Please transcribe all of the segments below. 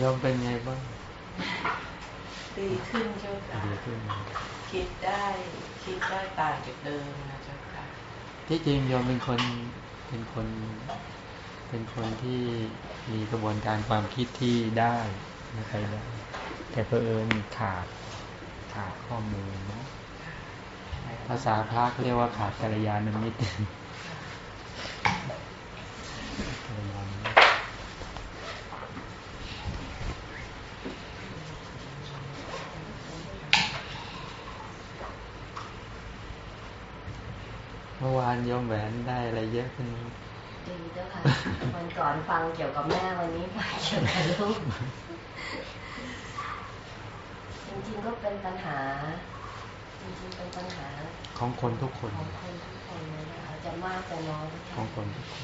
ยอมเป็นไงบ้าง ดีขึ้นเจ้าค่ะดีขึ้น คิดได้คิดได้ต่างจากเดิมนะเจ้าค่ะ ที่จริงยอมเป็นคนเป็นคน เป็นคนที่มีกระบวนการความคิดที่ได้นะใครได้แต่เพอเอิญขาดขาดข้อมูลนะภาษาพระเรียกว่าขาดกัลยาณมิตรเมื่อวานโยมแหวนได้อะไรเยอะขึ้นดีเจ้าค่ะวันก่อนฟังเกี่ยวกับแม่วันนี้ฟังเกี่ยวกับลูกจริงๆก็เป็นปัญหา จริงๆเป็นปัญหา ของคนทุกคนของคนทุกคนนะคะจะมากจะน้อยของคนทุกคน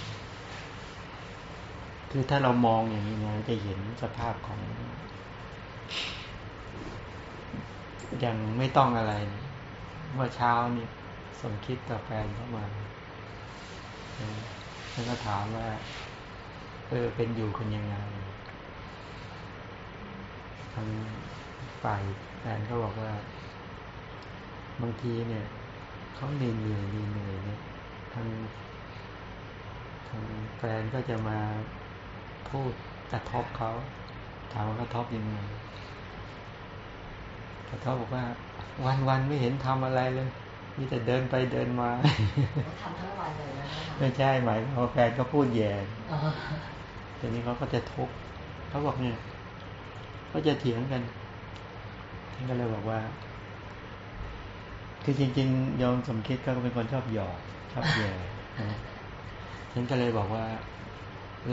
คือถ้าเรามองอย่างนี้นะจะเห็นสภาพของยังไม่ต้องอะไรเมื่อเช้านี่ สมคิดต่อแฟนเข้ามาแล้วก็ถามว่า เออเป็นอยู่คนยังไงทางฝ่ายแฟนก็บอกว่า บางทีเนี่ยเขาเหนื่อยเหนื่อยเหนื่อยเนี่ยทางทางแฟนก็จะมาพูดกระทบเขาถามว่ากระทบยังไงกระทบบอกว่า วันวันไม่เห็นทำอะไรเลย มีแต่เดินไปเดินมาทำทั้งวันเลยนะไม่ใช่หมายเขาแฟนก็พูดแย่ทีนี้เขาก็จะทุกข์เขาบอกเนี่ยเขาจะเถียงกันท่านก็เลยบอกว่า คือจริงๆยอมสมคิดก็เป็นคนชอบหยอกชอบแย่ฉันก็เลยบอกว่า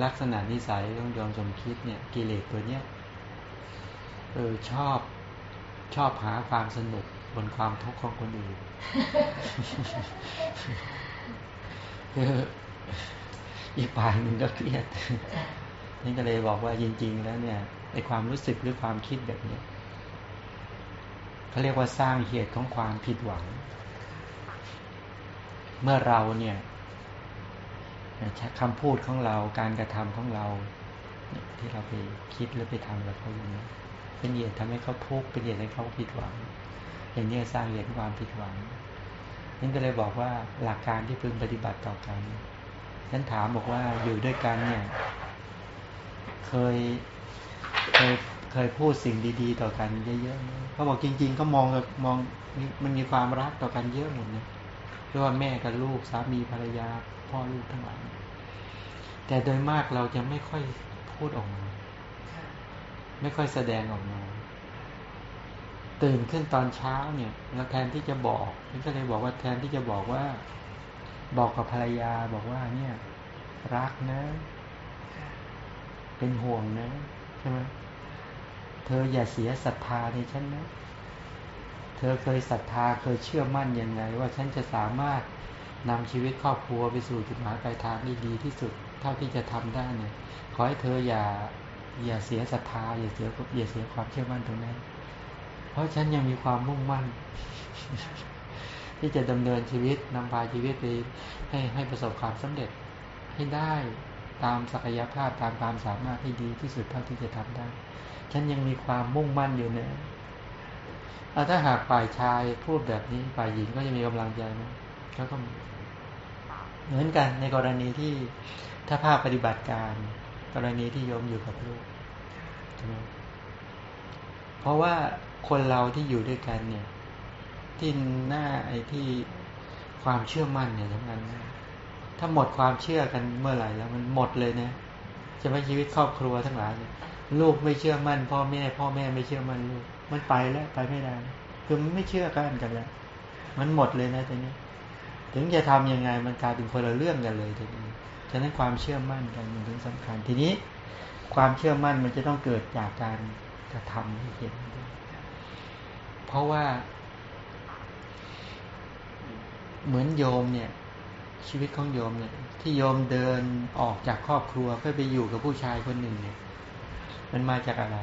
ลักษณะนิสัยของยอมสมคิดเนี่ย กิเลสตัวเนี้ยเออชอบชอบหาความสนุก บนความทุกข์ของคนอื่นอีกฝ่ายหนึ่งก็เครียด นี่ก็เลยบอกว่าจริง ๆ แล้วเนี่ยไอความรู้สึกหรือความคิดแบบนี้เขาเรียกว่าสร้างเหตุของความผิดหวัง เมื่อเราเนี่ยคำพูดของเราการกระทำของเรา ที่เราไปคิดหรือไปทำกับเขาอย่างนี้เป็นเหตุทำให้เขาทุกข์เป็นเหตุให้เขาผิดหวัง อย่างนี้สร้างเหตุความผิดหวังนั่นก็เลยบอกว่าหลักการที่พึงปฏิบัติต่อกันฉันถามบอกว่าอยู่ด้วยกันเนี่ย เคยเคยเคยพูดสิ่งดีๆ ต่อกันเยอะๆเขาบอกจริง ๆ ก็มองมองมันมีความรักต่อกันเยอะหมดเลยเรียกว่าแม่กับลูกสามีภรรยา พ่อลูกทั้งหลายแต่โดยมากเราจะไม่ค่อยพูดออกมา ไม่ค่อยแสดงออกมา ตื่นขึ้นตอนเช้าเนี่ยแล้วแทนที่จะบอกนี่ก็เลยบอกว่าแทนที่จะบอกว่า บอกกับภรรยาบอกว่าเนี่ย รักนะ เป็นห่วงนะใช่ไหมเธออย่าเสียศรัทธาในฉันนะ เธอเคยศรัทธาเคยเชื่อมั่นยังไง ว่าฉันจะสามารถนำชีวิตครอบครัวไปสู่จุดหมายปลายทางที่ดีที่สุด เท่าที่จะทำได้เนี่ยขอให้เธออย่าอย่าเสียศรัทธาอย่าเสียอย่าเสียความเชื่อมั่นตรงนั้น เพราะฉันยังมีความมุ่งมั่น ที่จะดำเนินชีวิตนำพาชีวิตไปให้ให้ประสบความสำเร็จให้ได้ตามศักยภาพตามความสามารถที่ดีที่สุดเท่าที่จะทำได้ ฉันยังมีความมุ่งมั่นอยู่เนะถ้าหากฝ่ายชายพูดแบบนี้ฝ่ายหญิงก็จะมีกำลังใจไหมแล้วก็เหมือนกันในกรณีที่ถ้าภาพปฏิบัติการ กรณีที่โยมอยู่กับลูกเพราะว่า คนเราที่อยู่ด้วยกันเนี่ยที่หน้าไอ้ที่ความเชื่อมั่นเนี่ยทั้งนั้นนะถ้าหมดความเชื่อกันเมื่อไหร่แล้วมันหมดเลยนะจะไม่ชีวิตครอบครัวทั้งหลายเนี่ยลูกไม่เชื่อมั่น พ่อแม่ พ่อแม่ไม่เชื่อมั่นลูกมันไปแล้วไปไม่ได้ คือมันไม่เชื่อกันกันแล้วมันหมดเลยนะทีนี้ ถึงจะทํำยังไงมันกลายเป็นคนละเรื่องกันเลยทีนี้ฉะนั้นความเชื่อมั่นกันมันถึงสำคัญทีนี้ ความเชื่อมั่นมันจะต้องเกิดจากการกระทำที่เห็น ราะว่า เหมือนโยมเนี่ย ชีวิตของโยมเนี่ย ที่โยมเดินออกจากครอบครัวเพื่อไปอยู่กับผู้ชายคนหนึ่งเนี่ย มันมาจากอะไร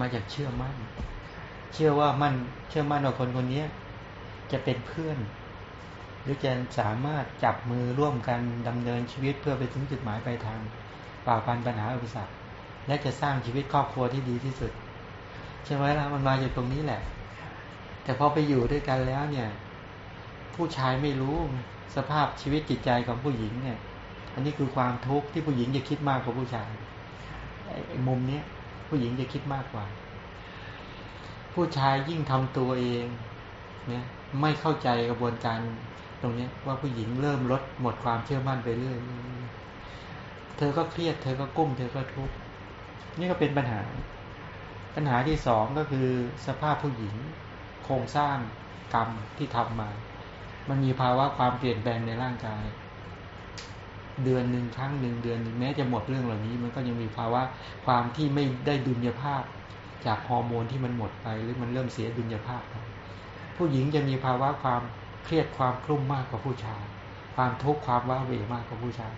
มาจากเชื่อมั่น เชื่อว่ามั่นเชื่อมั่นว่าคนคนนี้จะเป็นเพื่อน หรือจะสามารถจับมือร่วมกันดำเนินชีวิตเพื่อไปถึงจุดหมายปลายทางป่าปันปัญหาอุปสรรคและจะสร้างชีวิตครอบครัวที่ดีที่สุดใช่ไหมล่ะมันมาจากตรงนี้แหละ แต่พอไปอยู่ด้วยกันแล้วเนี่ย ผู้ชายไม่รู้สภาพชีวิตจิตใจของผู้หญิงเนี่ย อันนี้คือความทุกข์ที่ผู้หญิงจะคิดมากกว่าผู้ชายไอ้มุมเนี้ยผู้หญิงจะคิดมากกว่า ผู้ชายยิ่งทำตัวเองเนี่ยไม่เข้าใจกระบวนการตรงนี้ว่าผู้หญิงเริ่มลดหมดความเชื่อมั่นไปเรื่อย เธอก็เครียด เธอก็กุ้ม เธอก็ทุกข์นี่ก็เป็นปัญหา ปัญหาที่สองก็คือสภาพผู้หญิง โครงสร้างกรรมที่ทำมา มันมีภาวะความเปลี่ยนแปลงในร่างกาย เดือนหนึ่งครั้งหนึ่งเดือนหนึ่งแม้จะหมดเรื่องเหล่านี้ มันก็ยังมีภาวะความที่ไม่ได้ดุลยภาพ จากฮอร์โมนที่มันหมดไปหรือมันเริ่มเสียดุลยภาพ ผู้หญิงจะมีภาวะความเครียดความกลุ้มมากกว่าผู้ชาย ความทุกข์ความว้าเหวมากกว่าผู้ชาย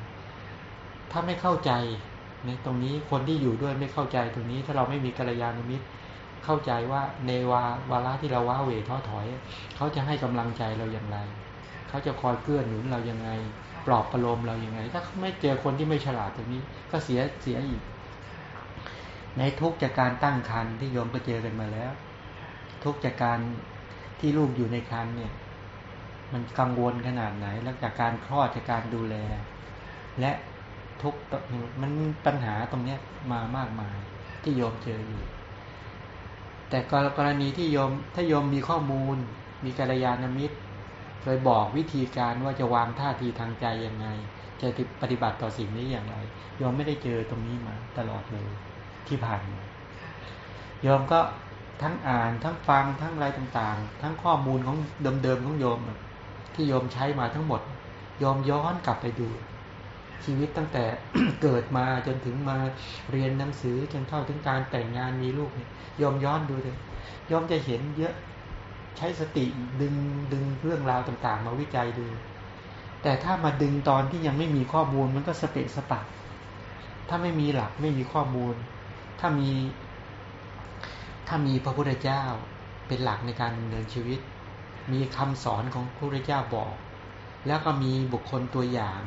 ถ้าไม่เข้าใจในตรงนี้คนที่อยู่ด้วยไม่เข้าใจตรงนี้ ถ้าเราไม่มีกัลยาณมิตร เข้าใจว่าในวาวาระที่เราว้าเหวท้อถอย เขาจะให้กำลังใจเราอย่างไร เขาจะคอยเกื้อหนุนเรายังไง ปลอบประโลมเรายังไง ถ้าไม่เจอคนที่ไม่ฉลาดตรงนี้ ก็เสียเสียอีก ในทุกจากการตั้งครรภ์ที่โยมก็เจอกันมาแล้ว ทุกจากการที่ลูกอยู่ในครรภ์เนี่ย มันกังวลขนาดไหน แล้วจากการคลอดจากการดูแล และทุกมันปัญหาตรงเนี้ยมามากมายที่โยมเจออยู่ แต่กรณีที่โยมถ้าโยมมีข้อมูล มีกัลยาณมิตรเคยบอกวิธีการว่าจะวางท่าทีทางใจยังไง จะปฏิบัติต่อสิ่งนี้อย่างไรโยมไม่ได้เจอตรงนี้มาตลอดเลยที่ผ่านมาโยมก็ทั้งอ่านทั้งฟังทั้งอะไรต่างๆ ทั้งข้อมูลของเดิมๆของโยมที่โยมใช้มาทั้งหมด โยมย้อนกลับไปดู ชีวิตตั้งแต่เกิดมาจนถึงมาเรียนหนังสือจนเข้าถึงการแต่งงานมีลูกเนี่ยยอมย้อนดูเลยยอมจะเห็นเยอะใช้สติดึงดึงเรื่องราวต่างๆ มาวิจัยดู แต่ถ้ามาดึงตอนที่ยังไม่มีข้อมูลมันก็สเปะสปะ ถ้าไม่มีหลักไม่มีข้อมูล ถ้ามีถ้ามีพระพุทธเจ้าเป็นหลักในการดำเนินชีวิต มีคำสอนของพระพุทธเจ้าบอก แล้วก็มีบุคคลตัวอย่าง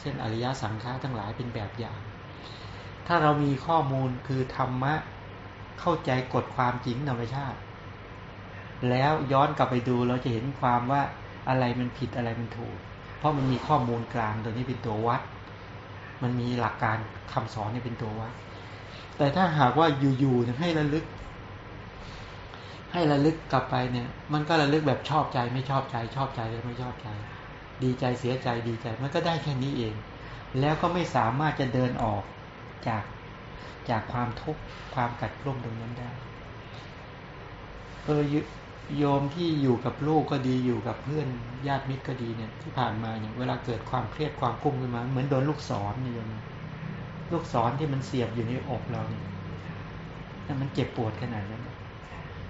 เช่นอริยสังฆาทั้งหลายเป็นแบบอย่าง ถ้าเรามีข้อมูลคือธรรมะเข้าใจกฎความจริงธรรมชาติ แล้วย้อนกลับไปดูเราจะเห็นความว่าอะไรมันผิดอะไรมันถูก เพราะมันมีข้อมูลกลางตัวนี้เป็นตัววัด มันมีหลักการคำสอนนี่เป็นตัววัด แต่ถ้าหากว่าอยู่ๆให้ระลึก ให้ระลึกกลับไปเนี่ย มันก็ระลึกแบบชอบใจไม่ชอบใจ ชอบใจหรือไม่ชอบใจ ดีใจเสียใจดีใจมันก็ได้แค่นี้เอง แล้วก็ไม่สามารถจะเดินออกจากจากความทุกข์ความกัดกลุ่มตรงนั้นได้เออโยมที่อยู่กับลูกก็ดีอยู่กับเพื่อนญาติมิตรก็ดีเนี่ย ที่ผ่านมาเนี่ยเวลาเกิดความเครียดความกุ้มขึ้นมา เหมือนโดนลูกศรเนี่ยโยมลูกศรที่มันเสียบอยู่ในอกเราเนี่ยมันเจ็บปวดขนาดนั้น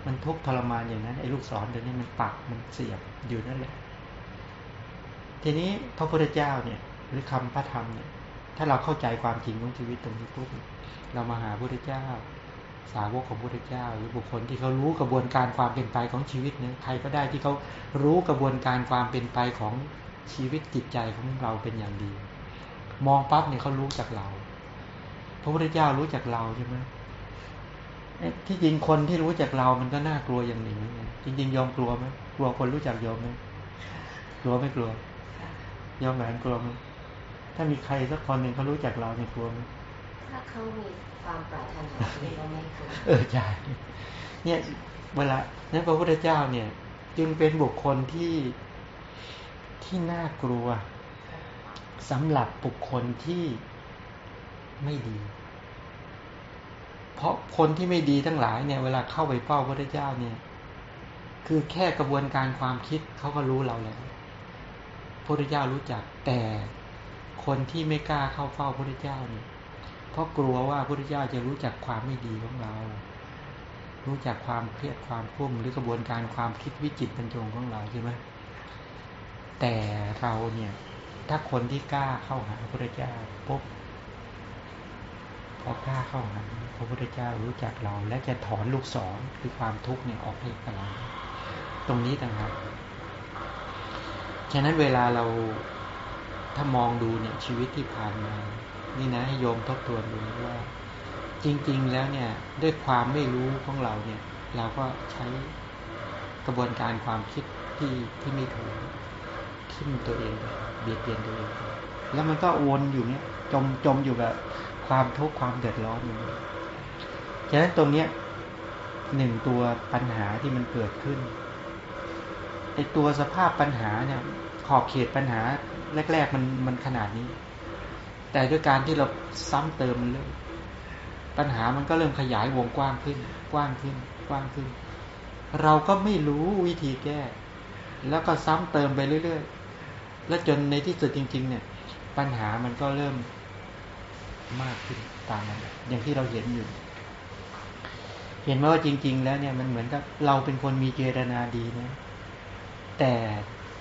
มันทุกข์ทรมานอย่างนั้นไอ้ลูกศรเดี๋ยวนี้มันปักมันเสียบอยู่นั่นแหละ ทีนี้พระพุทธเจ้าเนี่ย หรือคำพระธรรมเนี่ย ถ้าเราเข้าใจความจริงของชีวิตตรงนี้ปุ๊บเรามาหาพระพุทธเจ้า สาวกของพระพุทธเจ้า หรือบุคคลที่เขารู้กระบวนการความเป็นไปของชีวิตเนี่ยใครก็ได้ที่เขารู้กระบวนการความเป็นไปของชีวิตจิตใจของเราเป็นอย่างดี มองปั๊บเนี่ยเขารู้จากเรา พระพุทธเจ้ารู้จากเราใช่ไหมที่จริงคนที่รู้จักเรา มันก็น่ากลัวอย่างหนึ่งจริงๆยอมกลัวไหมกลัวคนรู้จักยอมไหมกลัวไม่กลัว ยอมแหวนกลัวไหมถ้ามีใครสักคนหนึ่งเขารู้จักเราเนี่ยกลัวไหมถ้าเขามีความปรารถนาดีก็ไม่กลัวเออใช่เนี่ยเวลานั้นพระพุทธเจ้าเนี่ย จึงเป็นบุคคลที่ที่น่ากลัวสำหรับบุคคลที่ไม่ดี เพราะคนที่ไม่ดีทั้งหลายเนี่ย เวลาเข้าไปเฝ้าพระเจ้าเนี่ย คือแค่กระบวนการความคิดเขาก็รู้เราแล้ว พระเจ้ารู้จัก แต่คนที่ไม่กล้าเข้าเฝ้าพระเจ้าเนี่ยเพราะกลัวว่าพระเจ้าจะรู้จักความไม่ดีของเรา รู้จักความเครียดความพุ่มหรือกระบวนการความคิดวิจิตบรรจงของเราใช่ไหมแต่เราเนี่ย ถ้าคนที่กล้าเข้าหาพระพุทธเจ้าปุ๊บพอกล้าเข้าหาพระพุทธเจ้ารู้จักเรา และจะถอนลูกศรคือความทุกข์เนี่ยออกให้กับเราตรงนี้ต่างหาก ฉะนั้นเวลาเราถ้ามองดูเนี่ยชีวิตที่ผ่านมา นี่นะให้โยมทบทวนดูว่า จริง ๆ แล้วเนี่ยด้วยความไม่รู้ของเราเนี่ยเราก็ใช้กระบวนการความคิดที่ที่ไม่ถูกทิ่มตัวเองเบียดเบียนตัวเองแล้วมันก็วนอยู่เนี่ยจมจมอยู่กับความทุกข์ความเดือดร้อนอยู่ฉะนั้นตรงเนี้ยหนึ่งตัวปัญหาที่มันเกิดขึ้น ไอตัวสภาพปัญหาเนี่ยขอบเขตปัญหาแรก ๆ มันมันขนาดนี้ แต่ด้วยการที่เราซ้ำเติมมันเรื่อยปัญหามันก็เริ่มขยายวงกว้างขึ้น กว้างขึ้น กว้างขึ้น เราก็ไม่รู้วิธีแก้ แล้วก็ซ้ำเติมไปเรื่อยๆ แล้วจนในที่สุดจริง ๆ เนี่ย ปัญหามันก็เริ่มมากขึ้นตามนั้นอย่างที่เราเห็นอยู่ เห็นไหมว่าจริง ๆ แล้วเนี่ยมันเหมือนกับเราเป็นคนมีเจตนาดีนะ แต่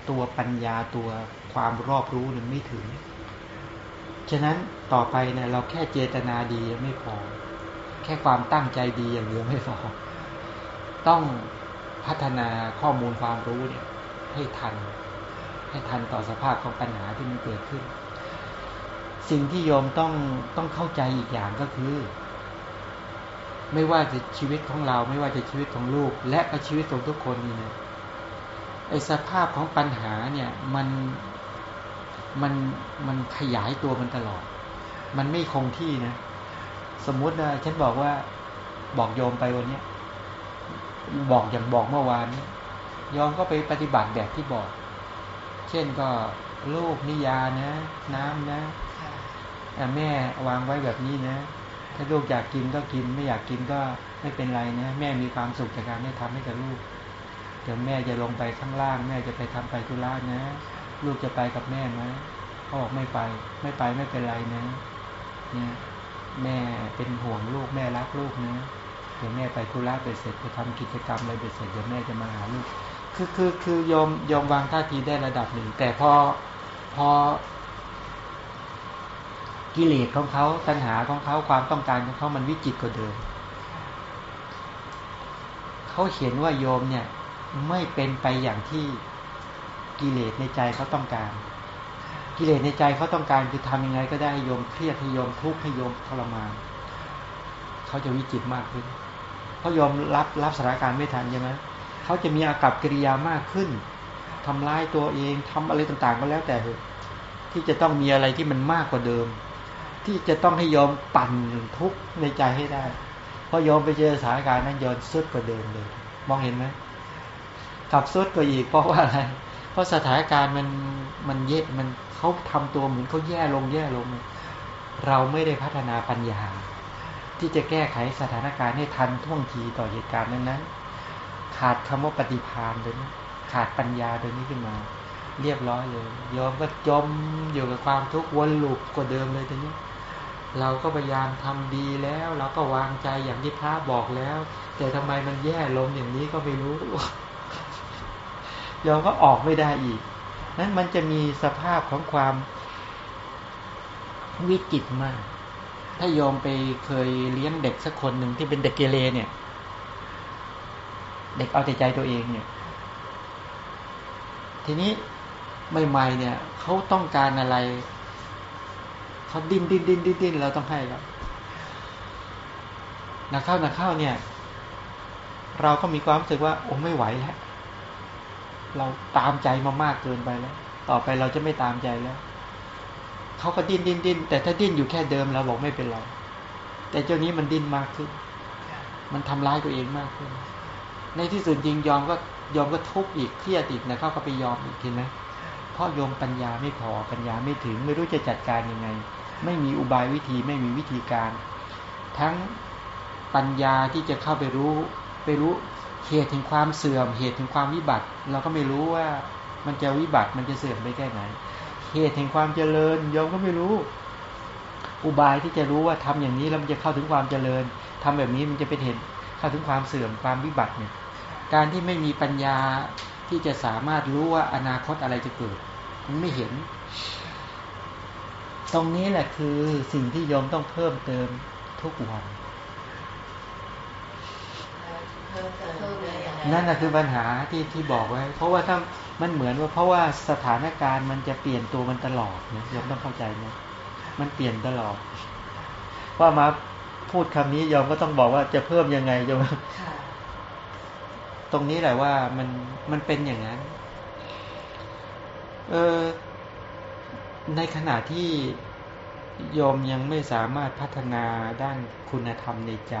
ตัวปัญญาตัวความรอบรู้นั้นไม่ถึง ฉะนั้นต่อไปเนี่ยเราแค่เจตนาดีไม่พอ แค่ความตั้งใจดีอย่างเดียวไม่พอ ต้องพัฒนาข้อมูลความรู้เนี่ย ให้ทัน ให้ทันต่อสภาพของปัญหาที่มันเกิดขึ้น สิ่งที่โยมต้องต้องเข้าใจอีกอย่างก็คือ ไม่ว่าจะชีวิตของเรา ไม่ว่าจะชีวิตของลูก และก็ชีวิตของทุกคนนี่นะ ไอสภาพของปัญหาเนี่ยมันมันมันขยายตัวมันตลอด มันไม่คงที่นะ สมมุตินะฉันบอกว่าบอกโยมไปวันเนี้ยบอกอย่างบอกเมื่อวานนี้ยอมก็ไปปฏิบัติแบบที่บอก เช่นก็ลูกนิยานะ น้ำนะแม่วางไว้แบบนี้นะ ถ้าลูกอยากกินก็กิน ไม่อยากกินก็ไม่เป็นไรนะ แม่มีความสุขจากการได้ทำให้กับลูกเดี๋ยวแม่จะลงไปข้างล่าง แม่จะไปทำไปธุระนะ ลูกจะไปกับแม่ไหมเขาบอกไม่ไปไม่ไปไม่เป็นไรนะเนี่ยแม่เป็นห่วงลูกแม่รักลูกนะเดี๋ยวแม่ไปธุระไปเสร็จไปทำกิจกรรมอะไรไปเสร็จเดี๋ยวแม่จะมาหาลูกคือคือคือยอมยอมวางท่าทีได้ระดับหนึ่ง แต่พอพอกิเลสของเขาตัณหาของเขาความต้องการของเขามันวิจิตกว่าเดิมเขาเห็นว่าโยมเนี่ย ไม่เป็นไปอย่างที่กิเลสในใจเขาต้องการ กิเลสในใจเขาต้องการคือทำยังไงก็ได้โยมเครียดให้โยมทุกข์ให้โยมทรมานเขาจะวิจิตมากขึ้นเพราะโยมรับรับสถานการณ์ไม่ทันใช่ไหมเขาจะมีอากับกิริยามากขึ้นทำร้ายตัวเองทำอะไรต่างๆ ก็แล้วแต่เถอะที่จะต้องมีอะไรที่มันมากกว่าเดิม ที่จะต้องให้ยอมปั่นทุกข์ในใจให้ได้พอยอมไปเจอสถานการณ์นั้นยอมสุดกว่าเดิมเลย มองเห็นไหม ขับสุดกว่าอีกเพราะว่าอะไร เพราะสถานการณ์มันมันเย็ดมันเขาทำตัวเหมือนเขาแย่ลงแย่ลง เราไม่ได้พัฒนาปัญญา ที่จะแก้ไขสถานการณ์ให้ทันท่วงทีต่อเหตุการณ์นั้นๆขาดคำว่าปฏิพานเลยขาดปัญญาตัวนี้ขึ้นมา เรียบร้อยเลยยอมก็จมอยู่กับความทุกข์วนลูปกว่าเดิมเลยตอนนี้ เราก็พยายามทำดีแล้ว เราก็วางใจอย่างที่พระบอกแล้ว แต่ทำไมมันแย่ลงอย่างนี้ก็ไม่รู้ ยอมก็ออกไม่ได้อีก นั้นมันจะมีสภาพของความวิจิตมาก ถ้ายอมไปเคยเลี้ยงเด็กสักคนหนึ่งที่เป็นเด็กเกเรเนี่ย เด็กเอาแต่ใจตัวเองเนี่ย ทีนี้ใหม่ๆเนี่ยเขาต้องการอะไรเขาดิ้นดิ้นดิ้นดิ้นดิ้นเราต้องให้แล้วนักเข้านักเข้าเนี่ย เราก็มีความรู้สึกว่าโอ้ไม่ไหวแล้ว เราตามใจมามากเกินไปแล้ว ต่อไปเราจะไม่ตามใจแล้วเขาก็ดิ้นดิ้นดิ้นแต่ถ้าดิ้นอยู่แค่เดิมเราบอกไม่เป็นไรแต่เจ้านี้มันดิ้นมากขึ้น มันทำร้ายตัวเองมากขึ้น ในที่สุดจริงยอมก็ยอมก็ทุบอีกเครียดอีกนะเขาก็ไปยอมอีกเห็นไหมเพราะโยมปัญญาไม่พอปัญญาไม่ถึงไม่รู้จะจัดการยังไง ไม่มีอุบายวิธีไม่มีวิธีการ ทั้งปัญญาที่จะเข้าไปรู้ไปรู้ เหตุถึงความเสื่อม เหตุถึงความวิบัติ เราก็ไม่รู้ว่ามันจะวิบัติมันจะเสื่อมไปแค่ไหน เหตุแห่งความเจริญโยมก็ไม่รู้ อุบายที่จะรู้ว่าทำอย่างนี้แล้วมันจะเข้าถึงความเจริญทำแบบนี้มันจะเป็นเหตุเข้าถึงความเสื่อมความวิบัติเนี่ย การที่ไม่มีปัญญาที่จะสามารถรู้ว่าอนาคตอะไรจะเกิด มันไม่เห็น ตรงนี้แหละคือสิ่งที่โยมต้องเพิ่มเติมทุกวัน นั่นแหละคือปัญหาที่ที่บอกไว้ เพราะว่าถ้ามันเหมือนว่าเพราะว่าสถานการณ์มันจะเปลี่ยนตัวมันตลอดนะโยมต้องเข้าใจนะมันเปลี่ยนตลอดว่ามาพูดคำนี้ยอมก็ต้องบอกว่าจะเพิ่มยังไงจะค่ะตรงนี้แหละว่ามันมันเป็นอย่างนั้น เออในขณะที่โยมยังไม่สามารถพัฒนาด้านคุณธรรมในใจ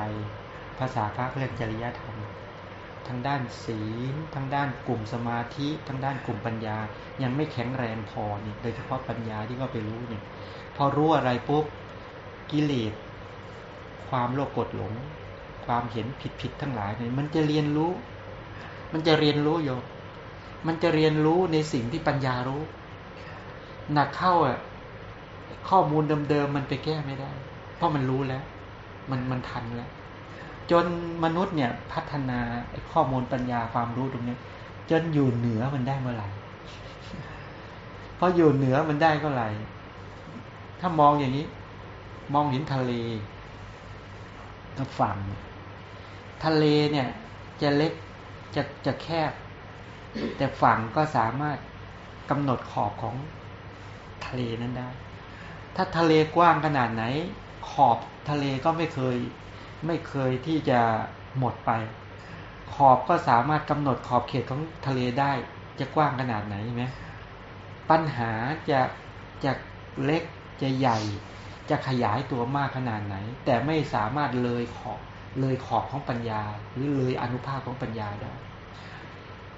ภาษาพระเรียกจริยธรรม ทางด้านศีลทางด้านกลุ่มสมาธิทางด้านกลุ่มปัญญา ยังไม่แข็งแรงพอนี่โดยเฉพาะปัญญาที่ก็ไปรู้เนี่ยพอรู้อะไรปุ๊บกิเลสความโลภกดหลง ความเห็นผิดผิดๆทั้งหลายเนี่ยมันจะเรียนรู้ มันจะเรียนรู้โยมมันจะเรียนรู้ในสิ่งที่ปัญญารู้หนักเข้าอะข้อมูลเดิมๆมันไปแก้ไม่ได้ เพราะมันรู้แล้ว มันมันทันแล้ว จนมนุษย์เนี่ยพัฒนาข้อมูลปัญญาความรู้ตรงนี้จนอยู่เหนือมันได้เมื่อไหร่พออยู่เหนือมันได้ก็ไหร่ถ้ามองอย่างนี้ มองเห็นทะเลกับฝั่งทะเลเนี่ย จะเล็กจะจะแคบ แต่ฝั่งก็สามารถกำหนดขอบของทะเลนั้นได้ ถ้าทะเลกว้างขนาดไหน ขอบทะเลก็ไม่เคย ไม่เคยที่จะหมดไป ขอบก็สามารถกำหนดขอบเขตของทะเลได้ จะกว้างขนาดไหนใช่ไหมปัญหาจะจะเล็กจะใหญ่ จะขยายตัวมากขนาดไหน แต่ไม่สามารถเลยขอบเลยขอบของปัญญา หรือเลยอนุภาคของปัญญาได้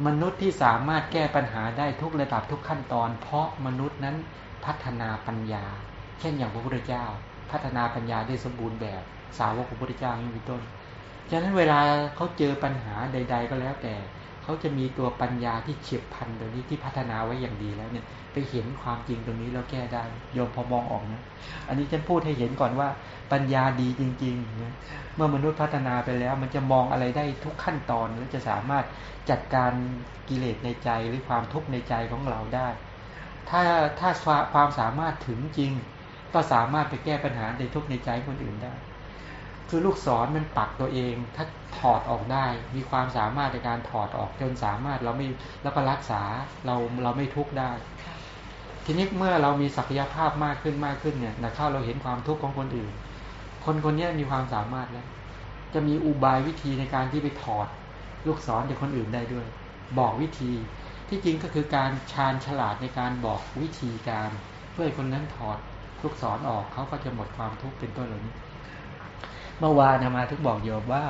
มนุษย์ที่สามารถแก้ปัญหาได้ทุกระดับทุกขั้นตอน เพราะมนุษย์นั้นพัฒนาปัญญา เช่นอย่างพระพุทธเจ้า พัฒนาปัญญาได้สมบูรณ์แบบ สาวกของพระพุทธเจ้านี่เป็นต้น ฉะนั้นเวลาเขาเจอปัญหาใด ๆ ก็แล้วแต่เขาจะมีตัวปัญญาที่เฉียบพันตรงนี้ที่พัฒนาไว้อย่างดีแล้วเนี่ย ไปเห็นความจริงตรงนี้แล้วแก้ได้โยมพอมองออกนะอันนี้ฉันพูดให้เห็นก่อนว่าปัญญาดีจริงๆนะเมื่อมนุษย์พัฒนาไปแล้ว มันจะมองอะไรได้ทุกขั้นตอนและจะสามารถจัดการกิเลสในใจหรือความทุกข์ในใจของเราได้ ถ้าถ้าความสามารถถึงจริง ก็สามารถไปแก้ปัญหาในทุกข์ในใจคนอื่นได้ คือลูกศรมันปักตัวเอง ถ้าถอดออกได้ มีความสามารถในการถอดออกจนสามารถเราไม่แล้วก็รักษาเราเราไม่ทุกข์ได้ ทีนี้เมื่อเรามีศักยภาพมากขึ้นมากขึ้นเนี่ยนะเข้าเราเห็นความทุกข์ของคนอื่น คนคนนี้มีความสามารถแล้ว จะมีอุบายวิธีในการที่ไปถอด ลูกศรจากคนอื่นได้ด้วย บอกวิธีที่จริงก็คือการชาญฉลาดในการบอกวิธีการ เพื่อให้คนนั้นถอดลูกศรออกเขาก็จะหมดความทุกข์เป็นต้นเหล่านี้ เมื่อวานอามาทึกบอกโยมว่า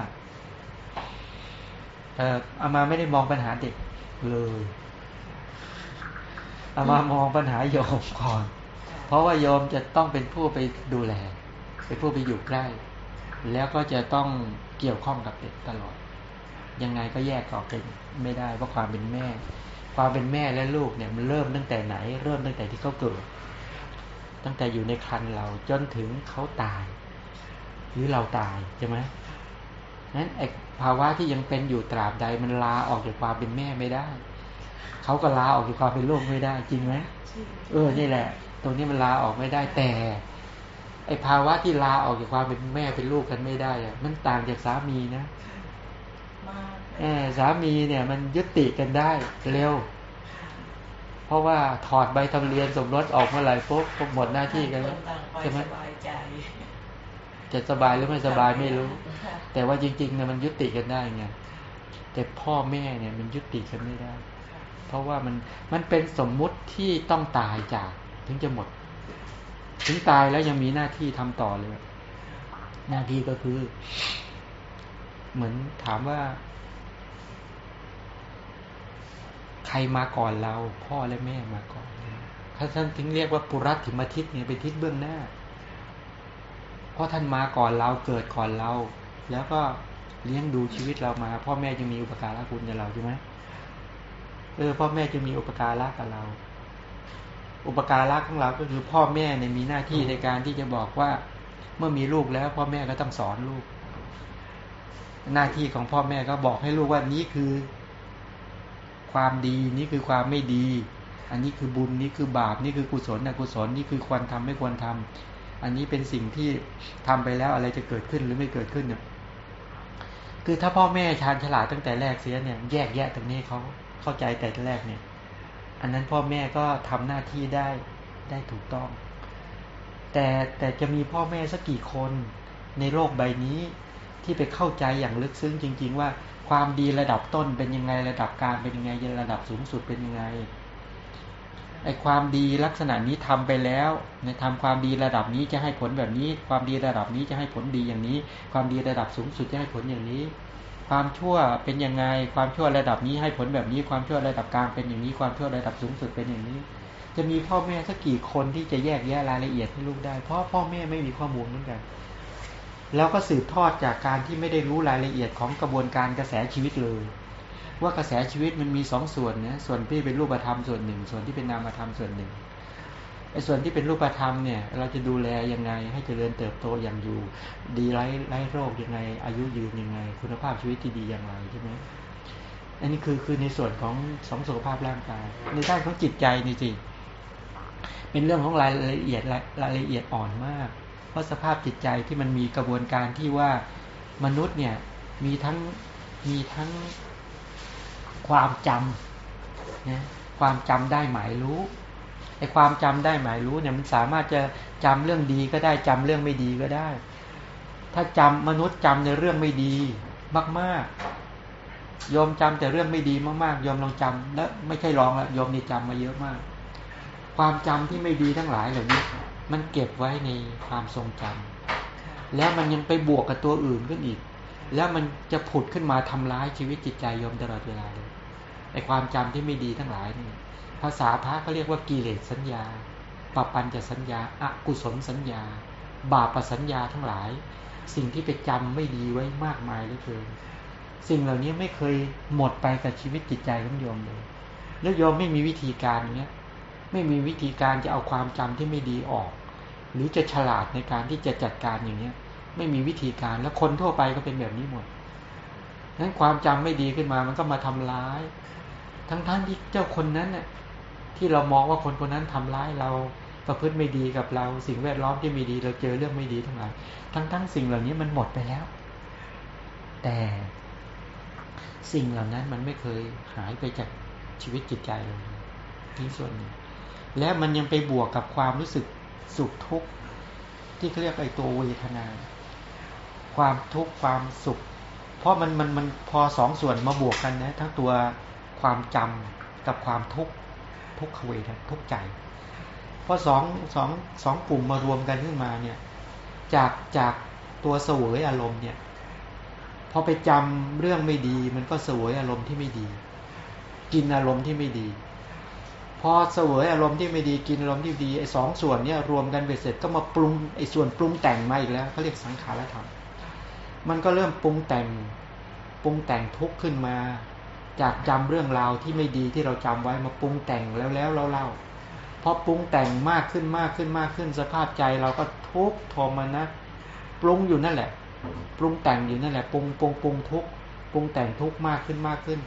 เอออามาไม่ได้มองปัญหาเด็กเลยอามามองปัญหาโยมก่อน เพราะว่าโยมจะต้องเป็นผู้ไปดูแล เป็นผู้ไปอยู่ใกล้ แล้วก็จะต้องเกี่ยวข้องกับเด็กตลอด ยังไงก็แยกออกเป็นไม่ได้เพราะความเป็นแม่ ความเป็นแม่และลูกเนี่ยมันเริ่มตั้งแต่ไหน เริ่มตั้งแต่ที่เขาเกิด ตั้งแต่อยู่ในครรภ์เราจนถึงเขาตาย หรือเราตายใช่ไหมนั้นไอ้ภาวะที่ยังเป็นอยู่ตราบใดมันลาออกจากความเป็นแม่ไม่ได้ เขาก็ลาออกจากความเป็นลูกไม่ได้จริงไหมเออนี่แหละ ตรงนี้มันลาออกไม่ได้แต่ ไอ้ภาวะที่ลาออกจากความเป็นแม่เป็นลูกกันไม่ได้อะมันต่างจากสามีนะเออสามีเนี่ย มันยุติกันได้เร็ว เพราะว่าถอดใบทำเรียนสมรสออกเมื่อไหร่ปุ๊บก็หมดหน้าที่กันแล้วใช่ไหมสบายใจจะสบายหรือไม่สบายไม่รู้ แต่ว่าจริงๆเนี่ยมันยุติกันได้ไงแต่พ่อแม่เนี่ยมันยุติกันไม่ได้ เพราะว่ามันมันเป็นสมมุติที่ต้องตายจาก ถึงจะหมด ถึงตายแล้วยังมีหน้าที่ทำต่อเลย หน้าที่ก็คือ เหมือนถามว่า ใครมาก่อนเรา พ่อและแม่มาก่อนถ้าท่านถึงเรียกว่าปุรัติมทิศเนี่ยเป็นทิศเบื้องหน้าเพ ราะท่านมาก่อนเราเกิดก่อนเรา แล้วก็เลี้ยงดูชีวิตเรามา พ่อแม่จะมีอุปการะคุณกับเราใช่ไหมเออพ่อแม่จะมีอุปการะกับเรา อุปการะของเราก็คือพ่อแม่เนี่ยมีหน้าที่ในการที่จะบอกว่า เมื่อมีลูกแล้ว พ่อแม่ก็ต้องสอนลูก หน้าที่ของพ่อแม่ก็บอกให้ลูกว่านี้คือ ความดีนี่คือความไม่ดี อันนี้คือบุญนี่คือบาปนี่คือกุศลอกุศลนี่คือควรทำไม่ควรทำ อันนี้เป็นสิ่งที่ทำไปแล้วอะไรจะเกิดขึ้นหรือไม่เกิดขึ้นเนี่ยคือถ้าพ่อแม่ชาญฉลาดตั้งแต่แรกเสียเนี่ยแยกแยะตรงนี้เขาเข้าใจแต่แรกเนี่ย อันนั้นพ่อแม่ก็ทำหน้าที่ได้ได้ถูกต้อง แต่แต่จะมีพ่อแม่สักกี่คนในโลกใบนี้ที่ไปเข้าใจอย่างลึกซึ้งจริง ๆ ว่าความดีระดับต้นเป็นยังไงระดับกลางเป็นยังไงระดับสูงสุดเป็นยังไง ไอความดีลักษณะนี้ทำไปแล้วในทำความดีระดับนี้จะให้ผลแบบนี้ ความดีระดับนี้จะให้ผลดีอย่างนี้ ความดีระดับสูงสุดจะให้ผลอย่างนี้ ความชั่วเป็นยังไง ความชั่วระดับนี้ให้ผลแบบนี้ ความชั่วระดับกลางเป็นอย่างนี้ ความชั่วระดับสูงสุดเป็นอย่างนี้ จะมีพ่อแม่สักกี่คนที่จะแยกแยะรายละเอียดให้ลูกได้ เพราะพ่อแม่ไม่มีข้อมูลเหมือนกัน แล้วก็สืบทอดจากการที่ไม่ได้รู้รายละเอียดของกระบวนการกระแสชีวิตเลย ว่ากระแสชีวิตมันมีสองส่วนนะส่วนที่เป็นรูปธรรมส่วนหนึ่ง ส่วนที่เป็นนามธรรมส่วนหนึ่งไอ้ส่วนที่เป็นรูปธรรมเนี่ยเราจะดูแลยังไง ให้เจริญเติบโตอย่างอยู่ ดีไร้ไร้โรคยังไง อายุยืนยังไง คุณภาพชีวิตที่ดีอย่างไรใช่ไหมอันนี้คือคือในส่วนของสองสุขภาพร่างกาย ในด้านของจิตใจนี่สิเป็นเรื่องของรายละเอียดรายละเอียดอ่อนมาก เพราะสภาพจิตใจที่มันมีกระบวนการที่ว่ามนุษย์เนี่ยมีทั้งมีทั้ง ความจำนะความจำได้หมายรู้ไอ้ความจำได้หมายรู้เนี่ยมันสามารถจะจำเรื่องดีก็ได้จำเรื่องไม่ดีก็ได้ ถ้าจำมนุษย์จำในเรื่องไม่ดีมากๆยอมจำแต่เรื่องไม่ดีมากๆยอมลองจำแล้วไม่ใช่ลองละยอมนี่จำมาเยอะมาก ความจำที่ไม่ดีทั้งหลายเหล่านี้มันเก็บไว้ในความทรงจำแล้วมันยังไปบวกกับตัวอื่นขึ้นอีก แล้วมันจะผุดขึ้นมาทำร้ายชีวิตจิตใจยอมตลอดเวลาเลย ไอความจำที่ไม่ดีทั้งหลายนี่ภาษาพระเขาเรียกว่ากิเลสสัญญาปปัญจะสัญญาอากุศลสัญญา บาปสัญญาทั้งหลาย สิ่งที่ไปจำไม่ดีไว้มากมายเหลือเกินสิ่งเหล่านี้ไม่เคยหมดไปกับชีวิตจิตใจของโยมเลยแล้วโยมไม่มีวิธีการเนี้ยไม่มีวิธีการจะเอาความจำที่ไม่ดีออก หรือจะฉลาดในการที่จะจัดการอย่างเนี้ย ไม่มีวิธีการแล้วคนทั่วไปก็เป็นแบบนี้หมดนั้นความจำไม่ดีขึ้นมามันก็มาทำร้าย ทั้งๆทที่เจ้าคนนั้นน่ะที่เรามองว่าคนคนนั้นทำร้ายเราประพฤติไม่ดีกับเราสิ่งแวดล้อมที่ไม่ดี เราเจอเรื่องไม่ดีทั้งหลายทั้งๆทสิ่งเหล่านี้มันหมดไปแล้ว แต่สิ่งเหล่านั้นมันไม่เคยหายไปจากชีวิตจิตใจเลยนี่ส่วนหนึ่งและมันยังไปบวกกับความรู้สึกสุขทุกข์ที่เขาเรียกไอ้ตัวเวทนา ความทุกข์ความสุข เพราะมันมันมันพอสองส่วนมาบวกกันนะ ทั้งตัว ความจำกับความทุกข์ทุกขเวททุกใจพอสองสองสองกลุ่มมารวมกันขึ้นมาเนี่ยจากจากตัวเสวยอารมณ์เนี่ยพอไปจำเรื่องไม่ดี มันก็เสวยอารมณ์ที่ไม่ดี กินอารมณ์ที่ไม่ดี พอเสวยอารมณ์ที่ไม่ดีกินอารมณ์ที่ดีไอ้สองส่วนเนี่ยรวมกันไปเสร็จก็มาปรุงไอ้ส่วนปรุงแต่งมาอีกแล้วเขาเรียกสังขารธรรมมันก็เริ่มปรุงแต่งปรุงแต่งทุกข์ขึ้นมา จากจำเรื่องราวที่ไม่ดีที่เราจำไว้มาปรุงแต่งแล้วแล้วเราเล่าพอปรุงแต่งมากขึ้นมากขึ้นมากขึ้นสภาพใจเราก็ทุกข์ทรมนะปรุงอยู่นั่นแหละ ปรุงแต่งอยู่นั่นแหละปรุงปรุงปรุงทุกข์ปรุงแต่งทุกข์มากขึ้นมากขึ้น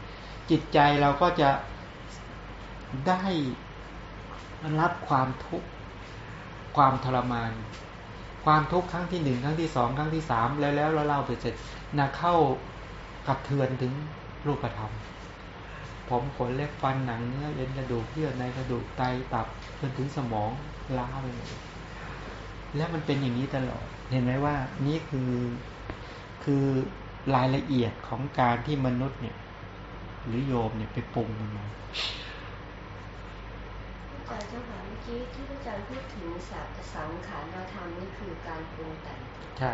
จิตใจเราก็จะได้รับความทุกข์ความทรมาน ความทุกข์ครั้งที่หนึ่งครั้งที่สองครั้งที่สามแล้วแล้วเราเล่าไปเสร็จนะเข้ากระเทือนถึงรูปธรรม ผมขนเล็บฟันหนังเนื้อเอ็นกระดูกเยื่อในกระดูกไตตับจนถึงสมองล้าไปหมดแล้วมันเป็นอย่างนี้ตลอด เห็นไหมว่านี่คือคือรายละเอียดของการที่มนุษย์เนี่ย หรือโยมเนี่ยไปปรุงมันมาอาจารย์เจ้าค่ะเมื่อกี้ที่อาจารย์พูดถึงสัตสังขารมาทำนี่คือการปรุงแต่งใช่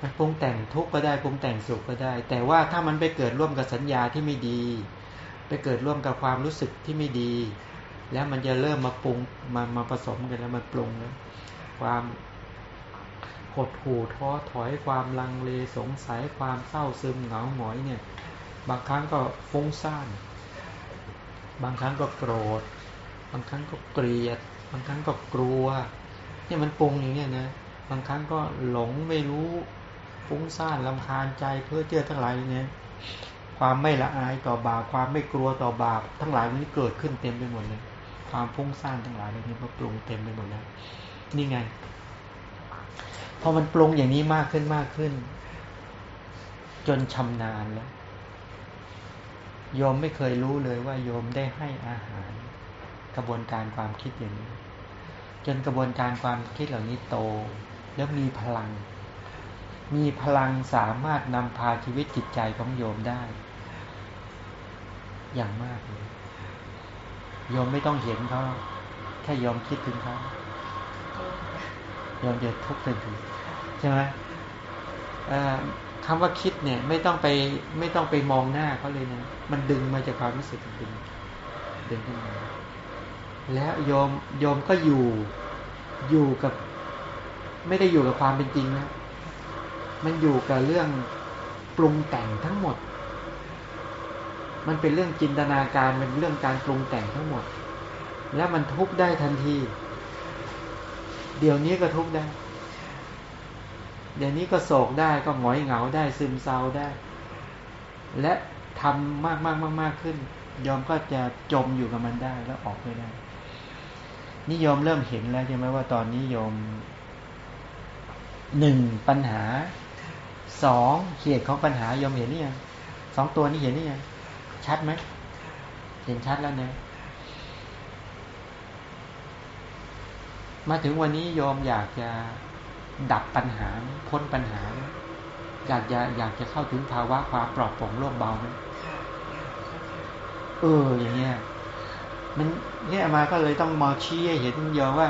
มันปรุงแต่งทุกข์ก็ได้ปรุงแต่งสุขก็ได้ แต่ว่าถ้ามันไปเกิดร่วมกับสัญญาที่ไม่ดี ไปเกิดร่วมกับความรู้สึกที่ไม่ดี แล้วมันจะเริ่มมาปรุงมามาผสมกันแล้วมันปรุงแล้วความหดหู่ท้อถอยความลังเลสงสัยความเศร้าซึมเหงาหงอยเนี่ย บางครั้งก็ฟุ้งซ่านบางครั้งก็โกรธ บางครั้งก็เกลียด บางครั้งก็กลัวเนี่ยมันปรุงอย่างเนี้ยนะบางครั้งก็หลงไม่รู้ ฟุ้งซ่านลำคาญใจเพื่อเจือทั้งหลายเนี่ยความไม่ละอายต่อบาปความไม่กลัวต่อบาปทั้งหลายนี้เกิดขึ้นเต็มไปหมดเลยความฟุ้งซ่านทั้งหลายเนี้ก็ปรุงเต็มไปหมดแล้วนี่ไง พอมันปรุงอย่างนี้มากขึ้นมากขึ้น จนชำนาญแล้วโยมไม่เคยรู้เลยว่าโยมได้ให้อาหาร กระบวนการความคิดอย่างนี้ จนกระบวนการความคิดเหล่านี้โต แล้วมีพลัง มีพลังสามารถนำพาชีวิตจิตใจของโยมได้ อย่างมากเลยโยมไม่ต้องเห็นเขาแค่โยมคิดถึงเขาโยมจะทุกข์ทันทีใช่ไหมคำว่าคิดเนี่ย ไม่ต้องไปไม่ต้องไปมองหน้าเขาเลยนะมันดึงมาจากความรู้สึกดึงดึงขึ้นมาแล้วโยมโยมก็อยู่อยู่กับ ไม่ได้อยู่กับความเป็นจริงนะ มันอยู่กับเรื่องปรุงแต่งทั้งหมด มันเป็นเรื่องจินตนาการเป็นเรื่องการปรุงแต่งทั้งหมด แล้วมันทุกได้ทันที เดี๋ยวนี้ก็ทุกได้ เดี๋ยวนี้ก็โศกได้ก็หงอยเหงาได้ซึมเศร้าได้ และทำมากมากมากมากขึ้น ยอมก็จะจมอยู่กับมันได้แล้วออกไม่ได้นิยมเริ่มเห็นแล้วใช่ไหมว่าตอนนี้โยมหนึ่งปัญหา สองเหตุของปัญหายมเห็นนี่ยังสองตัวนี้เห็นนี่ยังชัดไหมเห็นชัดแล้วเนี่ยมาถึงวันนี้โยมอยากจะดับปัญหาพ้นปัญหา อยากจะอยากจะเข้าถึงภาวะความปลอดโปร่งโล่งเบาไหมเอออย่างเงี้ยมันเนี่ยมาก็เลยต้องมาชี้ให้เห็นยอมว่า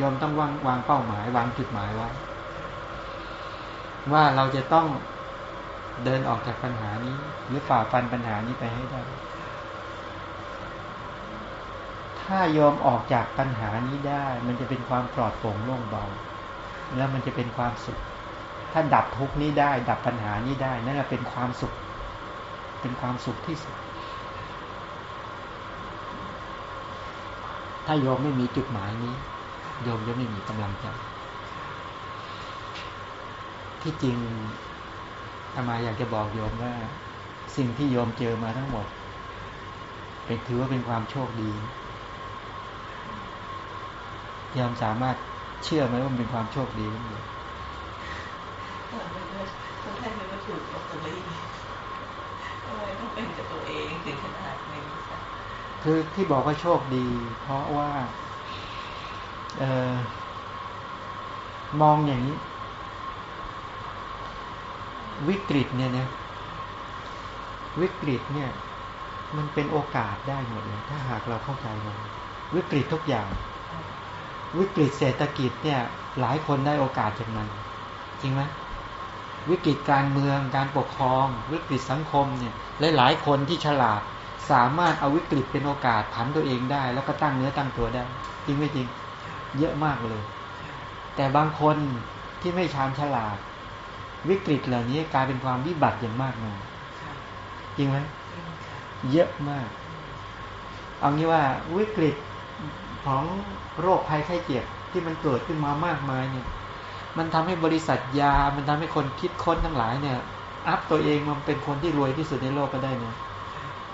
ยอมต้องวางวางเป้าหมายวางจุดหมายไว้ ว่าเราจะต้องเดินออกจากปัญหานี้ หรือฝ่าฟันปัญหานี้ไปให้ได้ ถ้ายอมออกจากปัญหานี้ได้ มันจะเป็นความปลอดโปร่งโล่งเบา แล้วมันจะเป็นความสุข ถ้าดับทุกนี้ได้ ดับปัญหานี้ได้ นั่นแหละเป็นความสุข เป็นความสุขที่สุด ถ้าโยมไม่มีจุดหมายนี้ โยมจะไม่มีกำลังใจ ที่จริงอามาอยากจะบอกโยมว่า สิ่งที่โยมเจอมาทั้งหมด เป็นถือว่าเป็นความโชคดีโยมสามารถเชื่อไหมว่ามันเป็นความโชคดีหรือเปล่าคนไทยไม่ถูกลอตเตอรี่ทำไมต้องเป็นกับตัวเองถึงขนาดนี้คือที่บอกว่าโชคดี เพราะว่า เออมองอย่างนี้ วิกฤตเนี่ยนะวิกฤตเนี่ย มันเป็นโอกาสได้หมดเลยถ้าหากเราเข้าใจมันวิกฤตทุกอย่าง วิกฤตเศรษฐกิจเนี่ย หลายคนได้โอกาสจากมัน จริงไหมวิกฤตการเมืองการปกครอง วิกฤตสังคมเนี่ยหลายๆคนที่ฉลาดสามารถเอาวิกฤตเป็นโอกาสผันตัวเองได้ แล้วก็ตั้งเนื้อตั้งตัวได้ จริงไม่จริง เยอะมากเลย แต่บางคนที่ไม่ชาญฉลาด วิกฤตเหล่านี้กลายเป็นความวิบัติอย่างมากเลยจริงไหมเยอะมาก เอางี้ว่าวิกฤตของโรคภัยไข้เจ็บที่มันเกิดขึ้นมามากมายเนี่ย มันทำให้บริษัทยา มันทำให้คนคิดค้นทั้งหลายเนี่ย อัพตัวเองมันเป็นคนที่รวยที่สุดในโลกก็ได้เนี่ย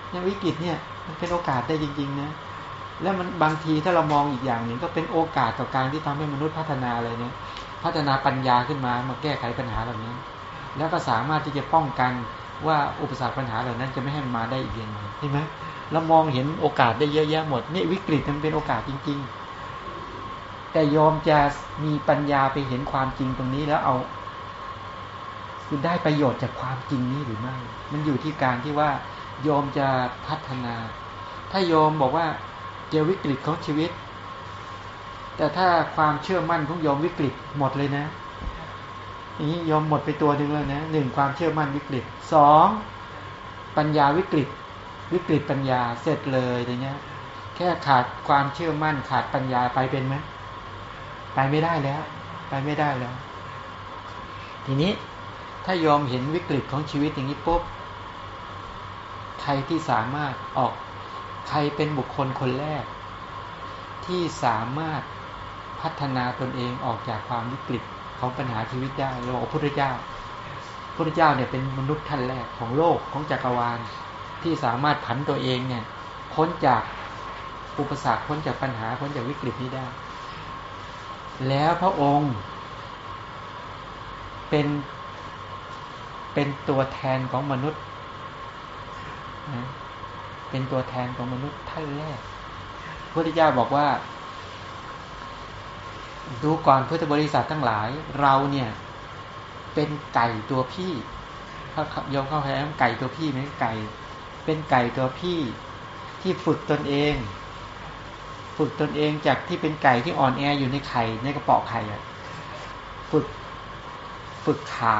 เนี่ยวิกฤตเนี่ยมันเป็นโอกาสได้จริง ๆ นะ แล้วมันบางทีถ้าเรามองอีกอย่างหนึ่งก็เป็นโอกาสต่อการที่ทำให้มนุษย์พัฒนาอะไรเนี่ย พัฒนาปัญญาขึ้นมามาแก้ไขปัญหาเหล่านี้ แล้วก็สามารถที่จะป้องกันว่าอุปสรรคปัญหาเหล่านั้นจะไม่ให้มันมาได้อีกอย่างหนึ่งใช่ไหมเรามองเห็นโอกาสได้เยอะแยะหมดนี่วิกฤตมันเป็นโอกาสจริง ๆ แต่ยอมจะมีปัญญาไปเห็นความจริงตรงนี้แล้วเอาคือได้ประโยชน์จากความจริงนี้หรือไม่ มันอยู่ที่การที่ว่าโยมจะพัฒนา ถ้าโยมบอกว่าเจอวิกฤตของชีวิต แต่ถ้าความเชื่อมั่นของโยมวิกฤตหมดเลยนะอย่างนี้โยมหมดไปตัวหนึ่งแล้วนะหนึ่งความเชื่อมั่นวิกฤตสองปัญญาวิกฤต วิกฤตปัญญาเสร็จเลยอย่างเงี้ย แค่ขาดความเชื่อมั่นขาดปัญญาไปเป็นไหมไปไม่ได้แล้ว ไปไม่ได้แล้ว ทีนี้ถ้ายอมเห็นวิกฤตของชีวิตอย่างนี้ปุ๊บใครที่สามารถออก ใครเป็นบุคคลคนแรก ที่สามารถ พัฒนาตนเองออกจากความวิกฤตของปัญหาชีวิตได้เราบอกพระพุทธเจ้าพระพุทธเจ้าเนี่ยเป็นมนุษย์ท่านแรกของโลกของจักรวาลที่สามารถผันตัวเองเนี่ยพ้นจากอุปสรรคพ้นจากปัญหาพ้นจากวิกฤตนี้ได้ แล้วพระองค์ เป็นเป็นตัวแทนของมนุษย์เป็นตัวแทนของมนุษย์ท่านแรกพระพุทธเจ้าบอกว่า ดูก่อนพุทธบริษัททั้งหลาย เราเนี่ย เป็นไก่ตัวพี่เขายอมเข้าแพ้ไก่ตัวพี่ไหมไก่ เป็นไก่ตัวพี่ที่ฝึกตนเอง ฝึกตนเองจากที่เป็นไก่ที่อ่อนแออยู่ในไข่ในกระป๋อไข่อะฝึกฝึกขา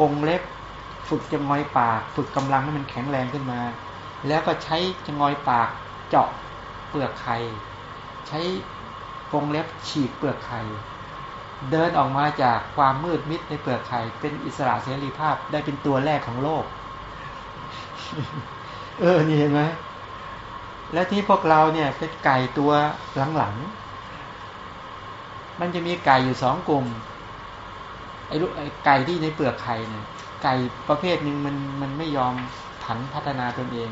กงเล็บ ฝึกจะงอยปาก ฝึกกำลังให้มันแข็งแรงขึ้นมา แล้วก็ใช้จะงอยปากเจาะเปลือกไข่ใช้ กงเล็บฉีกเปลือกไข่เดินออกมาจากความมืดมิดในเปลือกไข่เป็นอิสระเสรีภาพได้เป็นตัวแรกของโลก เออนี่เห็นไหมและที่พวกเราเนี่ยเป็นไก่ตัวหลังๆมันจะมีไก่อยู่สองกลุ่มไอ้ลูกไอ้ไก่ที่ในเปลือกไข่เนี่ยไก่ประเภทหนึ่งมันมันไม่ยอมผันพัฒนาตนเอง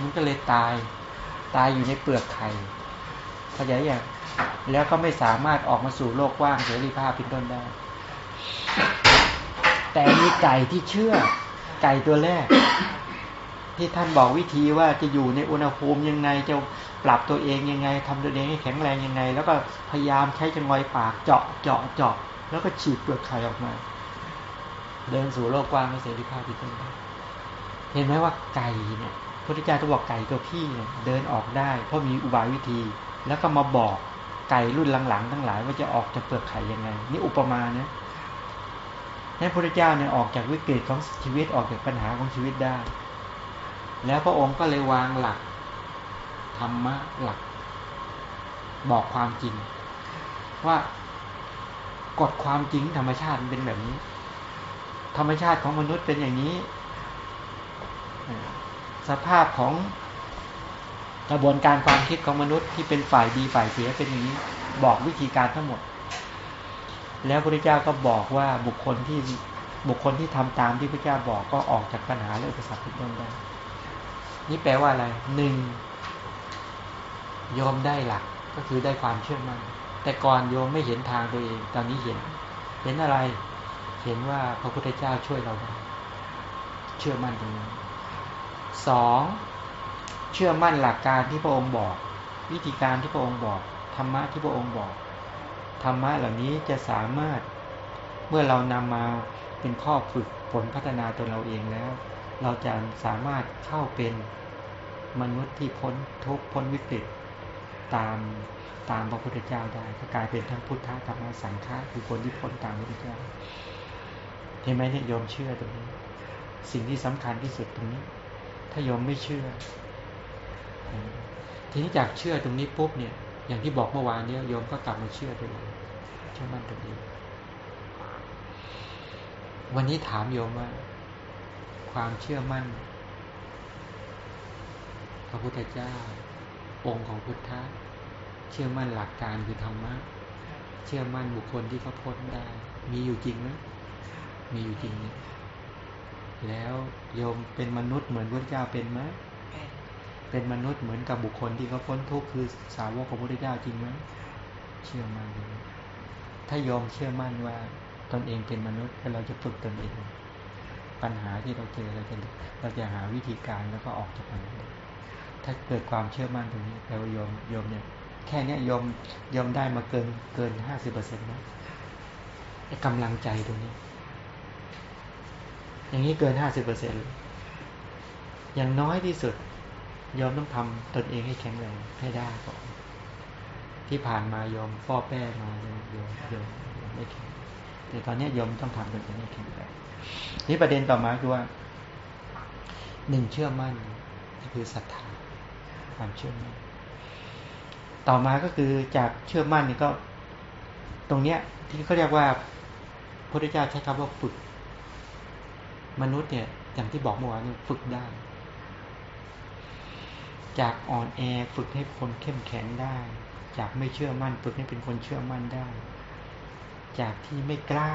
มันก็เลยตาย ตายอยู่ในเปลือกไข่เข้าใจย่าง แล้วก็ไม่สามารถออกมาสู่โลกกว้างเสรีภาพเป็นต้นได้ แต่มีไก่ที่เชื่อ ไก่ตัวแรก ที่ท่านบอกวิธีว่าจะอยู่ในอุณหภูมิยังไงจะปรับตัวเองยังไงทำตัวเองให้แข็งแรงยังไง แล้วก็พยายามใช้จงอยปากเจาะเจาะเจาะแล้วก็ฉีดเปลือกไข่ออกมา เดินสู่โลกกว้างเสรีภาพเป็นต้นได้เห็นไหมว่าไก่เนี่ยพระพุทธเจ้าจะบอกไก่ตัวพี่เนี่ยเดินออกได้ เพราะมีอุบายวิธี แล้วก็มาบอก ไก่รุ่นหลังๆ ทั้งหลายว่าจะออกจากเปลือกไข่ยังไง นี่อุปมาเนี่ยพระพุทธเจ้าเนี่ยออกจากวิกฤตของชีวิตออกจากปัญหาของชีวิตได้ แล้วพระองค์ก็เลยวางหลักธรรมะหลัก บอกความจริง ว่ากฎความจริงธรรมชาติเป็นแบบนี้ ธรรมชาติของมนุษย์เป็นอย่างนี้ สภาพของ กระบวนการความคิดของมนุษย์ที่เป็นฝ่ายดีฝ่ายเสียเป็นอย่างนี้ บอกวิธีการทั้งหมด แล้วพระเจ้าก็บอกว่าบุคคลที่บุคคลที่ทำตามที่พระเจ้าบอกก็ออกจากปัญหาและอุปสรรคทุกเรื่องได้ นี่แปลว่าอะไรหนึ่งยอมได้หลักก็คือได้ความเชื่อมั่นแต่ก่อนโยมไม่เห็นทางตัวเอง ตอนนี้เห็น เห็นอะไร เห็นว่าพระพุทธเจ้าช่วยเราได้เชื่อมั่นตรงนี้สอง เชื่อมั่นหลักการที่พระองค์บอก วิธีการที่พระองค์บอกธรรมะที่พระองค์บอกธรรมะเหล่านี้จะสามารถเมื่อเรานำมาเป็นข้อฝึกผลพัฒนาตัวเราเองแล้ว เราจะสามารถเข้าเป็นมนุษย์ที่พ้นทุกข์พ้นวิกฤตตามตามพระพุทธเจ้าได้ก็กลายเป็นทั้งพุทธะธรรมสังฆะคือคนที่พ้นตามพระพุทธเจ้าเห็นไหมเนี่ยโยมเชื่อตรงนี้ สิ่งที่สำคัญที่สุดตรงนี้ ถ้าโยมไม่เชื่อ ทีนี้จากเชื่อตรงนี้ปุ๊บเนี่ย อย่างที่บอกเมื่อวานนี้โยมก็กลับมาเชื่อตัวเองเชื่อมั่นตัวเองวันนี้ถามโยมว่า ความเชื่อมั่นพระพุทธเจ้า องค์ของพุทธะเชื่อมั่นหลักการคือธรรมะเชื่อมั่นบุคคลที่เขาพ้นได้ มีอยู่จริงไหมมีอยู่จริงเนี่ยแล้วโยมเป็นมนุษย์เหมือนพระเจ้าเป็นไหม เป็นมนุษย์เหมือนกับบุคคลที่เขาพ้นทุกข์คือสาวกของพระพุทธเจ้าจริงไหมเชื่อมั่นถ้ายอมเชื่อมั่นว่าตนเองเป็นมนุษย์แล้วเราจะฝึกตนเอง ปัญหาที่เราเจอเราจะเราจะหาวิธีการแล้วก็ออกจากมันถ้าเกิดความเชื่อมั่นตรงนี้แปลว่ายอมยอมเนี่ยแค่นี้ยอมยอมได้มาเกินเกินห้าสิบเปอร์เซ็นต์นะไอ้กำลังใจตรงนี้ อย่างนี้เกินห้าสิบเปอร์เซ็นต์อย่างน้อยที่สุด ยอมต้องทำตนเองให้แข็งแรงให้ได้ก่อนที่ผ่านมายอมป้อแป้มายอมยอมยอมไม่แข็งแต่ตอนนี้ยอมต้องทำตนเองให้แข็งแรงนี่ประเด็นต่อมาคือว่าหนึ่งเชื่อมั่นคือศรัทธาความเชื่อมั่นต่อมาก็คือจากเชื่อมั่นนี่ก็ ตรงเนี้ยที่เขาเรียกว่าพระพุทธเจ้าใช้คำว่าฝึก มนุษย์เนี่ย อย่างที่บอกเมื่อวานนี่ฝึกได้ จากอ่อนแอฝึกให้คนเข้มแข็งได้ จากไม่เชื่อมั่น ฝึกให้เป็นคนเชื่อมั่นได้ จากที่ไม่กล้า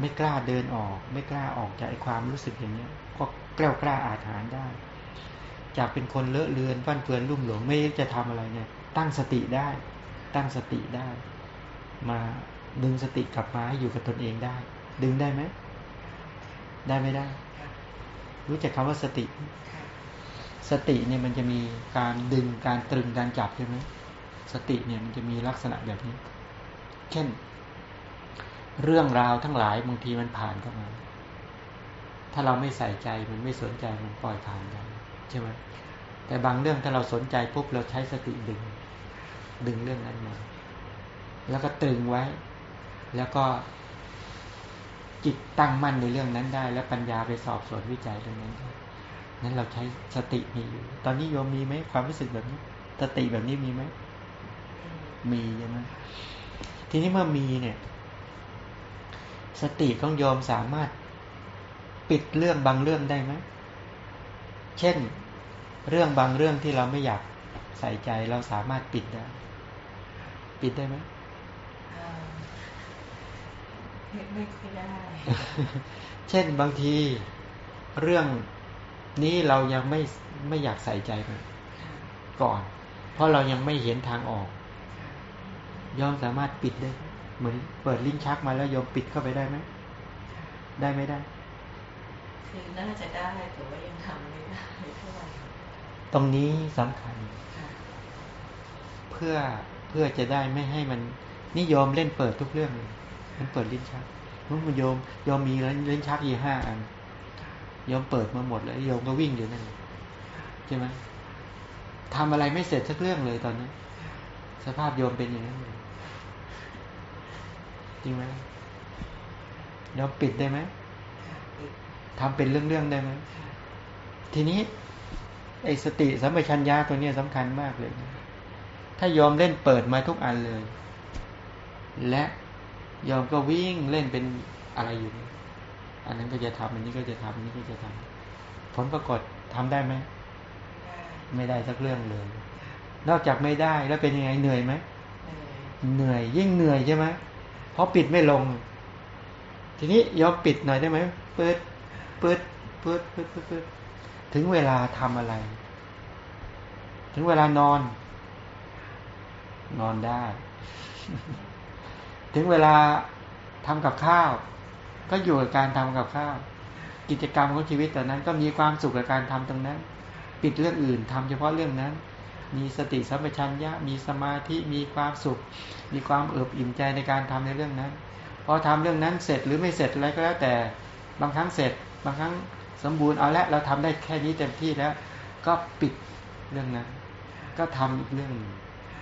ไม่กล้าเดินออก ไม่กล้าออกจากความรู้สึกอย่างนี้ก็กล้ากล้าอาถานได้ จากเป็นคนเลอะเลือนฟันเฟือนลุ่มหลงไม่จะทำอะไรเนี่ย ตั้งสติได้ ตั้งสติได้ มาดึงสติกลับมาอยู่กับตนเองได้ ดึงได้ไหมได้ไม่ได้ รู้จักคำว่าสติ สติเนี่ยมันจะมีการดึงการตรึงการจับใช่ไหมสติเนี่ยมันจะมีลักษณะแบบนี้ เช่น เรื่องราวทั้งหลายบางทีมันผ่านเข้ามา ถ้าเราไม่ใส่ใจมันไม่สนใจมันปล่อยผ่านได้ใช่ไหมแต่บางเรื่องถ้าเราสนใจปุ๊บเราใช้สติดึง ดึงเรื่องนั้นมา แล้วก็ตรึงไว้ แล้วก็จิตตั้งมั่นในเรื่องนั้นได้ แล้วปัญญาไปสอบสวนวิจัยเรื่องนั้นได้ นั้นเราใช้สติมีอยู่ ตอนนี้โยมมีไหมความรู้สึกแบบนี้ สติแบบนี้มีไหม มีใช่ไหมทีนี้เมื่อมีเนี่ย สติของโยมสามารถปิดเรื่องบางเรื่องได้ไหม เช่น เรื่องบางเรื่องที่เราไม่อยากใส่ใจเราสามารถปิดได้ ปิดได้ไหมไม่ไม่ค่อยได้ เช่นบางทีเรื่อง นี้เรายังไม่ไม่อยากใส่ใจมันก่อน เพราะเรายังไม่เห็นทางออกยอมสามารถปิดได้ เหมือนเปิดลิ้นชักมาแล้วยอมปิดเข้าไปได้ไหมได้ไม่ได้คือน่าจะได้แต่ว่ายังทำไม่ได้เท่าไหร่ตรงนี้สำคัญค่ะเพื่อเพื่อจะได้ไม่ให้มันนิยมเล่นเปิดทุกเรื่องเลยมันเปิดลิ้นชักมันโยมโยมมีลิ้นชักยี่ห้าอัน โยมเปิดมาหมดแล้วโยมก็วิ่งอยู่นั่นใช่ไหมทำอะไรไม่เสร็จสักเรื่องเลยตอนนี้สภาพโยมเป็นอย่างนั้นจริงไหมโยมปิดได้ไหมค่ะปิดทำเป็นเรื่องๆได้ไหมทีนี้ไอ้สติสัมปชัญญะตัวเนี้ยสำคัญมากเลยนะถ้ายอมเล่นเปิดมาทุกอันเลย และยอมก็วิ่งเล่นเป็นอะไรอยู่ อันนั้นก็จะทำอันนี้ก็จะทำอันนี้ก็จะทำผลปรากฏทำได้ไหมได้ไม่ได้สักเรื่องเลย นอกจากไม่ได้แล้วเป็นยังไงเหนื่อยไหมเหนื่อยเหนื่อยยิ่งเหนื่อยใช่ไหมเพราะปิดไม่ลง ทีนี้ยอมปิดหน่อยได้ไหมเปิดเปิดเปิดเปิดเปิดเปิดถึงเวลาทำอะไร ถึงเวลานอน นอนได้ ถึงเวลาทำกับข้าว ก็อยู่กับการทำกับข้าว กิจกรรมของชีวิตตอนนั้นก็มีความสุขกับการทำตรงนั้น ปิดเรื่องอื่นทำเฉพาะเรื่องนั้น มีสติสัมปชัญญะมีสมาธิมีความสุข มีความเอิบอิ่มใจในการทำในเรื่องนั้นพอทำเรื่องนั้นเสร็จหรือไม่เสร็จอะไรก็แล้วแต่บางครั้งเสร็จ บางครั้งสมบูรณ์เอาละเราทำได้แค่นี้เต็มที่แล้ว ก็ปิดเรื่องนั้น ก็ทำอีกเรื่องหนึ่ง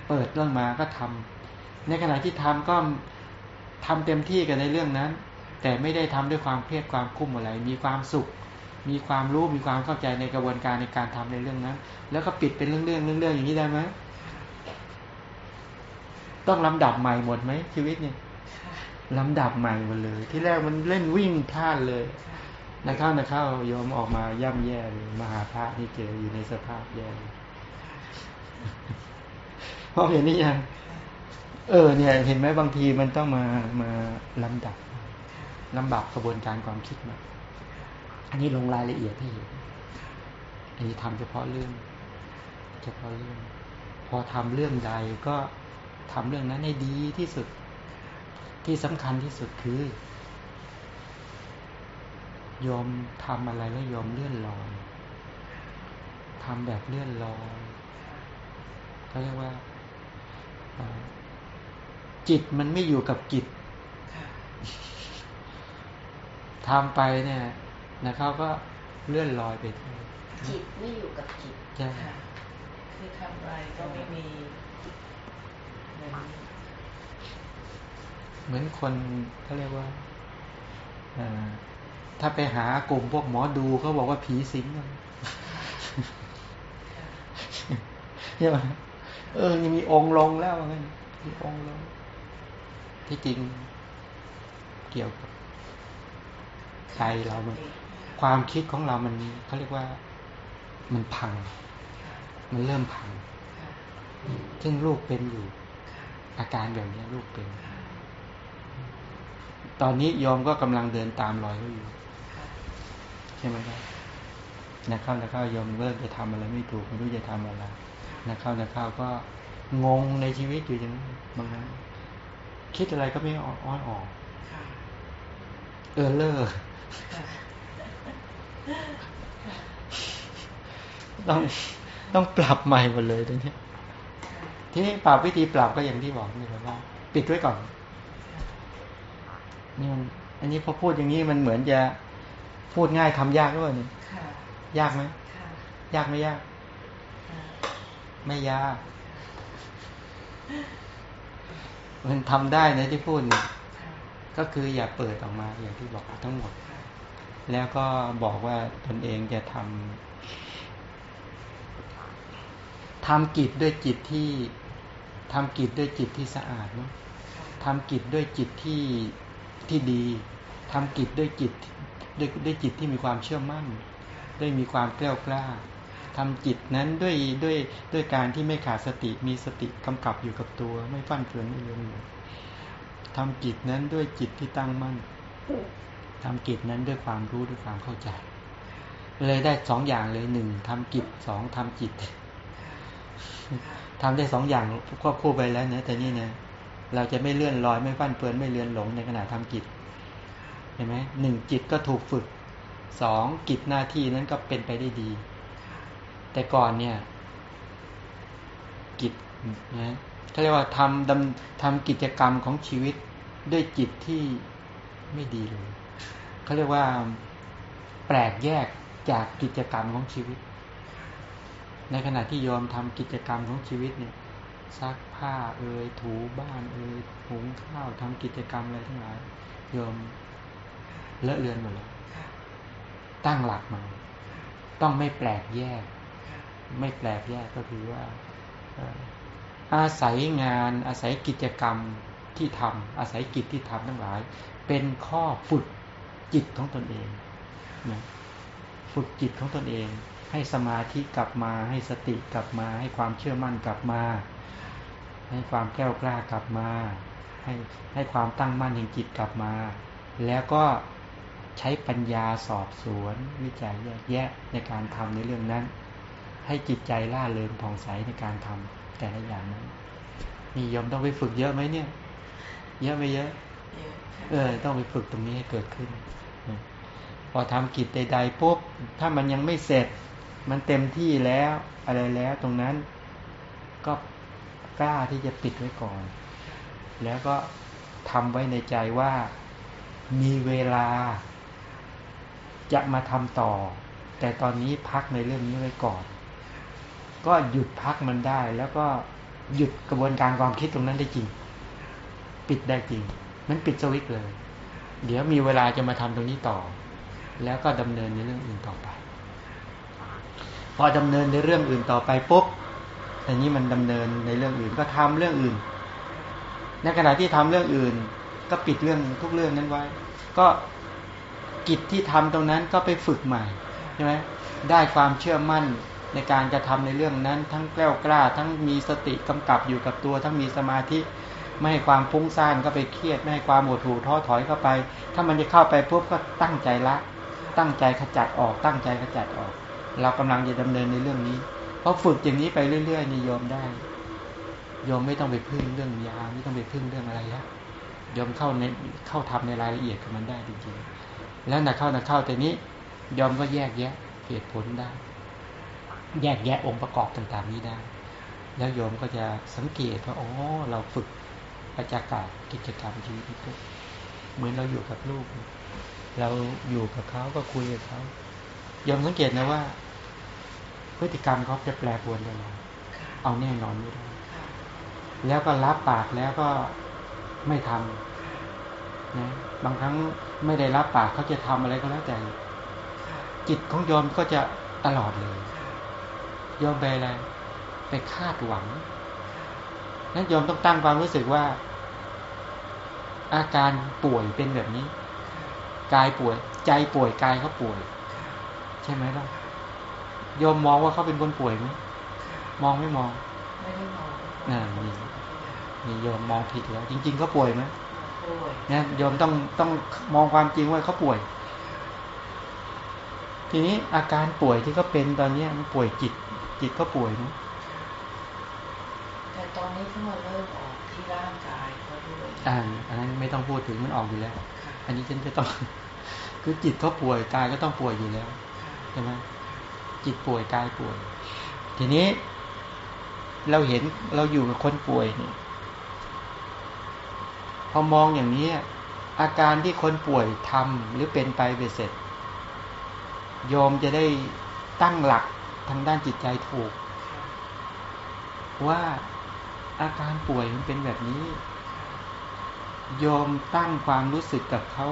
เปิดเรื่องมาก็ทำในขณะที่ทำก็ทำเต็มที่กันในเรื่องนั้น แต่ไม่ได้ทำด้วยความเครียดความคุ้มอะไร มีความสุข มีความรู้มีความเข้าใจในกระบวนการในการทำในเรื่องนั้น แล้วก็ปิดเป็นเรื่องๆเรื่องๆอย่างนี้ได้ไหมต้องลำดับใหม่หมดไหมชีวิตเนี่ยลำดับใหม่หมดเลย ที่แรกมันเล่นวิ่งพลาดเลยนะเข้านะเข้าโยมออกมาย่ำแย่เลยมาหาพระนี่เจออยู่ในสภาพแย่เพราะเห็นนี่ยัง เออ เนี่ย เห็นไหมบางทีมันต้องมามาลำดับ ลำดับกระบวนการความคิดมาอันนี้ลงรายละเอียดให้เห็นอันนี้ทำเฉพาะเรื่อง เฉพาะเรื่อง พอทำเรื่องใดก็ทำเรื่องนั้นให้ดีที่สุด ที่สำคัญที่สุดคือยอมทำอะไรแล้วยอมเลื่อนลอยทำแบบเลื่อนลอยเขาเรียกว่า จิตมันไม่อยู่กับจิต ทำไปเนี่ยนะเขาก็เลื่อนลอยไปเรื่อยจิตไม่อยู่กับจิตใช่ค่ะคือทำอะไรก็ไม่มีเหมือนเหมือนคนเขาเรียกว่าเอ่อถ้าไปหากลุ่มพวกหมอดูเขาบอกว่าผีสิงกันใช่ไหมเออยังมีองค์ลงแล้วว่างั้นมีองค์ลง ที่จริงเกี่ยวกับ ใจเรามันความคิดของเรามันเขาเรียกว่ามันพัง มันเริ่มพัง ซึ่งลูกเป็นอยู่ อาการแบบนี้ลูกเป็น ตอนนี้โยมก็กำลังเดินตามรอยเขาอยู่ใช่ไหมครับนะเข้านะเข้าโยมเริ่มจะทำอะไรไม่ถูกไม่รู้จะทำอะไรนะเข้านะเข้าก็งงในชีวิตอยู่อย่างนั้บางครั้งคิดอะไรก็ไม่อ้อนออก เออเลอร์ ต้องต้องปรับใหม่หมดเลยตรงนี้ทีนี้ปรับวิธีปรับก็อย่างที่บอกนี่แหละว่า ปิดไว้ก่อนนี่มันอันนี้พอพูดอย่างนี้มันเหมือนจะพูดง่ายทำยากด้วยนี่ค่ะยากไหมค่ะยากไม่ยากค่ะไม่ยาก มันทำได้นะที่พูดเนี่ยค่ะก็คืออย่าเปิดออกมาอย่างที่บอกทั้งหมดค่ะ แล้วก็บอกว่าตนเองจะทำทำกิจด้วยจิตที่ทำกิจด้วยจิตที่สะอาดเนาะทำกิจด้วยจิตที่ที่ดีทำกิจด้วยจิตด้วยด้วยจิตที่มีความเชื่อมั่น ด้วยมีความกล้ากล้าทำจิตนั้นด้วยด้วยด้วยการที่ไม่ขาดสติมีสติกำกับอยู่กับตัว ไม่ฟั่นเฟือนไม่ลือนหลงทำจิตนั้นด้วยจิตที่ตั้งมั่น ทำกิจนั้นด้วยความรู้ด้วยความเข้าใจ เลยได้สองอย่างเลยหนึ่งทำกิจสองทำจิตทำได้สองอย่างควบคู่ไปแล้วนะแต่นี่เนี่ยเราจะไม่เลื่อนลอยไม่ฟั่นเฟือนไม่เลือนหลงในขณะทำกิจเห็นไหมหนึ่งจิตก็ถูกฝึกสองกิจหน้าที่นั้นก็เป็นไปได้ดี แต่ก่อนเนี่ย กิจนะเขาเรียกว่าทำดำทำกิจกรรมของชีวิตด้วยจิตที่ไม่ดีเลย เขาเรียกว่าแปลกแยกจากกิจกรรมของชีวิต ในขณะที่ยอมทำกิจกรรมของชีวิตเนี่ยซักผ้าเอ่ยถูบ้านเอ่ยหุงข้าวทำกิจกรรมอะไรทั้งหลายยอมเลอะเลือนหมดเลยตั้งหลักมาต้องไม่แปลกแยก ไม่แปลกแยกก็คือว่า อาศัยงานอาศัยกิจกรรมที่ทำอาศัยกิจที่ทำทั้งหลาย เป็นข้อฝึก จิตของตนเองนะฝึกจิตของตนเอง ให้สมาธิกลับมาให้สติกลับมา ให้ความเชื่อมั่นกลับมา ให้ความแก้วกล้ากลับมา ให้ให้ความตั้งมั่นแห่งจิตกลับมา แล้วก็ใช้ปัญญาสอบสวน วิจัยแยกแยะในการทำในเรื่องนั้น ให้จิตใจล่าเริงผ่องใสในการทำแต่ละอย่างนั้นนี่ยอมต้องไปฝึกเยอะไหมเนี่ย เยอะไม่เยอะ เอออ ต้องไปฝึกตรงนี้ให้เกิดขึ้น พอทำกิจใดๆปุ๊บ ถ้ามันยังไม่เสร็จ มันเต็มที่แล้ว อะไรแล้วตรงนั้น ก็กล้าที่จะปิดไว้ก่อน แล้วก็ทำไว้ในใจว่ามีเวลา จะมาทำต่อ แต่ตอนนี้พักในเรื่องนี้ไว้ก่อน ก็หยุดพักมันได้แล้วก็หยุดกระบวนการความคิดตรงนั้นได้จริง ปิดได้จริง มันปิดสวิตช์เลย เดี๋ยวมีเวลาจะมาทำตรงนี้ต่อ แล้วก็ดำเนินในเรื่องอื่นต่อไป พอดำเนินในเรื่องอื่นต่อไปปุ๊บอันนี้มันดำเนินในเรื่องอื่นก็ทำเรื่องอื่น ในขณะที่ทำเรื่องอื่น ก็ปิดเรื่องทุกเรื่องนั้นไว้ ก็กิจที่ทำตรงนั้นก็ไปฝึกใหม่ใช่ไหมได้ความเชื่อมั่นในการจะทำในเรื่องนั้น ทั้งแกล้วกล้า ทั้งมีสติกำกับอยู่กับตัว ทั้งมีสมาธิ ไม่ให้ความฟุ้งซ่านก็ไปเครียด ไม่ให้ความหดหู่ท้อถอยเข้าไป ถ้ามันจะเข้าไปปุ๊บก็ตั้งใจละ ตั้งใจขจัดออก ตั้งใจขจัดออก เรากำลังจะดำเนินในเรื่องนี้เพราะฝึกอย่างนี้ไปเรื่อยๆนี่โยมได้โยมไม่ต้องไปพึ่งเรื่องยาไม่ต้องไปพึ่งเรื่องอะไรแล้วโยมเข้าในเข้าทำในรายละเอียดกับมันได้จริงๆ แล้วนักเข้านักเข้าแต่นี้ยอมก็แยกแยะเหตุผลได้ แยกแยะองค์ประกอบต่างๆนี้ได้ แล้วโยมก็จะสังเกตว่าอ๋อเราฝึก ประจากาศกิจกรรมชีวิตนี้ปุ๊บเหมือนเราอยู่กับลูก เราอยู่กับเขาก็คุยกับเขายอมสังเกตนะว่า พฤติกรรมเขาจะแปรปรวนตลอดเอาแน่นอนไม่ได้แล้วก็รับปากแล้วก็ไม่ทำนะบางครั้งไม่ได้รับปากเขาจะทำอะไรก็แล้วแต่ จิตของโยมก็จะตลอดเลยโยมไปอะไรไปคาดหวัง นั้นโยมต้องตั้งความรู้สึกว่า อาการป่วยเป็นแบบนี้ กายป่วย ใจป่วย กายเขาป่วย ใช่ไหมล่ะโยมมองว่าเขาเป็นคนป่วยไหมมองไม่มอง ไม่ได้มองน่านี่นี่โยมมองผิดแล้ว จริงๆเขาป่วยไหมป่วยเนี่ยโยมต้องต้องมองความจริงว่าเขาป่วย ทีนี้อาการป่วยที่เขาเป็นตอนเนี้ยมันป่วยจิต จิตเขาป่วยไหม แต่ตอนนี้เขามาเริ่มออกที่ร่างกายเขาด้วยอ่าอันนั้นไม่ต้องพูดถึงมันออกอยู่แล้วค่ะอันนี้ฉันจะต้อง คือจิตเขาป่วยกายก็ต้องป่วยอยู่แล้วค่ะใช่ไหมจิตป่วยกายป่วย ทีนี้ เราเห็นเราอยู่กับคนป่วยเนี่ยพอมองอย่างนี้อาการที่คนป่วยทำหรือเป็นไปเบเสร็จ โยมจะได้ตั้งหลักทางด้านจิตใจถูก ว่า อาการป่วยมันเป็นแบบนี้โยมตั้งความรู้สึกกับเขา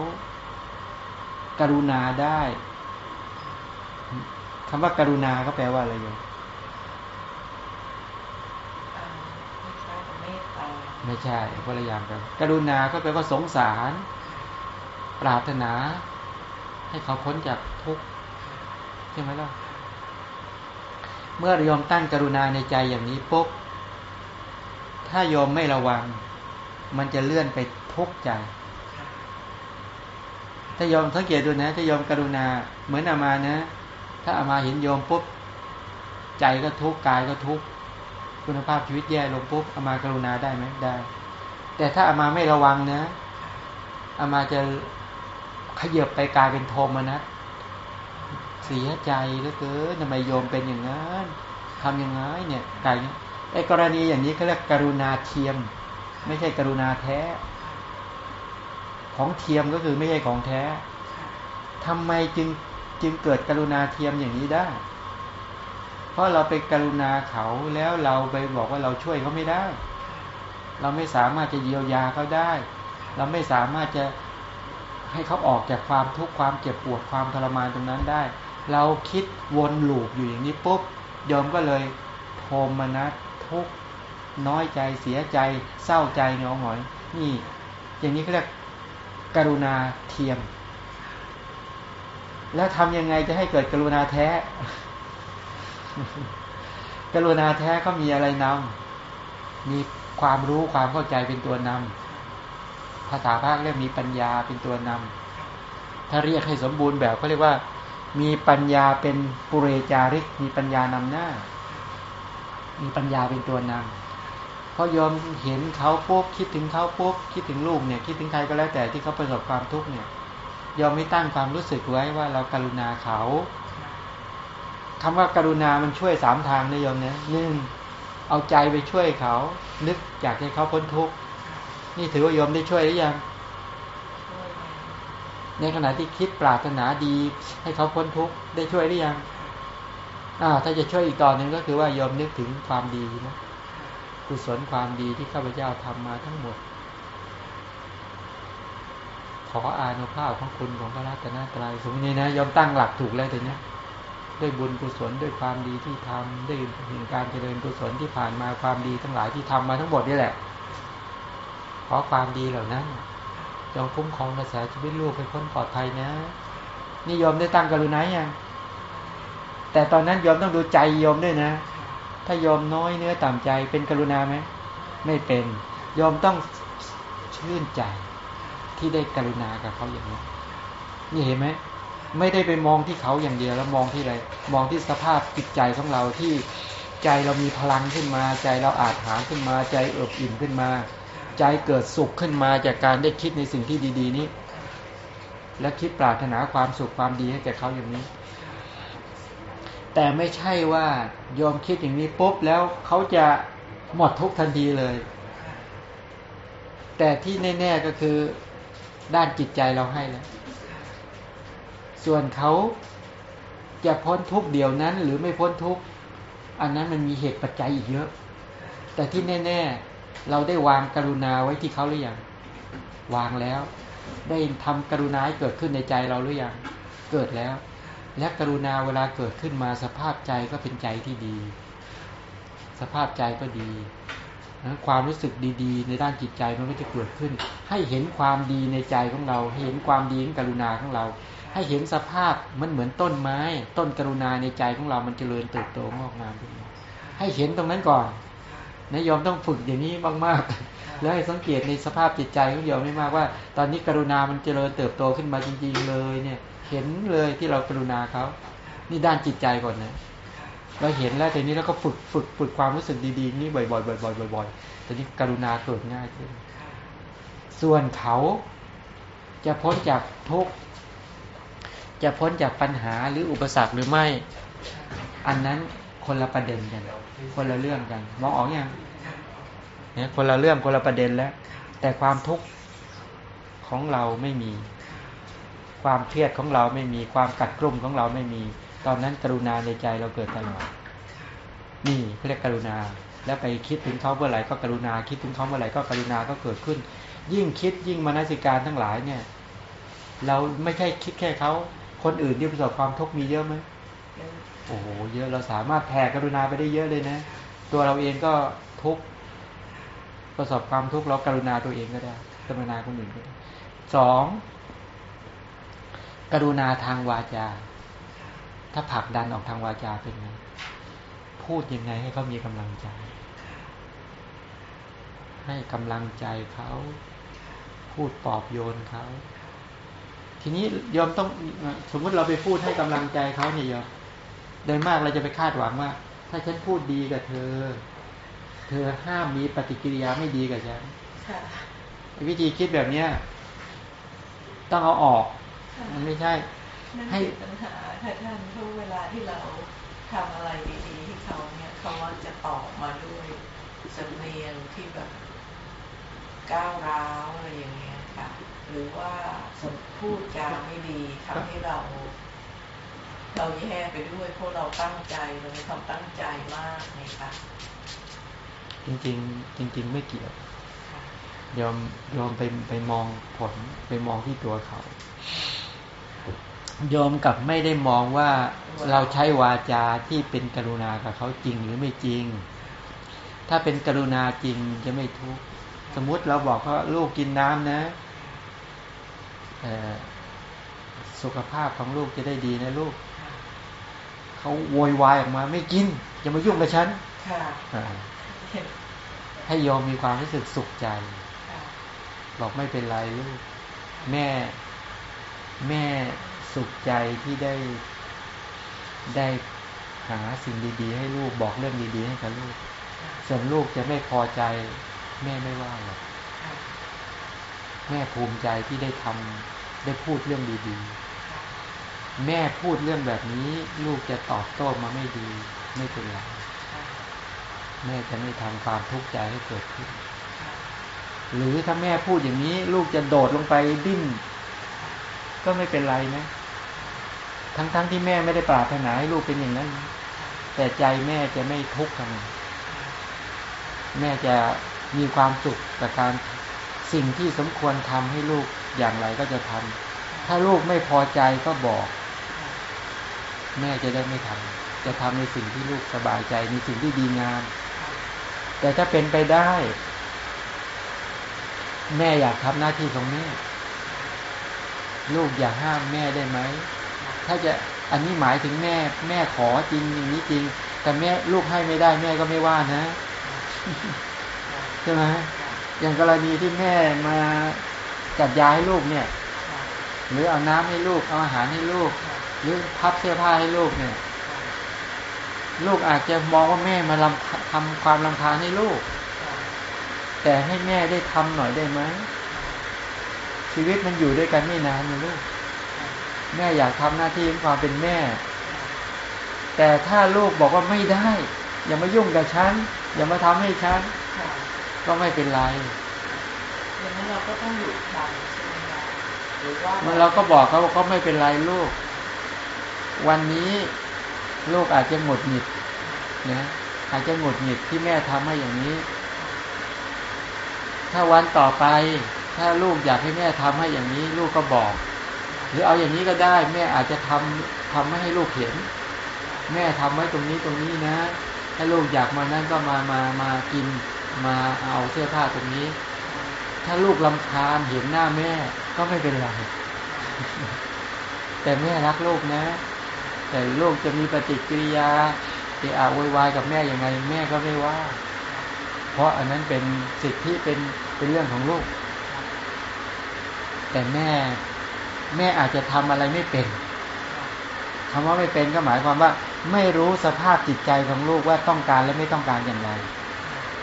กรุณาได้คำว่าการุณาก็แปลว่าอะไรโยมไม่ใช่พละอย่างกันกรุณาก็แปลว่าสงสาร ปรารถนา ให้เขาพ้นจากทุกข์ใช่ไหมล่ะ เมื่อยอมตั้งกรุณาในใจอย่างนี้ปุ๊บ ถ้ายอมไม่ระวัง มันจะเลื่อนไปทุกข์ใจ ถ้ายอมสังเกตดูนะ ถ้ายอมกรุณา เหมือนอามานะ ถ้าอามาเห็นโยมปุ๊บ ใจก็ทุกข์กายก็ทุกข์คุณภาพชีวิตแย่ลงปุ๊บอามากรุณาได้ไหมได้ แต่ถ้าอามาไม่ระวังนะอามาจะขยับไปกลายเป็นโทมนะเสียใจเหลือเกินทำไมโยมเป็นอย่างนั้นทำยังไงเนี่ยกาย ไอ้กรณีอย่างนี้เขาเรียกกรุณาเทียม ไม่ใช่กรุณาแท้ ของเทียมก็คือไม่ใช่ของแท้ทำไมจึงจึงเกิดกรุณาเทียมอย่างนี้ได้ เพราะเราไปกรุณาเขาแล้วเราไปบอกว่าเราช่วยเขาไม่ได้ เราไม่สามารถจะเยียวยาเขาได้ เราไม่สามารถจะให้เขาออกจากความทุกข์ความเจ็บปวดความทรมานตรงนั้นได้ เราคิดวนลูปอยู่อย่างนี้ปุ๊บยอมก็เลยโทมนัส ทุกข์น้อยใจเสียใจ เศร้าใจเงาหงอย นี่ อย่างนี้เขาเรียกกรุณาเทียม แล้วทำยังไงจะให้เกิดกรุณาแท้ กรุณาแท้ก็มีอะไรนำมีความรู้ความเข้าใจเป็นตัวนำภาษาภาคเรียกมีปัญญาเป็นตัวนำถ้าเรียกให้สมบูรณ์แบบก็เรียกว่า มีปัญญาเป็นปุเรจาริก มีปัญญานำหน้า มีปัญญาเป็นตัวนำเพราะยอมเห็นเขาปุ๊บคิดถึงเขาปุ๊บคิดถึงลูกเนี่ย คิดถึงใครก็แล้วแต่ที่เขาประสบความทุกข์เนี่ยยอมไม่ตั้งความรู้สึกไว้ว่าเราการุณาเขาคำว่าการุณามันช่วยสามทางนะโยมเนี่ยหนึ่งเอาใจไปช่วยเขา นึกอยากให้เขาพ้นทุกข์นี่ถือว่าโยมได้ช่วยหรือยัง ในขณะที่คิดปรารถนาดีให้เขาพ้นทุกข์ได้ช่วยหรือยัง อ่าถ้าจะช่วยอีกต่อหนึ่งก็คือว่าโยมนึกถึงความดีนะกุศลความดีที่ข้าพเจ้าทำมาทั้งหมด ขออานุภาพของคุณของพระรัตนตรัยสมมตินี้นะยอมตั้งหลักถูกแล้วแต่เนี้ยด้วยบุญกุศลด้วยความดีที่ทำด้วยเห็นการเจริญกุศลที่ผ่านมาความดีทั้งหลายที่ทำมาทั้งหมดนี่แหละ ขอความดีเหล่านั้นจงคุ้มครองกระแสชีวิตลูกให้พ้นปลอดภัยนะ นี่ยอมได้ตั้งกรุณาอย่าง แต่ตอนนั้นยอมต้องดูใจยอมด้วยนะ ถ้ายอมน้อยเนื้อต่ำใจเป็นกรุณาไหมไม่เป็นยอมต้องชื่นใจที่ได้กรุณากับเขาอย่างนี้นี่เห็นไหมไม่ได้ไปมองที่เขาอย่างเดียวแล้วมองที่อะไรมองที่สภาพจิตใจของเราที่ใจเรามีพลังขึ้นมา ใจเราอาจหาขึ้นมา ใจเอิบอิ่มขึ้นมา ใจเกิดสุขขึ้นมาจากการได้คิดในสิ่งที่ดี ๆ นี้ และคิดปรารถนาความสุขความดีให้แก่เขาอย่างนี้ แต่ไม่ใช่ว่ายอมคิดอย่างนี้ปุ๊บแล้วเขาจะหมดทุกทันทีเลย แต่ที่แน่ ๆก็คือด้านจิตใจเราให้แล้ว ส่วนเขาจะพ้นทุกเดียวนั้น หรือไม่พ้นทุกอันนั้นมันมีเหตุปัจจัยอีกเยอะ แต่ที่แน่ ๆ เราได้วางกรุณาไว้ที่เขาหรือยังวางแล้ว ได้ทำกรุณาให้เกิดขึ้นในใจเราหรือยังเกิดแล้ว และกรุณาเวลาเกิดขึ้นมาสภาพใจก็เป็นใจที่ดี สภาพใจก็ดีนะความรู้สึกดีๆ ในด้านจิตใจมันก็จะเกิดขึ้น ให้เห็นความดีในใจของเราให้เห็นความดีของกรุณาของเรา ให้เห็นสภาพมันเหมือนต้นไม้ ต้นกรุณาในใจของเรามันเจริญเติบโตงอกงามขึ้นมาให้เห็นตรงนั้นก่อนนายยอมต้องฝึกอย่างนี้มากๆ แล้วให้สังเกตในสภาพจิตใจของโยมไม่มากว่า ตอนนี้กรุณามันเจริญเติบโตขึ้นมาจริง ๆ เลยเนี่ย เห็นเลยที่เรากรุณาเขา นี่ด้านจิตใจก่อนนะ เราเห็นแล้วแต่นี้แล้วก็ฝึกฝึกฝึกความรู้สึกดีๆนี่บ่อยๆบ่อยๆบ่อยๆตอนนี้กรุณาเกิดง่ายขึ้น ส่วนเขาจะพ้นจากทุกข์จะพ้นจากปัญหาหรืออุปสรรคหรือไม่ อันนั้นคนละประเด็นกัน คนละเรื่องกัน มองออกอยังเนี่ยคนละเรื่องคนละประเด็นแล้ว แต่ความทุกข์ของเราไม่มี ความเครียดของเราไม่มีความกัดกลุ่มของเราไม่มี ตอนนั้นกรุณาในใจเราเกิดตลอดนี่เรียกกรุณา แล้วไปคิดถึงเขาเมื่อไหร่ก็กรุณา คิดถึงเขาเมื่อไหร่ก็กรุณาก็เกิดขึ้น ยิ่งคิดยิ่งมนสิการทั้งหลายเนี่ย เราไม่ใช่คิดแค่เขาคนอื่นที่ประสบความทุกข์มีเยอะไหมโอ้โหเยอะเราสามารถแผ่กรุณาไปได้เยอะเลยนะ ตัวเราเองก็ทุกข์ประสบความทุกข์เรากรุณาตัวเองก็ได้กรุณาคนอื่นก็ได้สอง กรุณาทางวาจา ถ้าผลักดันออกทางวาจาเป็นไงพูดยังไงให้เขามีกำลังใจ ให้กำลังใจเขาพูดปลอบโยนเขาทีนี้ยอมต้องสมมติเราไปพูดให้กำลังใจเขาเนี่ยยอมโดยมากเราจะไปคาดหวังว่า ถ้าฉันพูดดีกับเธอ เธอห้ามมีปฏิกิริยาไม่ดีกับฉันวิธีคิดแบบเนี้ย ต้องเอาออก มันไม่ใช่ให้ปัญหาค่ะท่านทุกเวลาที่เราทำอะไรดีๆให้เขาเนี่ยเขาจะตอบมาด้วยสำเนียงที่แบบก้าวร้าวอะไรอย่างเงี้ยค่ะ หรือว่าพูดจาไม่ดีทำให้เรา เราแย่ไปด้วยเพราะเราตั้งใจเรามีความตั้งใจมากนะคะจริงๆ จริง ๆ ไม่เกี่ยวยอมยอมไปไปมองผลไปมองที่ตัวเขา ยอมกับไม่ได้มองว่าเราใช้วาจาที่เป็นกรุณากับเขาจริงหรือไม่จริง ถ้าเป็นกรุณาจริงจะไม่ทุกข์สมมุติเราบอกว่าลูกกินน้ำนะสุขภาพของลูกจะได้ดีนะลูก เขาโวยวายออกมาไม่กินอย่ามายุ่งกับฉันให้ยอมมีความรู้สึกสุขใจ บอกไม่เป็นไรลูก แม่แม่ สุขใจที่ได้ได้หาสิ่งดีๆ ให้ลูกบอกเรื่องดีๆ ให้กับลูก ส่วนลูกจะไม่พอใจ แม่ไม่ว่าหรอกแม่ภูมิใจที่ได้ทำได้พูดเรื่องดีๆ แม่พูดเรื่องแบบนี้ ลูกจะตอบโต้มาไม่ดี ไม่เป็นไรแม่จะไม่ทำความทุกข์ใจให้เกิดขึ้น หรือถ้าแม่พูดอย่างนี้ ลูกจะโดดลงไปดิ้นก็ไม่เป็นไรนะ ทั้งๆทที่แม่ไม่ได้ปรารถนาให้ลูกเป็นอย่างนั้น แต่ใจแม่จะไม่ทุกข์กันแม่จะมีความสุขกับการสิ่งที่สมควรทำให้ลูกอย่างไรก็จะทำถ้าลูกไม่พอใจก็บอก แม่จะได้ไม่ทำจะทำในสิ่งที่ลูกสบายใจในสิ่งที่ดีงาม แต่ถ้าเป็นไปได้ แม่อยากทำหน้าที่ของแม่ ลูกอยากห้ามแม่ได้ไหม ถ้าจะอันนี้หมายถึงแม่ แม่ขอจริงอย่างนี้จริง แต่แม่ลูกให้ไม่ได้แม่ก็ไม่ว่านะใช่ไหมอย่างกรณีที่แม่มาจัดยาให้ลูกเนี่ย หรือเอาน้ำให้ลูกเอาอาหารให้ลูก หรือพับเสื้อผ้าให้ลูกเนี่ย ลูกอาจจะมองว่าแม่มาทำความลำคาญให้ลูก แต่ให้แม่ได้ทำหน่อยได้ไหมชีวิตมันอยู่ด้วยกันไม่นานนะลูก แม่อยากทำหน้าที่ความเป็นแม่ แต่ถ้าลูกบอกว่าไม่ได้ อย่ามายุ่งกับฉัน อย่ามาทำให้ฉัน ก็ไม่เป็นไรอย่างนั้นเราก็ต้องหยุดทำใช่ไหมคะหรือว่าเราก็บอกเขาว่าก็ไม่เป็นไรลูก วันนี้ลูกอาจจะหงุดหงิดนะอาจจะหงุดหงิดที่แม่ทำให้อย่างนี้ ถ้าวันต่อไป ถ้าลูกอยากให้แม่ทำให้อย่างนี้ ลูกก็บอก หรือเอาอย่างนี้ก็ได้ แม่อาจจะทำทำไม่ให้ลูกเห็น แม่ทำไว้ตรงนี้ตรงนี้นะ ถ้าลูกอยากมานั่นก็มามามากินมาเอาเสื้อผ้าตรงนี้ ถ้าลูกลำคาญเห็นหน้าแม่ก็ไม่เป็นไรแต่แม่รักลูกนะ แต่ลูกจะมีปฏิกิริยาเอะอะวายกับแม่ยังไง แม่ก็ไม่ว่า เพราะอันนั้นเป็นสิทธิเป็นเป็นเรื่องของลูก แต่แม่ แม่อาจจะทำอะไรไม่เป็นคำว่าไม่เป็นก็หมายความว่า ไม่รู้สภาพจิตใจของลูกว่าต้องการและไม่ต้องการอย่างไร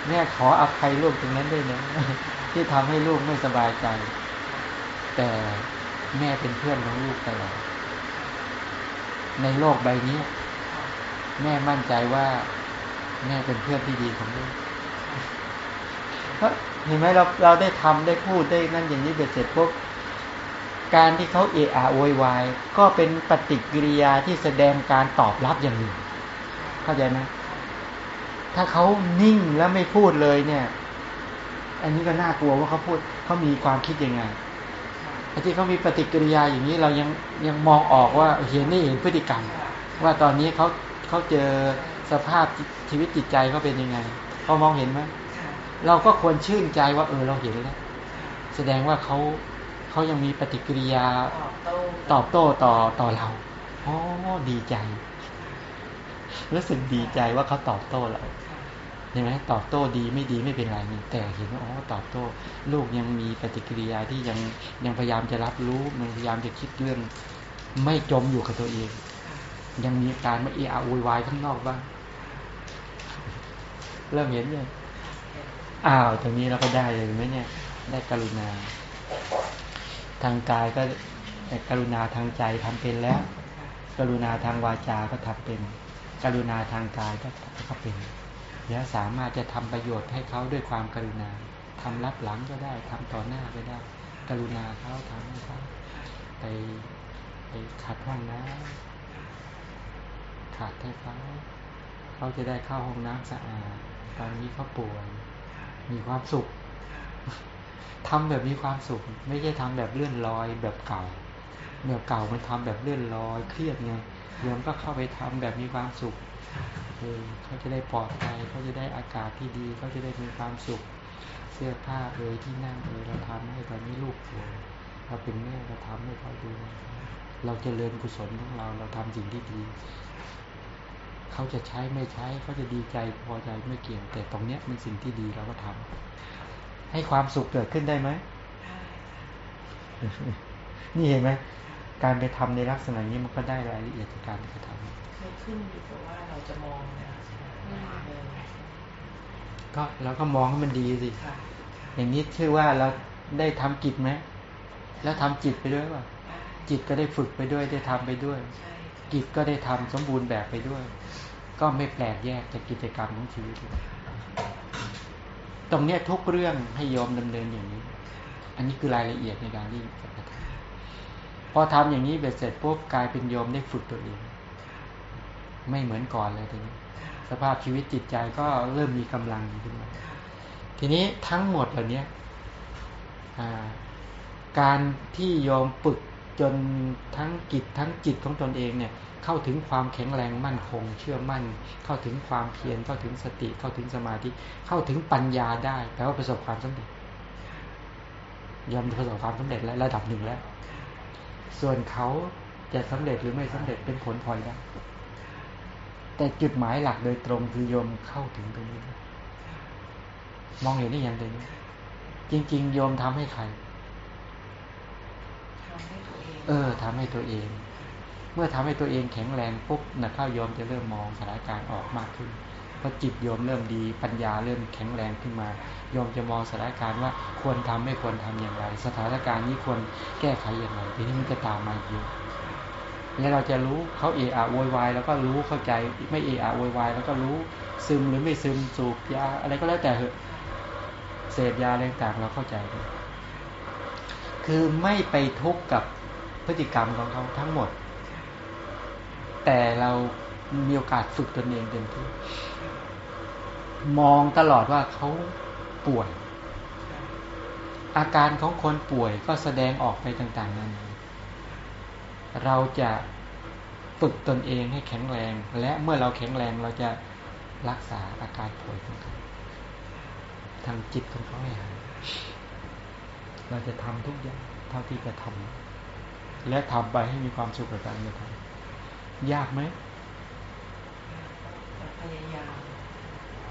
แม่ขออภัยลูกตรงนั้นด้วยนะที่ทำให้ลูกไม่สบายใจ แต่แม่เป็นเพื่อนของลูกตลอดในโลกใบนี้ แม่มั่นใจว่า แม่เป็นเพื่อนที่ดีของลูกเพราะเห็นไหมเราเราได้ทำได้พูดได้นั่นอย่างนี้เบ็ดเสร็จปุ๊บ การที่เขาเอะอะโวยวาย ก็เป็นปฏิกิริยาที่แสดงการตอบรับอย่างหนึ่ง เข้าใจไหมถ้าเขานิ่งแล้วไม่พูดเลยเนี่ย อันนี้ก็น่ากลัวว่าเขาพูดเขามีความคิดยังไงไอ้ที่เขามีปฏิกิริยาอย่างนี้เรายังยังมองออกว่าเห็นนี่เห็นพฤติกรรม ว่าตอนนี้เขาเขาเจอสภาพชีวิตจิตใจเขาเป็นยังไงเขามองเห็นไหมเราก็ควรชื่นใจว่าเออเราเห็นแล้ว แสดงว่าเขา เขายังมีปฏิกิริยาตอบโต้ต่อต่อเราอ๋อดีใจ รู้สึกดีใจว่าเขาตอบโต้เราเห็นไหมตอบโต้ดีไม่ดีไม่เป็นไรนี่แต่เห็นว่าอ๋อตอบโต้ ลูกยังมีปฏิกิริยาที่ยังยังพยายามจะรับรู้มันพยายามจะคิดเรื่อง ไม่จมอยู่กับตัวเอง ยังมีการมาเอะอะโวยวายข้างนอกบ้างเริ่มเห็นยังอ้าวตรงนี้เราก็ได้เลยไหมเนี่ย ได้กรุณา ทางกายก็กรุณาทางใจทำเป็นแล้ว กรุณาทางวาจาก็ทำเป็น กรุณาทางกายก็ก็เป็นแล้วสามารถจะทำประโยชน์ให้เขาด้วยความกรุณาทำรับหลังก็ได้ทำต่อหน้าก็ได้ กรุณาเขาทำให้เขาไปไปขัดห้องน้ำขัดให้เขาเขาจะได้เข้าห้องน้ำสะอาดตอนนี้เขาป่วยมีความสุข ทำแบบมีความสุข ไม่ใช่ทำแบบเลื่อนลอยแบบเก่า แบบเก่ามันทำแบบเลื่อนลอยเครียดไงโยมก็เข้าไปทำแบบมีความสุขเออเขาจะได้ปลอดภัยเขาจะได้อากาศที่ดีเขาจะได้มีความสุข เสื้อผ้าเอ่ยที่นั่งเอ่ยเราทำให้ตอนนี้ลูกป่วยเราเป็นแม่เราทำให้เขาดู เราจเจริญกุศลของเราเราทำสิ่งที่ดีเขาจะใช้ไม่ใช้เขาจะดีใจพอใจไม่เกี่ยงแต่ตรงเนี้ยมันสิ่งที่ดีเราก็ทำ ให้ความสุขเกิดขึ้นได้ไหมนี่เห็นไหมการไปทำในลักษณะนี้มันก็ได้รายละเอียดการกระทำคือขึ้นอยู่กับว่าเราจะมองนะก็เราก็มองให้มันดีสิอย่างนี้ชื่อว่าเราได้ทำกิจไหมแล้วทำจิตไปด้วยว่าจิตก็ได้ฝึกไปด้วยได้ทำไปด้วย กิจก็ได้ทำสมบูรณ์แบบไปด้วย ก็ไม่แปลกแยกจากกิจกรรมของชีวิต ตรงเนี้ยทุกเรื่องให้ยอมดำเนินอย่างนี้ อันนี้คือรายละเอียดในการที่พอทำอย่างนี้เบ็ดเสร็จปุ๊บกลายเป็นโยมได้ฝึกตัวเองไม่เหมือนก่อนเลยทีนี้ สภาพชีวิตจิตใจก็เริ่มมีกำลังขึ้นมาทีนี้ทั้งหมดเหล่านี้การที่ยอมฝึกจนทั้งกิจทั้งจิตของตนเองเนี่ย เข้าถึงความแข็งแรงมั่นคง เชื่อมั่น เข้าถึงความเพียรเข้าถึงสติเข้าถึงสมาธิเข้าถึงปัญญาได้แปลว่าประสบความสำเร็จยอมประสบความสำเร็จแล้วระดับหนึ่งแล้ว ส่วนเขาจะสำเร็จหรือไม่สำเร็จเป็นผลพลอยได้แต่จุดหมายหลักโดยตรงคือยมเข้าถึงตรงนี้ มองเห็นได้อย่างไรจริง ๆ โยมทำให้ใคร เออทำให้ตัวเอง เมื่อทำให้ตัวเองแข็งแรงปุ๊บนะข้าโยมจะเริ่มมองสถานการณ์ออกมากขึ้นพอจิตโยมเริ่มดีปัญญาเริ่มแข็งแรงขึ้นมาโยมจะมองสถานการณ์ว่าควรทำไม่ควรทำอย่างไร สถานการณ์นี้ควรแก้ไขอย่างไรทีนี้มันจะตามมาเยอะแล้วเราจะรู้เขาเอะอะโวยวายแล้วก็รู้เข้าใจไม่เอะอะโวยวายแล้วก็รู้ซึมหรือไม่ซึมสูบยาอะไรก็แล้วแต่เหอะเสพยาอะไรต่างเราเข้าใจ คือไม่ไปทุกข์กับพฤติกรรมของเขาทั้งหมด แต่เรามีโอกาสฝึกตนเองเต็มที่ มองตลอดว่าเขาป่วย อาการของคนป่วยก็แสดงออกไปต่างๆนั้นเราจะฝึกตนเองให้แข็งแรง และเมื่อเราแข็งแรงเราจะรักษาอาการป่วยของเขาทางจิตของเขาให้หายเราจะทำทุกอย่างเท่าที่จะทำและทำไปให้มีความสุขกับการกระทำ ยากไหมพยายาม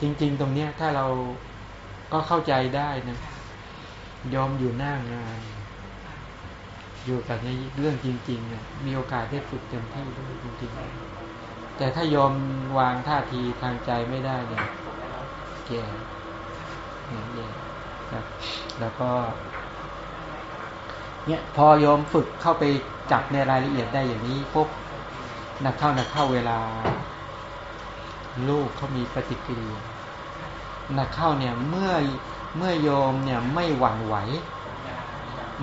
จริง ๆ ตรงเนี้ยถ้าเราก็เข้าใจได้นะยอมอยู่หน้างาน อยู่กับในเรื่องจริงๆเนี่ยมีโอกาสได้ฝึกเต็มที่ด้วยจริง ๆ แต่ถ้ายอมวางท่าทีทางใจไม่ได้เนี่ยแก่เนี่ยแย่ครับแล้วก็ เนี่ยพอยอมฝึกเข้าไปจับในรายละเอียดได้อย่างนี้ปุ๊บ นักเข้านักเข้าเวลา ลูกเขามีปฏิกิริยานักเข้าเนี่ยเมื่อเมื่อยอมเนี่ยไม่หวั่นไหว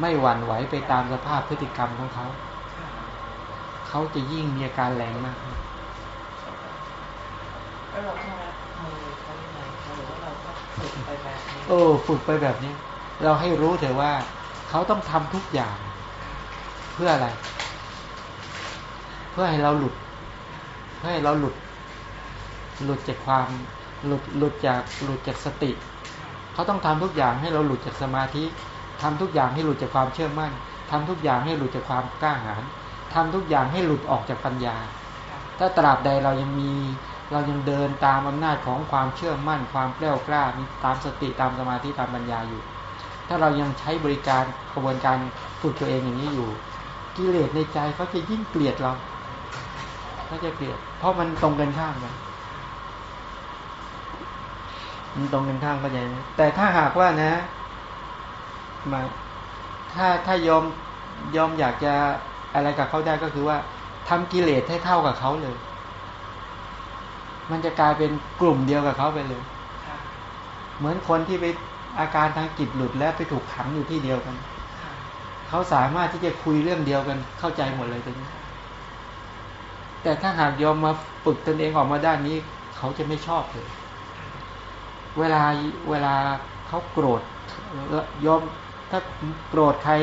ไม่หวั่นไหวไปตามสภาพพฤติกรรมของเขา เขาจะยิ่งมีอาการแรงมากแล้วเราต้องรับมือเขายังไงคะหรือว่าเราก็ฝึกไปแบบนี้เออฝึกไปแบบนี้ เราให้รู้เถอะว่า เขาต้องทำทุกอย่าง เพื่ออะไรเพื่อให้เราหลุด เพื่อให้เราหลุด หลุดจากความหลุดหลุดจากหลุดจากสติ เขาต้องทำทุกอย่างให้เราหลุดจากสมาธิทำทุกอย่างให้หลุดจากความเชื่อมั่นทำทุกอย่างให้หลุดจากความกล้าหาญทำทุกอย่างให้หลุดออกจากปัญญา ถ้าตราบใดเรายังมีเรายังเดินตามอำนาจของความเชื่อมั่น ความแกล้วกล้ามีตามสติตามสมาธิตามปัญญาอยู่ ถ้าเรายังใช้บริการกระบวนการฝึกตัวเองอย่างนี้อยู่ กิเลสในใจเขาจะยิ่งเกลียดเรา เขาจะเกลียดเพราะมันตรงกันข้ามกันมันตรงกันข้ามก็ใจไหมแต่ถ้าหากว่านะมาถ้าถ้ายอมยอมอยากจะอะไรกับเขาได้ก็คือว่าทำกิเลสให้เท่ากับเขาเลย มันจะกลายเป็นกลุ่มเดียวกับเขาไปเลยค่ะเหมือนคนที่ไปอาการทางจิตหลุดแล้วไปถูกขังอยู่ที่เดียวกันค่ะเขาสามารถที่จะคุยเรื่องเดียวกันเข้าใจหมดเลยตรงนี้ แต่ถ้าหากยอมมาฝึกตนเองออกมาด้านนี้ เขาจะไม่ชอบเลย เวลาเวลาเขาโกรธยอมถ้าโกรธใคร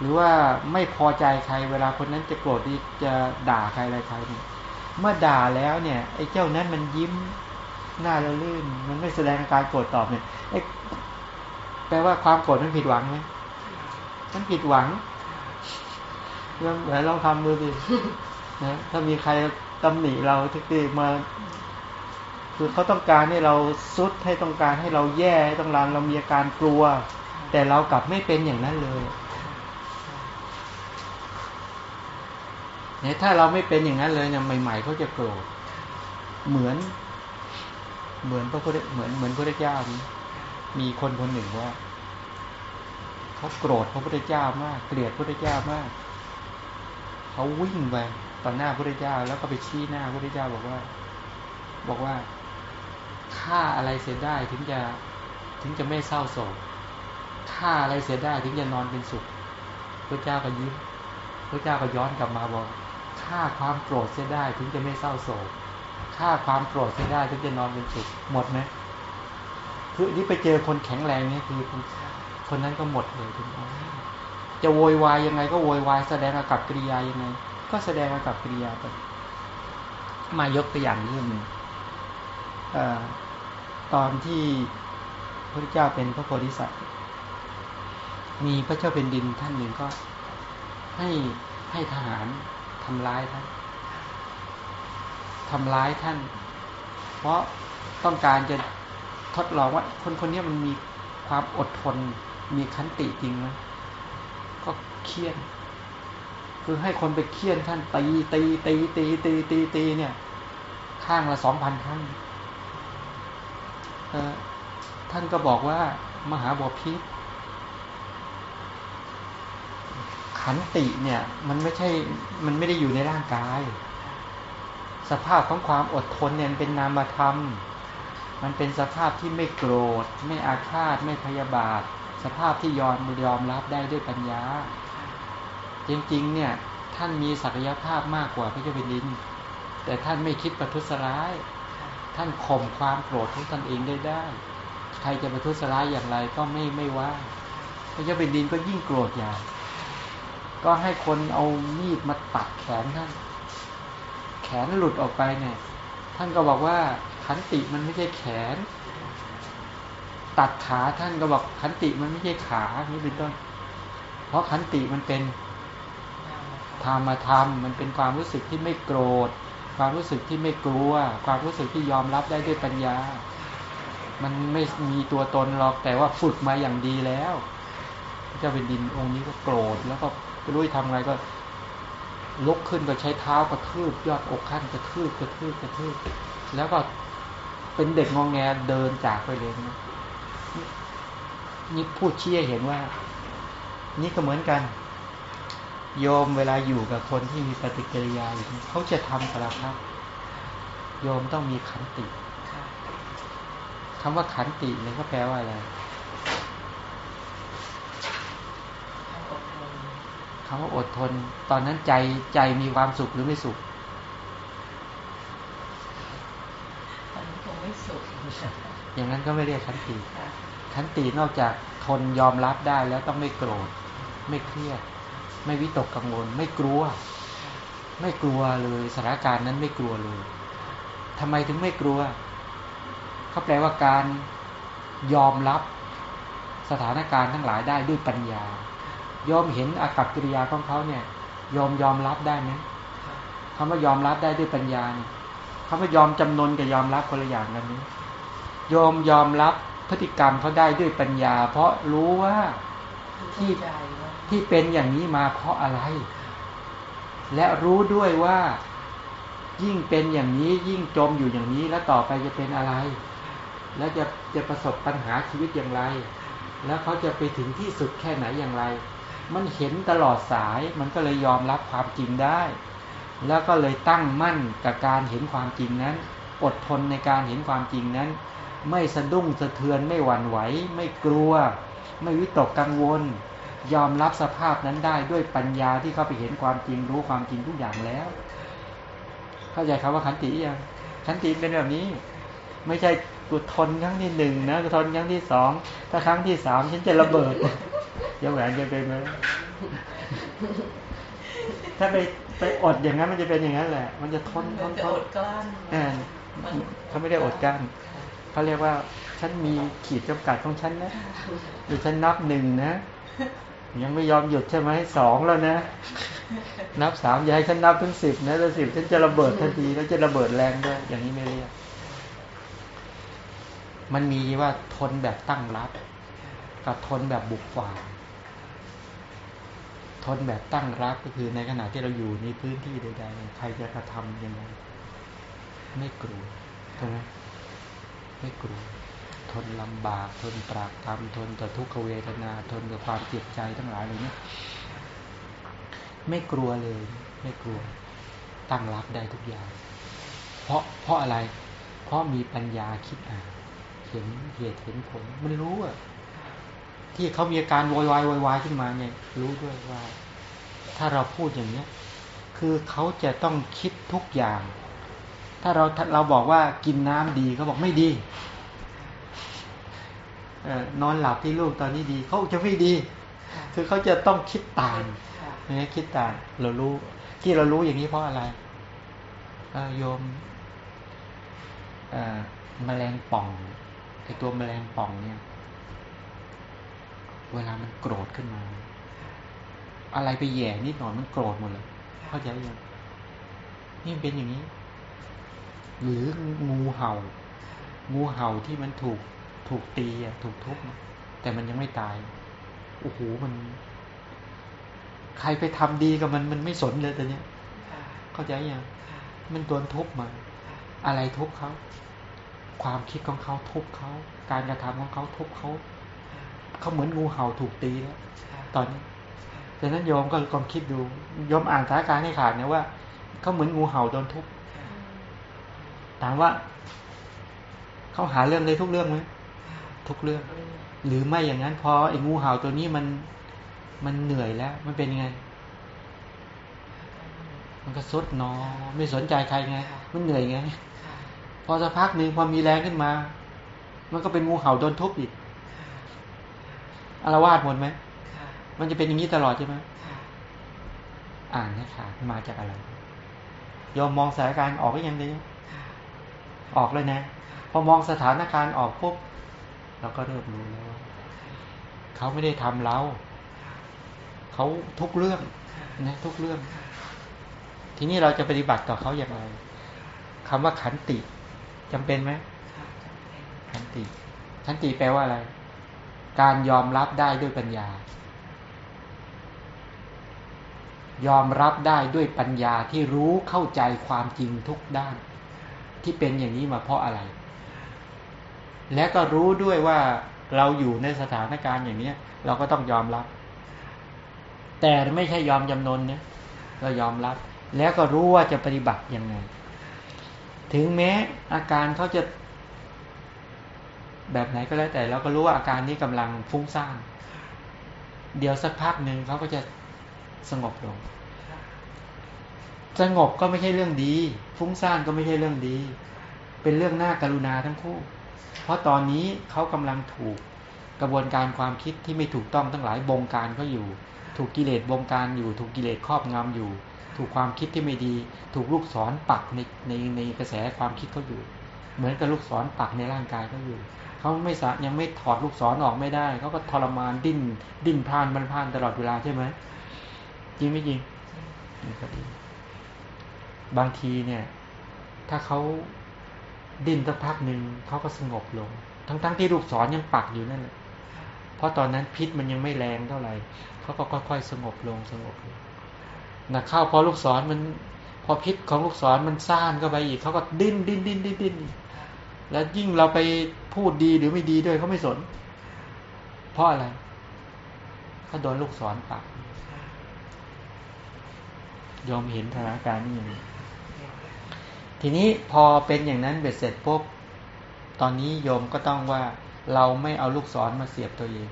หรือว่าไม่พอใจใคร เวลาคนนั้นจะโกรธที่จะด่าใครอะไรใครเนี่ยเมื่อด่าแล้วเนี่ยไอ้เจ้านั้นมันยิ้มหน้าละลื่น มันไม่แสดงอาการโกรธตอบเนี่ยแปลว่าความโกรธมันผิดหวังไหมมันผิดหวังลองลองทำดูดิ นะถ้ามีใครตำหนิเราที่มาคือเขาต้องการให้เราซุดให้ต้องการให้เราแย่ให้ต้องการเรามีอาการกลัว แต่เรากลับไม่เป็นอย่างนั้นเลยเนี่ยถ้าเราไม่เป็นอย่างนั้นเลยเนี่ยใหม่ๆเขาจะโกรธเหมือน เหมือนพระพุทธเหมือนเหมือนพระพุทธเจ้ามีคนคนหนึ่งว่าเขาโกรธพระพุทธเจ้ามาก เกลียดพระพุทธเจ้ามากเขาวิ่งไป ต่อหน้าพระพุทธเจ้า แล้วก็ไปชี้หน้าพระพุทธเจ้าบอกว่า บอกว่าฆ่าอะไรเสียได้ถึงจะถึงจะไม่เศร้าโศกฆ่าอะไรเสียได้ถึงจะนอนเป็นสุขพระเจ้าก็ยิ้มพระเจ้าก็ย้อนกลับมาบอกฆ่าความโกรธเสียได้ถึงจะไม่เศร้าโศกฆ่าความโกรธเสียได้ถึงจะนอนเป็นสุขหมดไหมคือนี่ไปเจอคนแข็งแรงเนี่ยคือคนคนนั้นก็หมดเลยถึงจะโวยวายยังไงก็โวยวายแสดงอากับกิริยายังไง ก็แสดงอากับกิริยาไปมายกตัวอย่างเรื่องหนึ่งตอนที่พระเจ้าเป็นพระโพธิสัตว์มีพระเจ้าเป็นดินท่านหนึ่งก็ให้ให้ทหารทำร้ายท่านทำร้ายท่าน เพราะต้องการจะทดลองว่า คนคนนี้มันมีความอดทน มีขันติจริงไหมก็เคียน คือให้คนไปเคี่ยนท่านตีตีตีตีตีตีตีเนี่ย ข้างละสองพันครั้งท่านก็บอกว่ามหาบพิษขันติเนี่ย มันไม่ใช่ มันไม่ได้อยู่ในร่างกาย สภาพของความอดทนเนี่ยเป็นนามธรรม มันเป็นสภาพที่ไม่โกรธ ไม่อาฆาต ไม่พยาบาท สภาพที่ยอมยอมรับได้ด้วยปัญญา จริงๆ เนี่ย ท่านมีศักยภาพมากกว่าพระเจ้าแผ่นดิน แต่ท่านไม่คิดประทุษร้าย ท่านข่มความโกรธของตนเองได้ได้ ใครจะประทุษร้ายอย่างไรก็ไม่ไม่ว่า พระเจ้าแผ่นดินก็ยิ่งโกรธอย่าง ก็ให้คนเอามีดมาตัดแขนท่าน แขนหลุดออกไปเนี่ย ท่านก็บอกว่าขันติมันไม่ใช่แขน ตัดขาท่านก็บอกขันติมันไม่ใช่ขานี่เป็นต้น เพราะขันติมันเป็น ธรรมธรรม มันเป็นความรู้สึกที่ไม่โกรธ ความรู้สึกที่ไม่กลัว ความรู้สึกที่ยอมรับได้ด้วยปัญญา มันไม่มีตัวตนหรอกแต่ว่าฝึกมาอย่างดีแล้วเจ้าเป็นดินองค์นี้ก็โกรธแล้วก็รู้จะทำไงก็ลุกขึ้นก็ใช้เท้ากระทืบยอดอกขั้นกระทืบกระทืบกระทืบแล้วก็เป็นเด็กงองแงเดินจากไปเลยนะนี่พูดเชี่ยเห็นว่า นี่ก็เหมือนกัน โยมเวลาอยู่กับคนที่มีปฏิกิริยาอย่างนี้เขาจะทำสารพัดโยมต้องมีขันติคำว่าขันติเนี่ยก็แปลว่าอะไรคำว่าอดทน ตอนนั้นใจใจมีความสุขหรือไม่สุขมันคงไม่สุข อย่างนั้นก็ไม่เรียกขันติค่ะขันตินอกจากทนยอมรับได้แล้วต้องไม่โกรธ ไม่เครียด ไม่วิตกกังวล ไม่กลัว ไม่กลัวเลยสถานการณ์นั้นไม่กลัวเลยทำไมถึงไม่กลัวเขาแปลว่าการยอมรับสถานการณ์ทั้งหลายได้ด้วยปัญญา ยอมเห็นอากับกิริยาของเขาเนี่ย ยอมยอมรับได้ไหมคำว่ายอมรับได้ด้วยปัญญาเนี่ยคำว่ายอมจำนนกับยอมรับคนละอย่างกันนี้ยอมยอมรับพฤติกรรมเขาได้ด้วยปัญญา เพราะรู้ว่าที่ใจ ที่เป็นอย่างนี้มาเพราะอะไร และรู้ด้วยว่ายิ่งเป็นอย่างนี้ยิ่งจมอยู่อย่างนี้แล้วต่อไปจะเป็นอะไร แล้วจะจะประสบปัญหาชีวิตอย่างไร แล้วเขาจะไปถึงที่สุดแค่ไหนอย่างไร มันเห็นตลอดสายมันก็เลยยอมรับความจริงได้ แล้วก็เลยตั้งมั่นกับการเห็นความจริงนั้น อดทนในการเห็นความจริงนั้น ไม่สะดุ้งสะเทือนไม่หวั่นไหว ไม่กลัว ไม่วิตกกังวล ยอมรับสภาพนั้นได้ด้วยปัญญาที่เข้าไปเห็นความจริงรู้ความจริงทุกอย่างแล้ว เข้าใจคำว่าขันติยังขันติเป็นแบบนี้ ไม่ใช่กูทนครั้งที่หนึ่งนะกูทนครั้งที่สองถ้าครั้งที่สามฉันจะระเบิดยังแหวนจะเป็นไหมถ้าไปไปอดอย่างนั้นมันจะเป็นอย่างนั้นแหละ มันจะทนทมันนจะทอนดกลั้นอ่าเขาไม่ได้อดกลั้นเขาเรียกว่าฉันมีขีดจำกัดของฉันนะหรือฉันนับหนึ่งนะ ยังไม่ยอมหยุดใช่ไหมสองแล้วนะ นับสามอย่าให้ฉันนับถึงสิบนะถ้าสิบฉันจะระเบิดทันทีแล้วจะระเบิดแรงด้วย อย่างนี้ไม่เรียก มันมีว่าทนแบบตั้งรับกับทนแบบบุกฝ่าทนแบบตั้งรับก็คือในขณะที่เราอยู่ในพื้นที่ใดๆใครจะกระทำยังไงไม่กลัวใช่ไหมไม่กลัว ทนลำบาก ทนปรากทำทนต่อทุกขเวทนา ทนกับความเจ็บใจทั้งหลายเลยเนี่ยไม่กลัวเลย ไม่กลัว ตั้งรับได้ทุกอย่าง เพราะเพราะอะไร เพราะมีปัญญาคิดอ่านเห็นเหตุเห็นผล มันรู้อะที่เขามีอาการโวยวายโวยวายขึ้นมาเนี่ย รู้ด้วยว่า ถ้าเราพูดอย่างเนี้ย คือเขาจะต้องคิดทุกอย่าง ถ้าเราเราบอกว่ากินน้ำดีเขาบอกไม่ดี นอนหลับที่ลูกตอนนี้ดีเขาจะไม่ดี คือเขาจะต้องคิดตามค่ะเนี่ยคิดตามเรารู้ ที่เรารู้อย่างนี้เพราะอะไรเอ่อโยมเอ่อแมลงป่องไอตัวแมลงป่องเนี่ย เวลามันโกรธขึ้นมา อะไรไปแหย่นิดหน่อยมันโกรธหมดเลยเข้าใจยังนี่มันเป็นอย่างนี้ หรืองูเห่า งูเห่าที่มันถูก ถูกตีอะถูกทุบอะแต่มันยังไม่ตายโอ้โหมัน ใครไปทำดีกับมันมันไม่สนเลยแต่เนี้ยค่ะเข้าใจยังค่ะมันโดนทุบมาอะไรทุบเขาความคิดของเขาทุบเขาการกระทำของเขาทุบเขาเขาเหมือนงูเห่าถูกตีแล้วค่ะตอนนี้ดังนั้นโยมก็ลองคิดดูโยมอ่านสถานการณ์ให้ขาดนะว่าเขาเหมือนงูเห่าโดนทุบค่ะถามว่าเขาหาเรื่องเลยทุกเรื่องไหม ทุกเรื่อง หรือไม่อย่างนั้นพอไอ้งูเห่าตัวนี้มันมันเหนื่อยแล้ว มันเป็นยังไง มันก็สุดนอไม่สนใจใครไง มันเหนื่อยไง พอสักพักหนึ่งพอมีแรงขึ้นมา มันก็เป็นงูเห่าโดนทุบอีกอารวาสหมดไหม มันจะเป็นอย่างนี้ตลอดใช่ไหมอ่านนะค่ะมาจากอะไร ยอมมองสถานการณ์ออกก็ยังดีค่ะออกเลยนะ พอมองสถานการณ์ออกปุ๊บ เราก็เริ่มรู้แล้วว่าเขาไม่ได้ทำเราเขาทุกเรื่องนะทุกเรื่อง ทีนี้เราจะปฏิบัติต่อเขาอย่างไรคำว่าขันติจำเป็นไหมขันติ ขันติแปลว่าอะไร การยอมรับได้ด้วยปัญญา ยอมรับได้ด้วยปัญญาที่รู้เข้าใจความจริงทุกด้าน ที่เป็นอย่างนี้มาเพราะอะไร และก็รู้ด้วยว่าเราอยู่ในสถานการณ์อย่างนี้เราก็ต้องยอมรับ แต่ไม่ใช่ยอมจำนนเนี่ยเรายอมรับ แล้วก็รู้ว่าจะปฏิบัติยังไง ถึงแม้อาการเขาจะ แบบไหนก็แล้วแต่ เราก็รู้ว่าอาการนี้กำลังฟุ้งซ่านเดี๋ยวสักพักหนึ่งเขาก็จะสงบลงสงบก็ไม่ใช่เรื่องดี ฟุ้งซ่านก็ไม่ใช่เรื่องดี เป็นเรื่องน่ากรุณาทั้งคู่ เพราะตอนนี้เขากำลังถูกกระบวนการความคิดที่ไม่ถูกต้องทั้งหลายบงการเขาอยู่ ถูกกิเลสบงการอยู่ ถูกกิเลสครอบงำอยู่ ถูกความคิดที่ไม่ดี ถูกลูกศรปักในในในกระแสความคิดเขาอยู่ เหมือนกับลูกศรปักในร่างกายเขาอยู่เขาไม่สะยังไม่ถอดลูกศรอออกไม่ได้เขาก็ทรมานดิ้น ดิ้นพลานบันพลานตลอดเวลาใช่ไหมจริงไม่จริงนี่ก็ดีบางทีเนี่ย ถ้าเขา ดิ้นสักพักหนึ่งเขาก็สงบลง ทั้งๆทที่ลูกศรยังปักอยู่นั่นแหละเพราะตอนนั้นพิษมันยังไม่แรงเท่าไหร่เขาก็ค่อยๆสงบลงสงบลงนะเข้าพอลูกศรมัน พอพิษของลูกศรมันซ่านเข้าไปอีกเขาก็ดิ้นดิ้นดิ้นดิ้นดิ้นแล้วยิ่งเราไปพูดดีหรือไม่ดีด้วยเขาไม่สน เพราะอะไรเขาโดนลูกศรปักยอมเห็นสถานการณ์นี้อย่างนี้ ทีนี้พอเป็นอย่างนั้นเบ็ดเสร็จปุ๊บตอนนี้โยมก็ต้องว่าเราไม่เอาลูกศรมาเสียบตัวเอง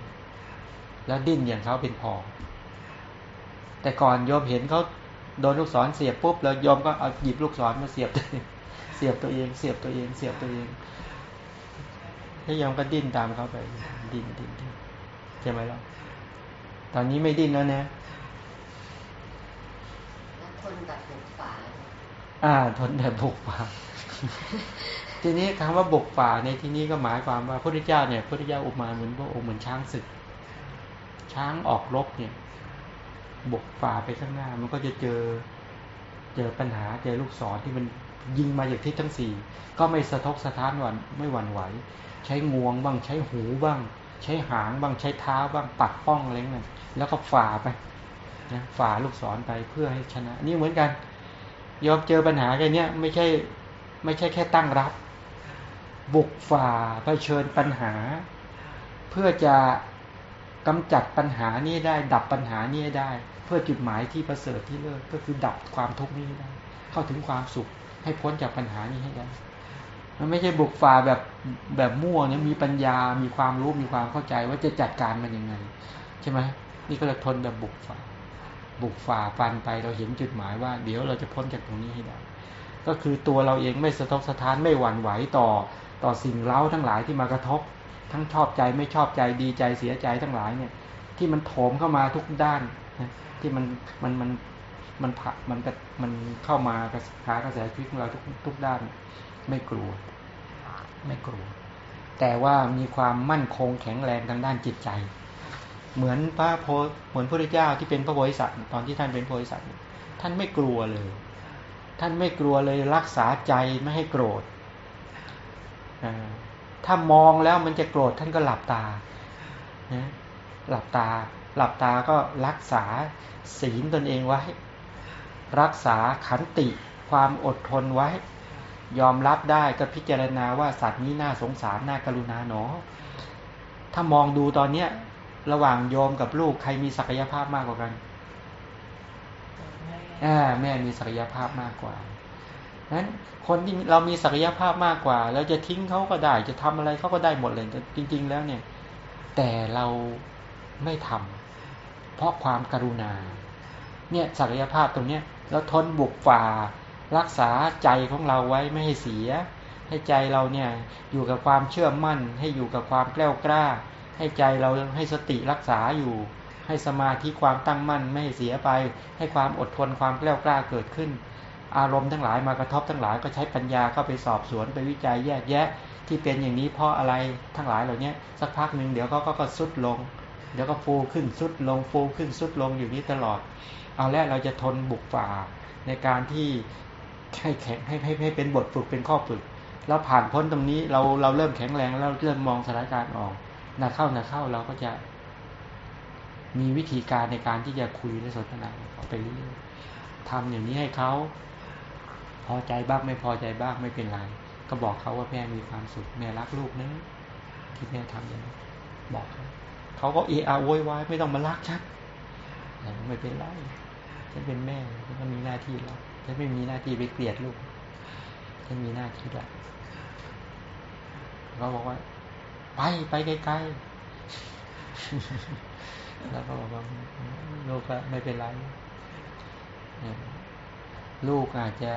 แล้วดิ้นอย่างเขาเป็นพอ แต่ก่อนโยมเห็นเขาโดนลูกศรเสียบปุ๊บแล้วโยมก็เอาหยิบลูกศรมาเสียบตัวเองเสียบตัวเอง เสียบตัวเอง เสียบตัวเองแล้วโยมก็ดิ้นตามเขาไป ดิ้นดิ้นดิ้นใช่ไหมล่ะตอนนี้ไม่ดิ้นแล้วนะทนแบบบุกฝา อ่าทนแบบบุกฝาทีนี้คำว่าบุกป่าในที่นี้ก็หมายความว่าพระพุทธเจ้าเนี่ยพระพุทธเจ้าอุมาเหมือนพระองค์เหมือนช้างศึก ช้างออกรบเนี่ยบุกป่าไปข้างหน้า มันก็จะเจอเจอปัญหาเจอลูกศรที่มันยิงมาจากทิศทั้งสี่ก็ไม่สะทกสะท้านหวั่นไม่หวั่นไหว ใช้งวงบ้างใช้หูบ้าง ใช้หางบ้างใช้เท้าบ้างปัดป้องอะไรเงี้ยแล้วก็ฝ่าไปนะฝ่าลูกศรไปเพื่อให้ชนะ นี่เหมือนกัน ยอมเจอปัญหาแค่นี้ไม่ใช่ไม่ใช่แค่ตั้งรับ บุกฝ่าเผชิญปัญหา เพื่อจะกำจัดปัญหานี้ได้ ดับปัญหานี้ได้ เพื่อจุดหมายที่ประเสริฐที่เลิศก็คือดับความทุกข์นี้ได้ เข้าถึงความสุขให้พ้นจากปัญหานี้ให้ได้มันไม่ใช่บุกฝ่าแบบแบบมั่วเนี่ยมีปัญญา มีความรู้ มีความเข้าใจว่าจะจัดการมันยังไง ใช่ไหมนี่ก็เลยทนแบบบุกฝ่า บุกฝ่าฟันไปเราเห็นจุดหมายว่า เดี๋ยวเราจะพ้นจากตรงนี้ให้ได้ก็คือตัวเราเองไม่สะทกสะท้านไม่หวั่นไหวต่อต่อสิ่งเล้าทั้งหลายที่มากระทบ ทั้งชอบใจไม่ชอบใจดีใจเสียใจทั้งหลายเนี่ย ที่มันโถมเข้ามาทุกด้านนะที่มันมันมันมันผักมันมันเข้ามากระหากระแสชีวิตของเราทุกทุกด้าน ไม่กลัว ไม่กลัว แต่ว่ามีความมั่นคงแข็งแรงทางด้านจิตใจ เหมือนพระโพเหมือนพระเจ้าที่เป็นพระโพธิสัตว์ตอนที่ท่านเป็นโพธิสัตว์ท่านไม่กลัวเลย ท่านไม่กลัวเลยรักษาใจไม่ให้โกรธถ้ามองแล้วมันจะโกรธท่านก็หลับตาหลับตา หลับตาก็รักษาศีลตนเองไว้ รักษาขันติความอดทนไว้ ยอมรับได้ก็พิจารณาว่าสัตว์นี้น่าสงสารน่ากรุณาหนอ ถ้ามองดูตอนเนี้ย ระหว่างโยมกับลูกใครมีศักยภาพมากกว่ากันแม่มีศักยภาพมากกว่านั้นคนที่เรามีศักยภาพมากกว่าเราจะทิ้งเขาก็ได้ จะทำอะไรเขาก็ได้หมดเลยแต่จริง ๆ แล้วเนี่ย แต่เราไม่ทำเพราะความกรุณา เนี่ยศักยภาพตรงเนี้ยเราทนบุกฝ่า รักษาใจของเราไว้ไม่ให้เสีย ให้ใจเราเนี่ยอยู่กับความเชื่อมั่น ให้อยู่กับความแกล้วกล้า ให้ใจเราให้สติรักษาอยู่ ให้สมาธิความตั้งมั่นไม่เสียไป ให้ความอดทนความแกล้วกล้าเกิดขึ้น อารมณ์ทั้งหลายมากระทบทั้งหลายก็ใช้ปัญญาเข้าไปสอบสวนไปวิจัยแยกแยะ ที่เป็นอย่างนี้เพราะอะไรทั้งหลายเหล่านี้สักพักหนึ่งเดี๋ยวเขาก็ก็สุดลง เดี๋ยวก็ฟูขึ้นสุดลงฟูขึ้นสุดลงอยู่นี้ตลอด เอาแล้วเราจะทนบุกฝ่าในการที่ให้แข็งให้ให้ให้เป็นบทฝึกเป็นข้อฝึก แล้วผ่านพ้นตรงนี้เราเราเริ่มแข็งแรงแล้วเริ่มมองสถานการณ์ออก นาเข้านาเข้าเราก็จะมีวิธีการในการที่จะคุยและสนทนาไปเรื่อยๆทำอย่างนี้ให้เขาพอใจบ้างไม่พอใจบ้างไม่เป็นไร ก็บอกเขาว่าแม่มีความสุขแม่รักลูกนะที่แม่ทำอย่างนี้บอกเขาเขาก็เอะอะโวยวายไม่ต้องมารักฉันไม่เป็นไรฉันเป็นแม่ฉันก็มีหน้าที่แล้วฉันไม่มีหน้าที่ไปเกลียดลูกฉันมีหน้าที่แล้วเขาบอกว่า ไปไปไกลๆแล้วก็บอกว่าลูกก็ไม่เป็นไรลูกอาจจะ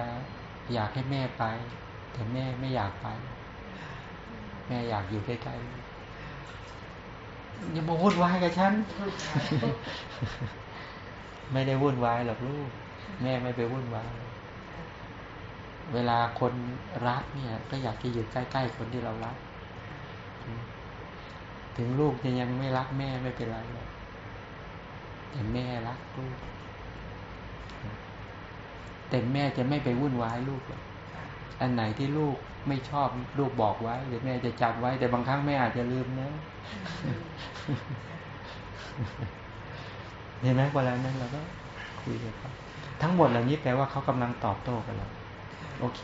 อยากให้แม่ไป แต่แม่ไม่อยากไป แม่อยากอยู่ใกล้ๆอย่ามาวุ่นวายกับฉันไม่ได้วุ่นวายหรอกลูก แม่ไม่ไปวุ่นวายเวลาคนรักเนี่ย ก็อยากจะอยู่ใกล้ ๆ คนที่เรารัก ถึงลูกจะยังไม่รักแม่ไม่เป็นไรหรอกแต่แม่รักลูก แต่แม่จะไม่ไปวุ่นวายลูกหรอกอันไหนที่ลูกไม่ชอบลูกบอกไว้เดี๋ยวแม่จะจัดไว้ แต่บางครั้งแม่อาจจะลืมนะเห็นไหมเวลานั้นเราก็คุยกันครับทั้งหมดเหล่านี้แปลว่าเขากำลังตอบโต้กับเราโอเค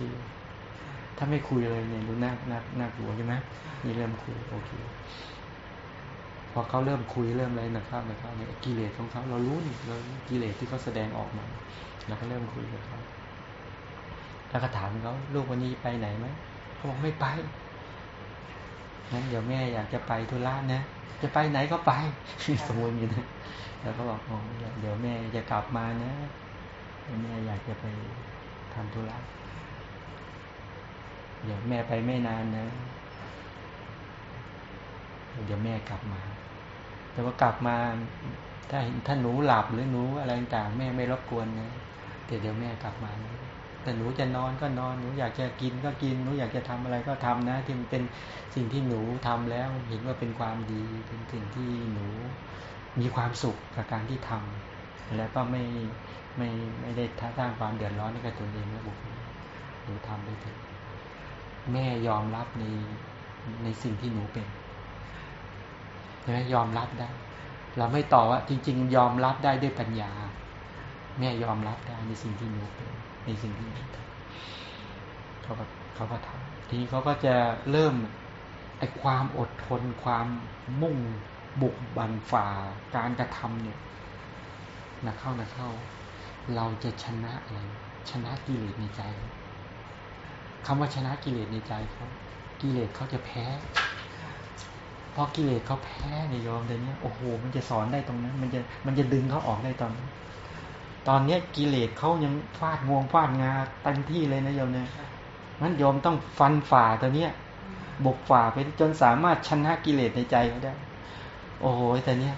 ถ้าไม่คุยเลยเนี่ยดูน่าน่าน่ากลัวใช่ไหมนี่เริ่มคุยโอเค พอเขาเริ่มคุยเริ่มอะไรนะครับนะครับเนี่ยกิเลสของเขาเรารู้นี่เรากิเลสที่เขาแสดงออกมาเราก็เริ่มคุยกับเขาแล้วก็ถามเขาลูกวันนี้ไปไหนไหมเขาบอกไม่ไปงั้นเดี๋ยวแม่อยากจะไปทุระนะจะไปไหนก็ไปสมมติอย่างนี้แล้วก็บอกอ๋อเดี๋ยวแม่จะกลับมานะแม่อยากจะไปทำธุระเดี๋ยวแม่ไปไม่นานนะ เดี๋ยวแม่กลับมา แต่ว่ากลับมาถ้าเห็นถ้าหนูหลับหรือหนูอะไรต่างแม่ไม่รบกวนนะแต่เดี๋ยวแม่กลับมาแต่หนูจะนอนก็นอนหนูอยากจะกินก็กินหนูอยากจะทำอะไรก็ทำนะที่มันเป็นสิ่งที่หนูทำแล้วเห็นว่าเป็นความดีเป็นสิ่งที่หนูมีความสุขกับการที่ทำแล้วก็ไม่ไม่ไม่ได้สร้างความเดือดร้อนให้กับตัวเองและบุคคลหนูทำไปเถอะแม่ยอมรับในในสิ่งที่หนูเป็น ใช่ไหมยอมรับได้ เราไม่ต่อว่าจริง ๆ ยอมรับได้ด้วยปัญญาแม่ยอมรับได้ในสิ่งที่หนูเป็นในสิ่งที่หนูทำเขาก็เขาก็ทำทีนี้เขาก็จะเริ่มไอ้ความอดทนความมุ่งบุกบันฝ่าการกระทำเนี่ยนะเข้านะเข้า เราจะชนะอะไรชนะกิเลสในใจคำว่าชนะกิเลสในใจเขากิเลสเขาจะแพ้ พอกิเลสเขาแพ้ในยอมเดี๋ยวนี้โอ้โหมันจะสอนได้ตรงนั้น มันจะมันจะดึงเขาออกได้ตอนตอนเนี้ยกิเลสเขายังฟาดงวงฟาดงาเต็มที่เลยนะโยมเนี่ยงั้นโยมต้องฟันฝ่าตัวเนี้ยบกฝ่าไปจนสามารถชนะกิเลสในใจเขาได้ โอ้โหแต่เนี้ย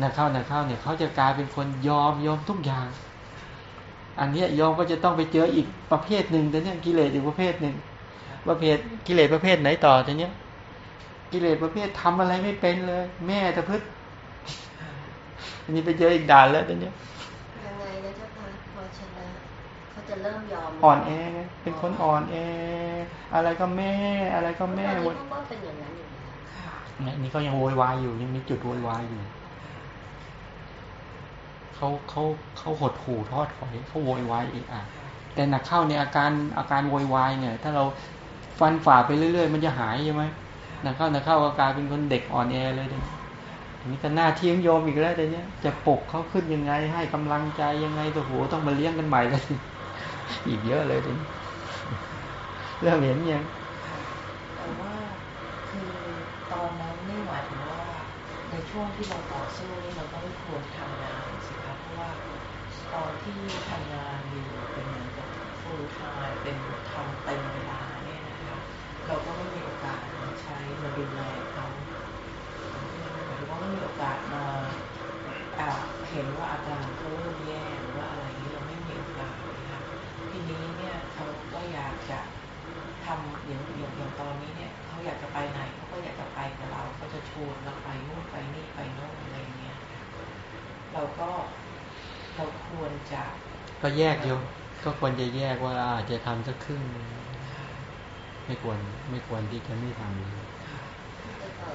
นักเข้านักเข้าเนี่ยเขาจะกลายเป็นคนยอมยอมทุกอย่าง อันนี้ยอมก็จะต้องไปเจออีกประเภทหนึ่งแต่เนี้ยกิเลสอีกประเภทหนึ่งประเภทกิเลสประเภทไหนต่อแต่เนี้ย กิเลสประเภททำอะไรไม่เป็นเลย แม่ตะพึดอันนี้ไปเจออีกด่านแล้วตอนนี้ยังไงนะเจ้าค่ะพอชนะเขาจะเริ่มยอมอ่อนแอเป็นคนอ่อนแออะไรก็แม่ อะไรก็แม่วนก็เป็นอย่างนั้นอยู่นี่ก็ยังโวยวายอยู่ยังมีจุดโวยวายอยู่เขาเขาเขาหดหู่ทอดถอยเขาโวยวายอีกอะแต่หนักเข้าในอาการอาการโวยวายเนี่ย ถ้าเราฟันฝ่าไปเรื่อย ๆ มันจะหายใช่ไหม นักเข้านักเข้าก็กลายเป็นคนเด็กอ่อนแอเลยเดี๋ยวนี้ก็หน้าที่งโยมอีกแล้วแต่เนี้ยจะปกเขาขึ้นยังไง ให้กำลังใจยังไงตัวโหต้องมาเลี้ยงกันใหม่เลยอีกเยอะเลยเดี๋ยวเริ่มเห็นยังแต่ว่าคือตอนนั้นไม่หมายถึงว่าในช่วงที่เราต่อสู้นี่เราก็ไม่ควรทำงานสิครับเพราะว่าตอนที่ทำงานอยู่เป็นเหมือนกับฟูลไทม์เป็นทำเต็มเวลาเนี่ยนะคะเราก็ไม่มีโอกาสใช้มาดูแลเขาหรือว่าไม่มีโอกาสมาเห็นว่าอาการเขาเริ่มแย่หรือว่าอะไรนี้เราไม่มีโอกาสเลยค่ะทีนี้เนี่ยเขาก็อยากจะทำอย่างอย่างอย่างตอนนี้เนี่ยเขาอยากจะไปไหนเขาก็อยากจะไปกับ เราเขาจะชวนเราไปนู่นไปนี่ไปโน่นอะไรเงี้ยเราก็เราควรจะ ก็แยกโยมก็ควรจะแยกว่าอาจจะทำสักครึ่งไม่ควรไม่ควรที่จะไม่ทำเลยแต่ก่อน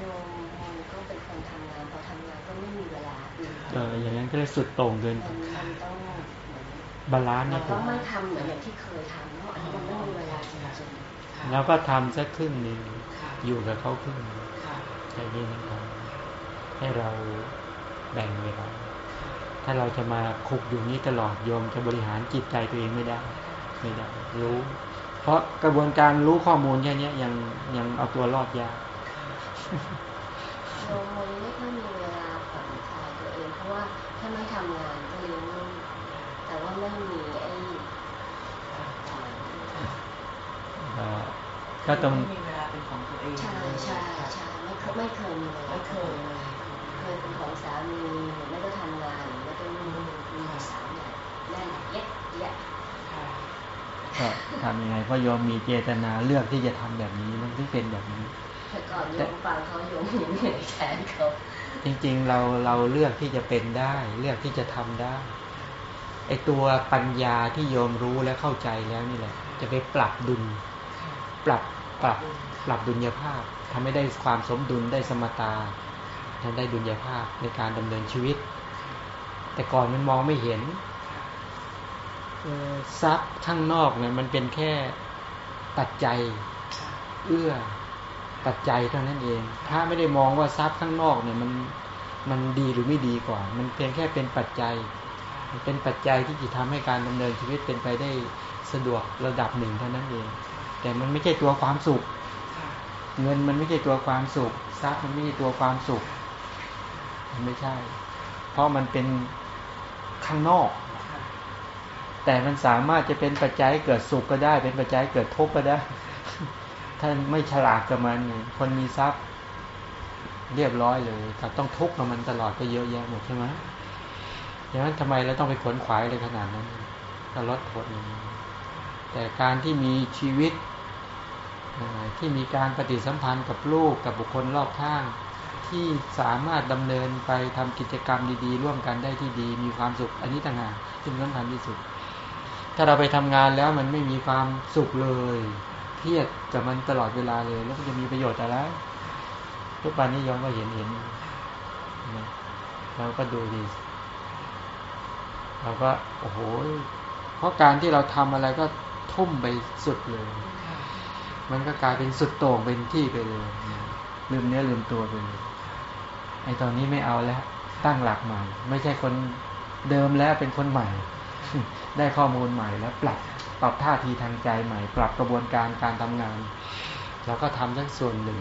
โยมมันก็เป็นคนทำงานพอทำงานก็ไม่มีเวลาเอออย่างนั้นก็เลยสุดโต่งเกินมันต้อง balance นะต้องไม่ทำเหมือนอย่างที่เคยทำเพราะอันนี้มันไม่มีเวลาจริงๆแล้วก็ทำสักครึ่งหนึ่งอยู่กับเขาครึ่งแค่ นี้นะครับให้เราแบ่งเวลาถ้าเราจะมาคุกอยู่นี้ตลอดโยมจะบริหารจิตใจตัวเองไม่ได้ไม่ได้รู้ เพราะกระบวนการรู้ข้อมูลแค่นี้ยังยังเอาตัวรอดยากโยมไม่ค่อยมีเวลาผ่อนคลถ้าไม่ทำงานก็เลี้ยงลูกแต่ว่าไม่มีไอ้เอ่อก็ตรงไม่มีเวลาเป็นของตัวเองใช่ใช่ใช่ไม่ เคยไม่เคยมีเลยไม่เคยเลยเคยเป็นของสามีหรือไม่ก็ทำงานหรือไม่ก็ลูกมีสามอย่างแน่นเย็ดเย็ดค่ะก็ทำยังไงเพราะโยมมีเจตนาเลือกที่จะทำแบบนี้มันถึงเป็นแบบนี้แต่ก่อนโยมฟังเขาโยมยังเหนื่อยแทนเขาจริงๆเราเราเลือกที่จะเป็นได้ เลือกที่จะทำได้ไอตัวปัญญาที่โยมรู้และเข้าใจแล้วนี่แหละ จะไปปรับดุลปรับปรับ ปรับดุลยภาพทำให้ได้ความสมดุลได้สมตาทำได้ดุลยภาพในการดำเนินชีวิต แต่ก่อนมันมองไม่เห็นทรัพย์ข้างนอกเนี่ยมันเป็นแค่ปัจจัยเอื้อปัจจัยเท่านั้นเองถ้าไม่ได้มองว่าทรัพย์ข้างนอกเนี่ยมันมันดีหรือไม่ดีก่อน มันเพียงแค่เป็นปัจจัย มันเป็นปัจจัยที่จะทำให้การดำเนินชีวิตเป็นไปได้สะดวกระดับหนึ่งเท่านั้นเอง แต่มันไม่ใช่ตัวความสุข เงินมันไม่ใช่ตัวความสุขทรัพย์มันไม่ใช่ตัวความสุข มันไม่ใช่ เพราะมันเป็นข้างนอก แต่มันสามารถจะเป็นปัจจัยเกิดสุขก็ได้ เป็นปัจจัยเกิดทุกข์ก็ได้ ถ้าไม่ฉลาดกับมันคนมีทรัพย์ เรียบร้อยเลยแต่ต้องทุกข์กับมันตลอดก็เยอะแยะหมดใช่ไหมดังนั้นทำไมเราต้องไปขวนขวายเลยขนาดนั้นก็ลดผลแต่การที่มีชีวิต ที่มีการปฏิสัมพันธ์กับลูกกับบุคคลรอบข้าง ที่สามารถดำเนินไปทำกิจกรรมดีๆ ร่วมกันได้ที่ดี มีความสุขอันนี้ต่างหากที่สำคัญที่สุด ถ้าเราไปทำงานแล้วมันไม่มีความสุขเลยเครียดกับมันตลอดเวลาเลย แล้วจะมีประโยชน์อะไรทุกวันนี้ยอมก็เห็นเห็นเราก็ดูดีเราก็โอ้โหเพราะการที่เราทำอะไรก็ทุ่มไปสุดเลย มันก็กลายเป็นสุดโต่งเป็นที่ไปเลยลืมเนื้อลืมตัวไปเลยไอ้ตอนนี้ไม่เอาแล้ว ตั้งหลักใหม่ ไม่ใช่คนเดิมแล้วเป็นคนใหม่ ได้ข้อมูลใหม่แล้วปรับปรับท่าทีทางใจใหม่ ปรับกระบวนการการทำงานเราก็ทำทั้งส่วนหนึ่ง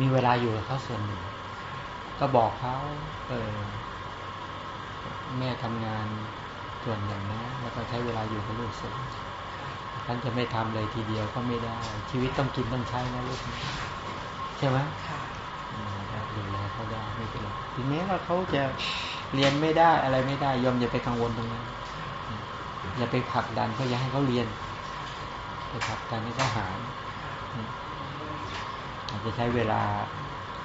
มีเวลาอยู่กับเขาส่วนหนึ่ง ก็บอกเขาเออแม่ทำงานส่วนอย่างนะแล้วก็ใช้เวลาอยู่กับลูกส่วน ท่านจะไม่ทำเลยทีเดียวก็ไม่ได้ ชีวิตต้องกินต้องใช้นะลูกนะใช่ไหมค่ะอืมครับดูแลเขาได้ไม่เป็นไรถึงแม้ว่าเขาจะเรียนไม่ได้อะไรไม่ได้ ยอมอย่าไปกังวลตรงนั้นอืมอย่าไปผลักดันเพื่ออย่าให้เขาเรียนไปผลักดันให้เขาหาอืมอาจจะใช้เวลา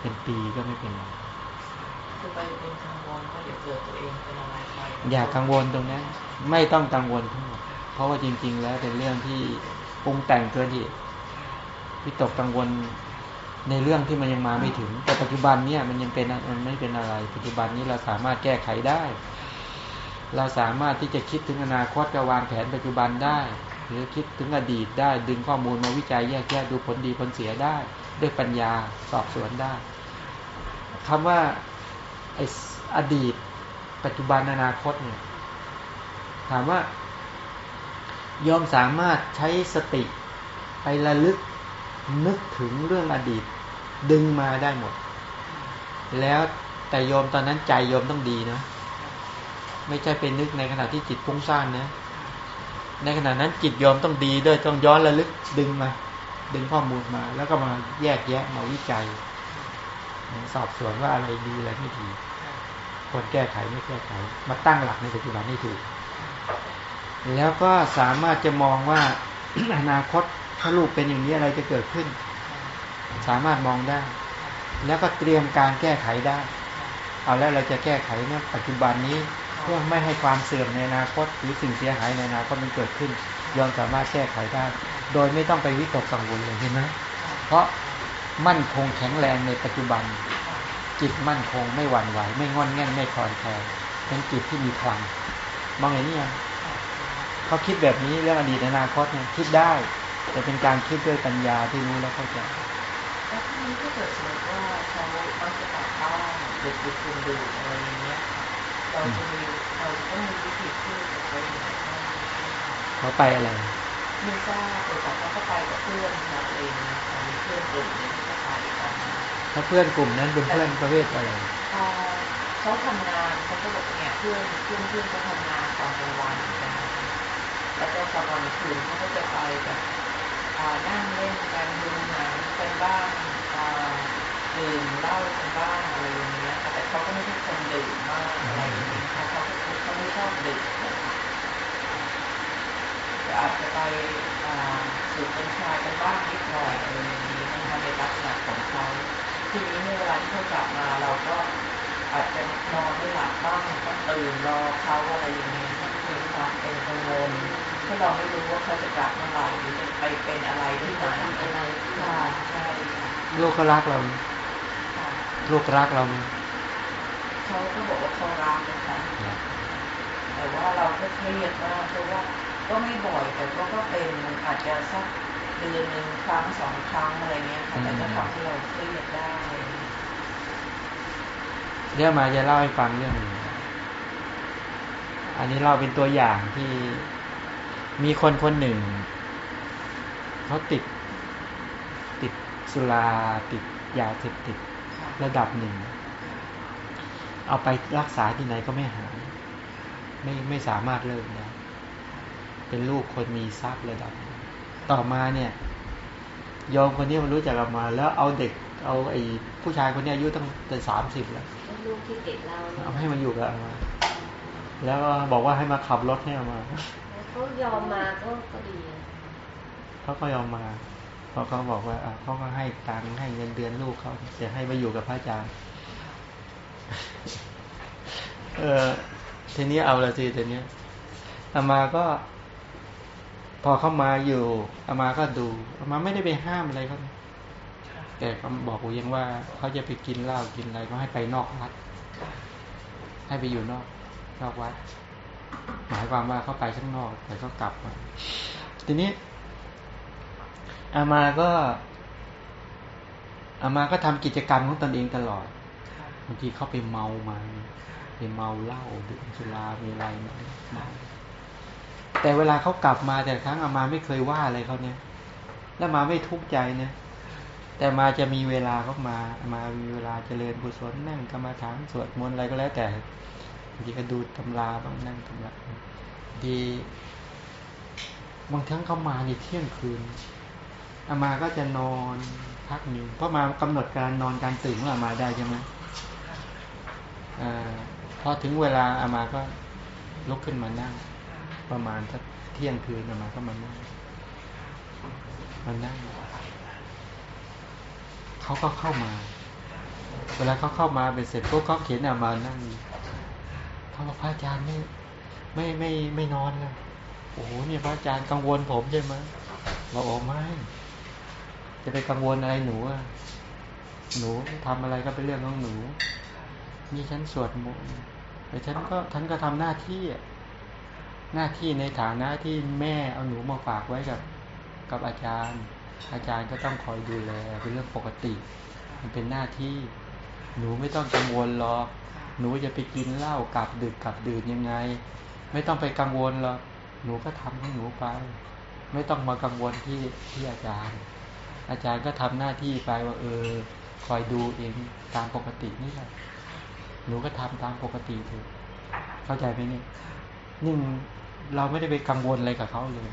เป็นปีก็ไม่เป็นไรคือไปเป็นกังวลว่าเดี๋ยวเกิดตัวเองเป็นอะไรไปอย่ากังวลตรงนั้น ไม่ต้องกังวลทั้งหมด เพราะว่าจริง ๆ แล้วเป็นเรื่องที่ปรุงแต่งเกินเหตุวิตกกังวลในเรื่องที่มันยังมาไม่ถึง แต่ปัจจุบันเนี่ยมันยังเป็นมันไม่เป็นอะไร ปัจจุบันนี้เราสามารถแก้ไขได้ เราสามารถที่จะคิดถึงอนาคตจะวางแผนปัจจุบันได้ หรือคิดถึงอดีตได้ ดึงข้อมูลมาวิจัยแยกแยะดูผลดีผลเสียได้ ด้วยปัญญาสอบสวนได้คำว่าไออดีต ปัจจุบันอนาคตเนี่ยถามว่า ยอมสามารถใช้สติไประลึกนึกถึงเรื่องอดีต ดึงมาได้หมด แล้วแต่โยมตอนนั้นใจโยมต้องดีนะ ไม่ใช่เป็นนึกในขณะที่จิตฟุ้งซ่านนะในขณะนั้นจิตโยมต้องดีด้วยต้องย้อนระลึกดึงมา ดึงข้อมูลมา แล้วก็มาแยกแยะมาวิจัย สอบสวนว่าอะไรดีอะไรไม่ดีควรแก้ไขไม่แก้ไข มาตั้งหลักในปัจจุบันให้ถูก แล้วก็สามารถจะมองว่าอนาคตถ้าลูกเป็นอย่างนี้อะไรจะเกิดขึ้น สามารถมองได้ แล้วก็เตรียมการแก้ไขได้ เอาแล้วเราจะแก้ไขเนปัจจุบันนี้เพื่อไม่ให้ความเสื่อมในอนาคต หรือสิ่งเสียหายในอนาคตมันเกิดขึ้นยอมสามารถแก้ไขได้ โดยไม่ต้องไปวิตกกังวลเลยเห็นไหมเพราะมั่นคงแข็งแรงในปัจจุบัน จิตมั่นคงไม่หวั่นไหว ไม่งอนแง่นไม่คลอนแคลนเป็นจิตที่มีพลังมองอย่างนี้ยัง เขาคิดแบบนี้เรื่องอดีตอนาคตเนี่ยคิดได้ แต่เป็นการคิดด้วยปัญญาที่รู้แล้วเข้าใจแล้วทีนี้ถ้าเกิดสมมติว่าเขาเขาจะกลับบ้านดึกดึกดื่นดื่นอะไรอย่างเงี้ยเราจะมีเราต้องมีวิธีพูดกับเขาอย่างไรบ้างเขาไปอะไรไม่ทราบแต่เขาก็ไปกับเพื่อนเราเองมีเพื่อนกลุ่มที่จะไปกันถ้าเพื่อนกลุ่มนั้นเป็นเพื่อนประเภทอะไรอ่าเขาทำงานเขาก็บอกเนี่ยเพื่อนเพื่อนเพื่อนเขาทำงานตอนกลางวันกัน แล้วก็ตอนกลางคืนเขาก็จะไปแบบนั่งเล่นกันดูหนังกันบ้างดื่มเหล้ากันบ้างอะไรอย่างเงี้ยแต่เขาก็ไม่ใช่คนดื่มมากอะไรอย่างเงี้ยเขาเขาเขาไม่ชอบดื่มอาจจะไปสูบกัญชากันบ้างนิดหน่อยอะไรอย่างนี้มันทำในลักษณะของเขาทีนี้เมื่อเวลาที่เขากลับมาเราก็อาจจะนอนไม่หลับบ้างก็ตื่นรอเขาอะไรอย่างนี้มี ความเป็นกังวลเพราะเราไม่รู้ว่าเขาจะกลับเมื่อไหร่หรือจะไปเป็นอะไรที่ไหนอะไรค่ะใช่ลูกก็รักเราลูกรักเราเขาก็บอกว่าเขารักนะคะแต่ว่าเราก็เครียดมากเพราะว่าก็ไม่บ่อยแต่ก็ก็เป็นอาจจะสักเดือนหนึ่งครั้งสองครั้งอะไรเงี้ยค่ะแต่จะทำให้เราเครียดได้เรื่องมาจะเล่าให้ฟังเรื่องนึง อันนี้เราเป็นตัวอย่างที่มีคนคนหนึ่งเขาติด ติดสุราติดยาเสพติดระดับหนึ่ง เอาไปรักษาที่ไหนก็ไม่หาย ไม่ไม่สามารถเลิกได้เป็นลูกคนมีทรัพย์ระดับ ต่อมาเนี่ยยอมคนนี้มันรู้จักเรามา แล้วเอาเด็ก เอาไอ้ผู้ชายคนนี้อายุตั้งแต่สามสิบแล้วลูกที่ติดเราเอาให้มันอยู่กับเรา แล้วก็บอกว่าให้มาขับรถให้มาเขายอมมาก็ก็ดีเขาก็ยอมมาเพราะเขาบอกว่าเขาก็ให้ตังค์ให้เงินเดือนลูกเขาจะให้มาอยู่กับพระอาจารย์เออทีนี้เอาละสิทีนี้อามาก็ พอเข้ามาอยู่อามาก็ดูอามาไม่ได้ไปห้ามอะไรเขาแต่เขาบอกอูยังว่าเขาจะไปกินเหล้ากินอะไรก็ให้ไปนอกวัดให้ไปอยู่นอก นอกวัด หมายความว่าเขาไปข้างนอก แต่เขากลับมาทีนี้ อามาก็ อามาก็ทำกิจกรรมของตนเองตลอดบางทีเข้าไปเมามาไปเมาเหล้าดื่มสุรามีอะไรมาแต่เวลาเขากลับมาแต่ครั้งอามาไม่เคยว่าอะไรเขาเนี่ย แล้วมาไม่ทุกข์ใจเนี่ยแต่มาจะมีเวลาเขามา มามีเวลาเจริญกุศลนั่งกรรมฐานสวดมนต์อะไรก็แล้วแต่ บางทีก็ดูตำราบ้างนั่งตำราดีบางครั้งเขามาในเที่ยงคืนอามาก็จะนอนพักหนึ่งเพราะมากำหนดการนอนการตื่นของอามาได้ใช่ไหมอพอถึงเวลาอามาก็ลุกขึ้นมานั่ง ประมาณสักเที่ยงคืนอามาก็มานั่งมานั่งเขาก็เข้ามา เวลาเขาเข้ามาเป็นเสร็จพวกเขาเขียนอามานั่ง เขาบอกพระอาจารย์ไม่ไม่ไม่ไม่นอนเลยโอ้โหเนี่ยพระอาจารย์กังวลผมใช่ไหมบอกโอ้ไม่จะไปกังวลอะไรหนูอะหนูทำอะไรก็เป็นเรื่องของหนูนี่ฉันสวดมนต์แต่ฉันก็ท่านก็ทำหน้าที่หน้าที่ในฐานะที่แม่เอาหนูมาฝากไว้กับ กับอาจารย์ อาจารย์ก็ต้องคอยดูแลเป็นเรื่องปกติ มันเป็นหน้าที่ หนูไม่ต้องกังวลหรอก หนูจะไปกินเหล้ากลับดึกกลับดื่นยังไง ไม่ต้องไปกังวลหรอกหนูก็ทำของหนูไป ไม่ต้องมากังวลที่ที่อาจารย์ อาจารย์ก็ทำหน้าที่ไปว่า เออ คอยดูเองตามปกตินี่แหละหนูก็ทำตามปกติเถอะเข้าใจไหมนี่นึ่งเราไม่ได้ไปกังวลอะไรกับเขาเลย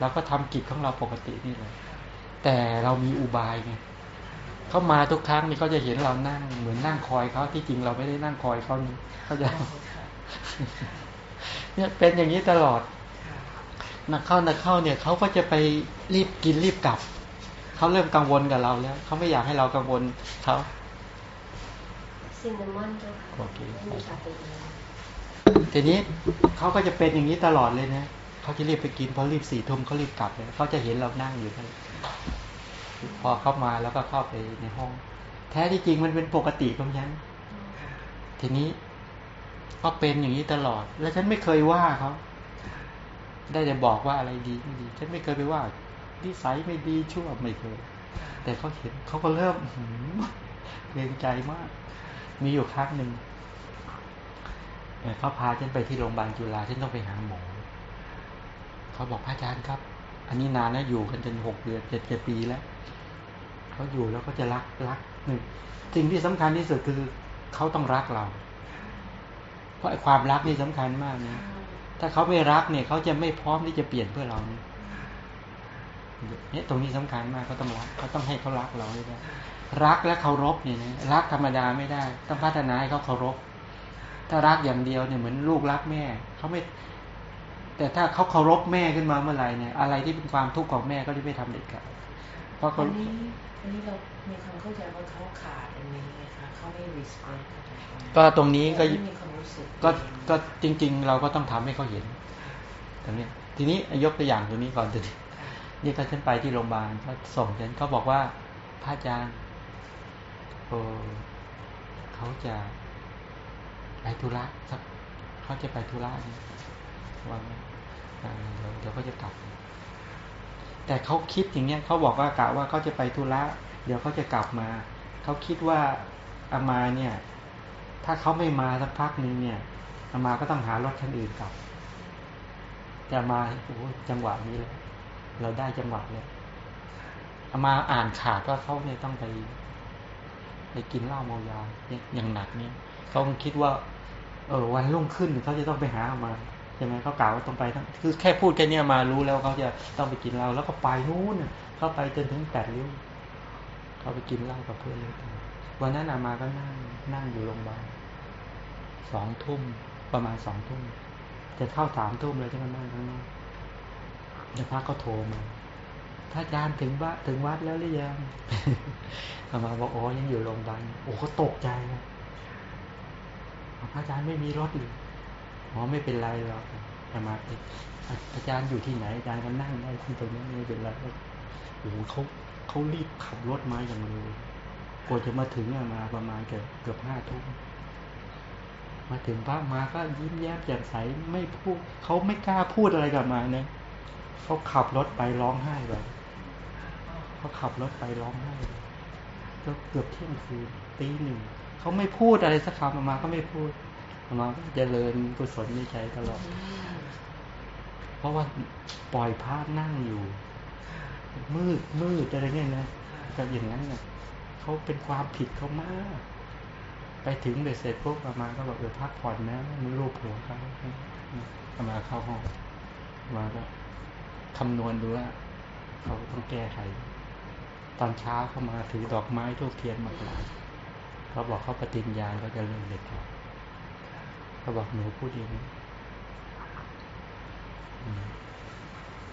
เราก็ทำกิจของเราปกตินี่เลยแต่เรามีอุบายไง เขามาทุกครั้งนี่เขาจะเห็นเรานั่ง เหมือนนั่งคอยเขาที่จริงเราไม่ได้นั่งคอยเขาเขาจะเนี่ยเป็นอย่างนี้ตลอดนักเข้านักเข้าเนี่ยเขาก็จะไปรีบกินรีบกลับเขาเริ่มกังวลกับเราแล้วเขาไม่อยากให้เรากังวลเขาซินนามอนโอเคทีนี้เขาก็จะเป็นอย่างนี้ตลอดเลยนะเขาจะรีบไปกินพอรีบสี่ทุ่มเขารีบกลับเลยเขาจะเห็นเรานั่งอยู่นั่น พอเข้ามาแล้วก็เข้าไปในห้อง แท้ที่จริงมันเป็นปกติของฉันทีนี้ก็เป็นอย่างนี้ตลอด แล้วฉันไม่เคยว่าเขาได้แต่บอกว่าอะไรดีไม่ดี ฉันไม่เคยไปว่านิสัยไม่ดีชั่วไม่เคย แต่เขาเห็นเขาก็เริ่มเกรงใจมาก มีอยู่ครั้งหนึ่งเขาพาฉันไปที่โรงพยาบาลจุฬาฉันต้องไปหาหมอเขาบอกพระอาจารย์ครับ อันนี้นานนะอยู่กันจนหกเดือนเจ็ดเจ็ดปีแล้ว เขาอยู่แล้วก็จะรักรักหนึ่งสิ่งที่สำคัญที่สุดคือเขาต้องรักเรา เพราะความรักนี่สำคัญมากนะถ้าเขาไม่รักเนี่ยเขาจะไม่พร้อมที่จะเปลี่ยนเพื่อเราเนี่ยเนี่ยตรงนี้สำคัญมากเขาต้องรักเขาต้องให้เขารักเราได้ รักและเคารพเนี่ยนะรักธรรมดาไม่ได้ ต้องพัฒนาให้เขาเคารพ ถ้ารักอย่างเดียวเนี่ยเหมือนลูกรักแม่เขาไม่ แต่ถ้าเขาเคารพแม่ขึ้นมาเมื่อไหร่เนี่ย อะไรที่เป็นความทุกข์ของแม่ก็จะไม่ทำเด็ดขาดเพราะเขา นนี้อันนี้เรามีความเข้าใจว่าเขาขาดอันนี้ค่ะเขาไม่ respect ก็ตรงนี้ก็ก็ก็จริง ๆ เราก็ต้องทำให้เขาเห็นตรงนี้ทีนี้ยกตัวอย่างตัวนี้ก่อนตัวนี้นี่ก็ฉันไปที่โรงพยาบาลเขาส่งฉันเขาบอกว่าพระอาจารย์โอ้เขาจะไปธุระสักเขาจะไปธุระเนี่ยวันเดี๋ยวเขาจะกลับ แต่เขาคิดอย่างเงี้ยเขาบอกว่ากะว่าเขาจะไปธุระเดี๋ยวเขาจะกลับมา เขาคิดว่าอามาเนี่ย ถ้าเขาไม่มาสักพักนึงเนี่ยอามาก็ต้องหารถคันอื่นกลับ จะมาโอ้จังหวะนี้เลยเราได้จังหวะเลยอามาอ่านขาดว่าเขาเนี่ยต้องไป ไปกินเหล้าเมายาอย่างหนักเนี่ยเขาคิดว่า เออวันรุ่งขึ้นเขาจะต้องไปหาอามา ใช่ไหมเขากล่าวว่าต้องไปทั้งคือแค่พูดแค่นี้มารู้แล้วเขาจะต้องไปกินเหล้าแล้วก็ไปนู้นเข้าไปจนถึงแปดริ้วเขาไปกินเหล้ากับเพื่อนเลยวันนั้นอามาก็นั่งนั่งอยู่โรงพยาบาลสองทุ่มประมาณสองทุ่มจะเข้าสามทุ่มเลยที่มันนั่งข้างนอกแล้วพระก็โทรมาพระอาจารย์ถึงบ้านถึงวัดแล้วหรือยังอามาบอกอ๋อยังอยู่โรงพยาบาลโอ้เขาตกใจนะพระอาจารย์ไม่มีรถหรือ อ๋อไม่เป็นไรหรอกอามาอาจารย์อยู่ที่ไหนอาจารย์ก็นั่งได้ที่ตรงนี้ไม่เป็นไรโอ้โหเขาเขารีบขับรถมาอย่างเร็วกว่าจะมาถึงมาประมาณเกือบเกือบห้าทุ่มมาถึงพระมาก็ยิ้มแย้มแจ่มใสไม่พูดเขาไม่กล้าพูดอะไรกับมาเนี่ยเขาขับรถไปร้องไห้เลยเขาขับรถไปร้องไห้ก็เกือบเที่ยงคืนตีหนึ่งเขาไม่พูดอะไรสักคำมาก็ไม่พูด มาก็เจริญกุศลในใจตลอด เพราะว่าปล่อยพระนั่งอยู่ มืดมืดอะไรเงี้ยนะก็อย่างนั้นเนี่ยเขาเป็นความผิดเขามาก ไปถึงเบสเสร็จปุ๊บประมาก็บอกเออพักผ่อนนะมีรูปหัวเขาประมาเข้าห้องมาก็คำนวณดูว่าเขาต้องแก้ไขตอนเช้าเขามาถือดอกไม้ทูกเทียนมากราเขาบอกเขาปฏิญญาเขาจะเริ่มเด็ดขาด เขาบอกหนูพูดอย่างนี้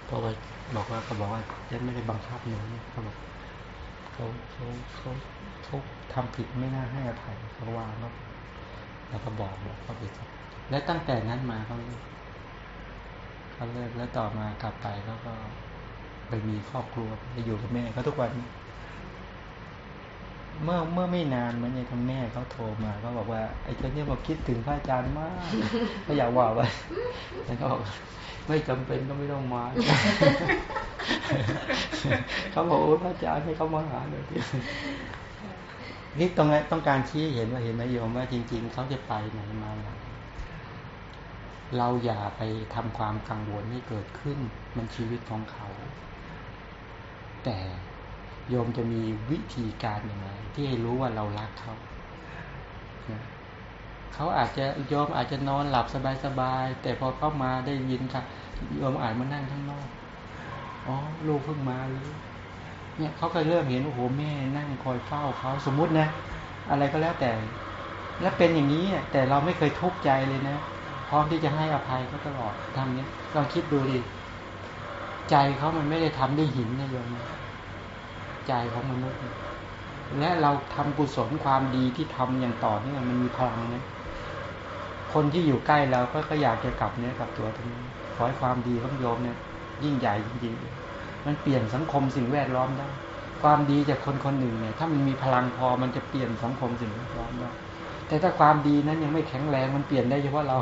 เพราะว่าบอกว่าเขาบอกว่าฉันไม่ได้บังคับหนูเขาบอกเขาเขาเขาเขาทำผิดไม่น่าให้อภัยเขาว่าแล้วแล้วก็บอกบอกเขาไปและตั้งแต่นั้นมาเขาเขาเลิกแล้วต่อมากลับไปแล้วก็ไปมีครอบครัวไปอยู่กับแม่เขาทุกวัน เมื่อเมื่อไม่นานมันยังทำแม่เขาโทรมาเขาบอกว่าไอ้เจ้าเนี่ยบอกคิดถึงพระอาจารย์มากเขาอยากว่าไว้แล้วก็บอกไม่จำเป็นก็ไม่ต้องมาเขาบอกโอ้พระอาจารย์ให้เขามาหาเลยนี่ตรงนี้ต้องการชี้เห็นว่าเห็นไหมโยมว่าจริง ๆเขาจะไปไหนมาไหนเราอย่าไปทำความกังวลให้เกิดขึ้นมันชีวิตของเขา แต่ โยมจะมีวิธีการอย่างไรที่ให้รู้ว่าเรารักเขาเขาอาจจะโยมอาจจะนอนหลับสบายๆแต่พอเข้ามาได้ยินครับโยมอาจมานั่งข้างนอกอ๋อลูกเพิ่งมาเลยเนี่ยเขาก็เริ่มเห็นโอ้โหแม่นั่งคอยเฝ้าเขาสมมุตินะ อะไรก็แล้วแต่ แล้วเป็นอย่างนี้แต่เราไม่เคยทุกข์ใจเลยนะพร้อมที่จะให้อภัยเขาตลอดทำเนี้ยลองคิดดูดิใจเขามันไม่ได้ทำด้วยหินนะโยม ใจของมนุษย์ และเราทำกุศลความดีที่ทำอย่างต่อเนื่องมันมีพลังนะคนที่อยู่ใกล้เราก็ก็อยากจะกลับเนี้ยกลับตัวตรงนี้ขอให้ความดีของโยมเนี่ย ยิ่งใหญ่จริงๆมันเปลี่ยนสังคมสิ่งแวดล้อมได้ความดีจากคนคนหนึ่งเนี่ย ถ้ามันมีพลังพอมันจะเปลี่ยนสังคมสิ่งแวดล้อมได้แต่ถ้าความดีนั้นยังไม่แข็งแรงมันเปลี่ยนได้เฉพาะเรา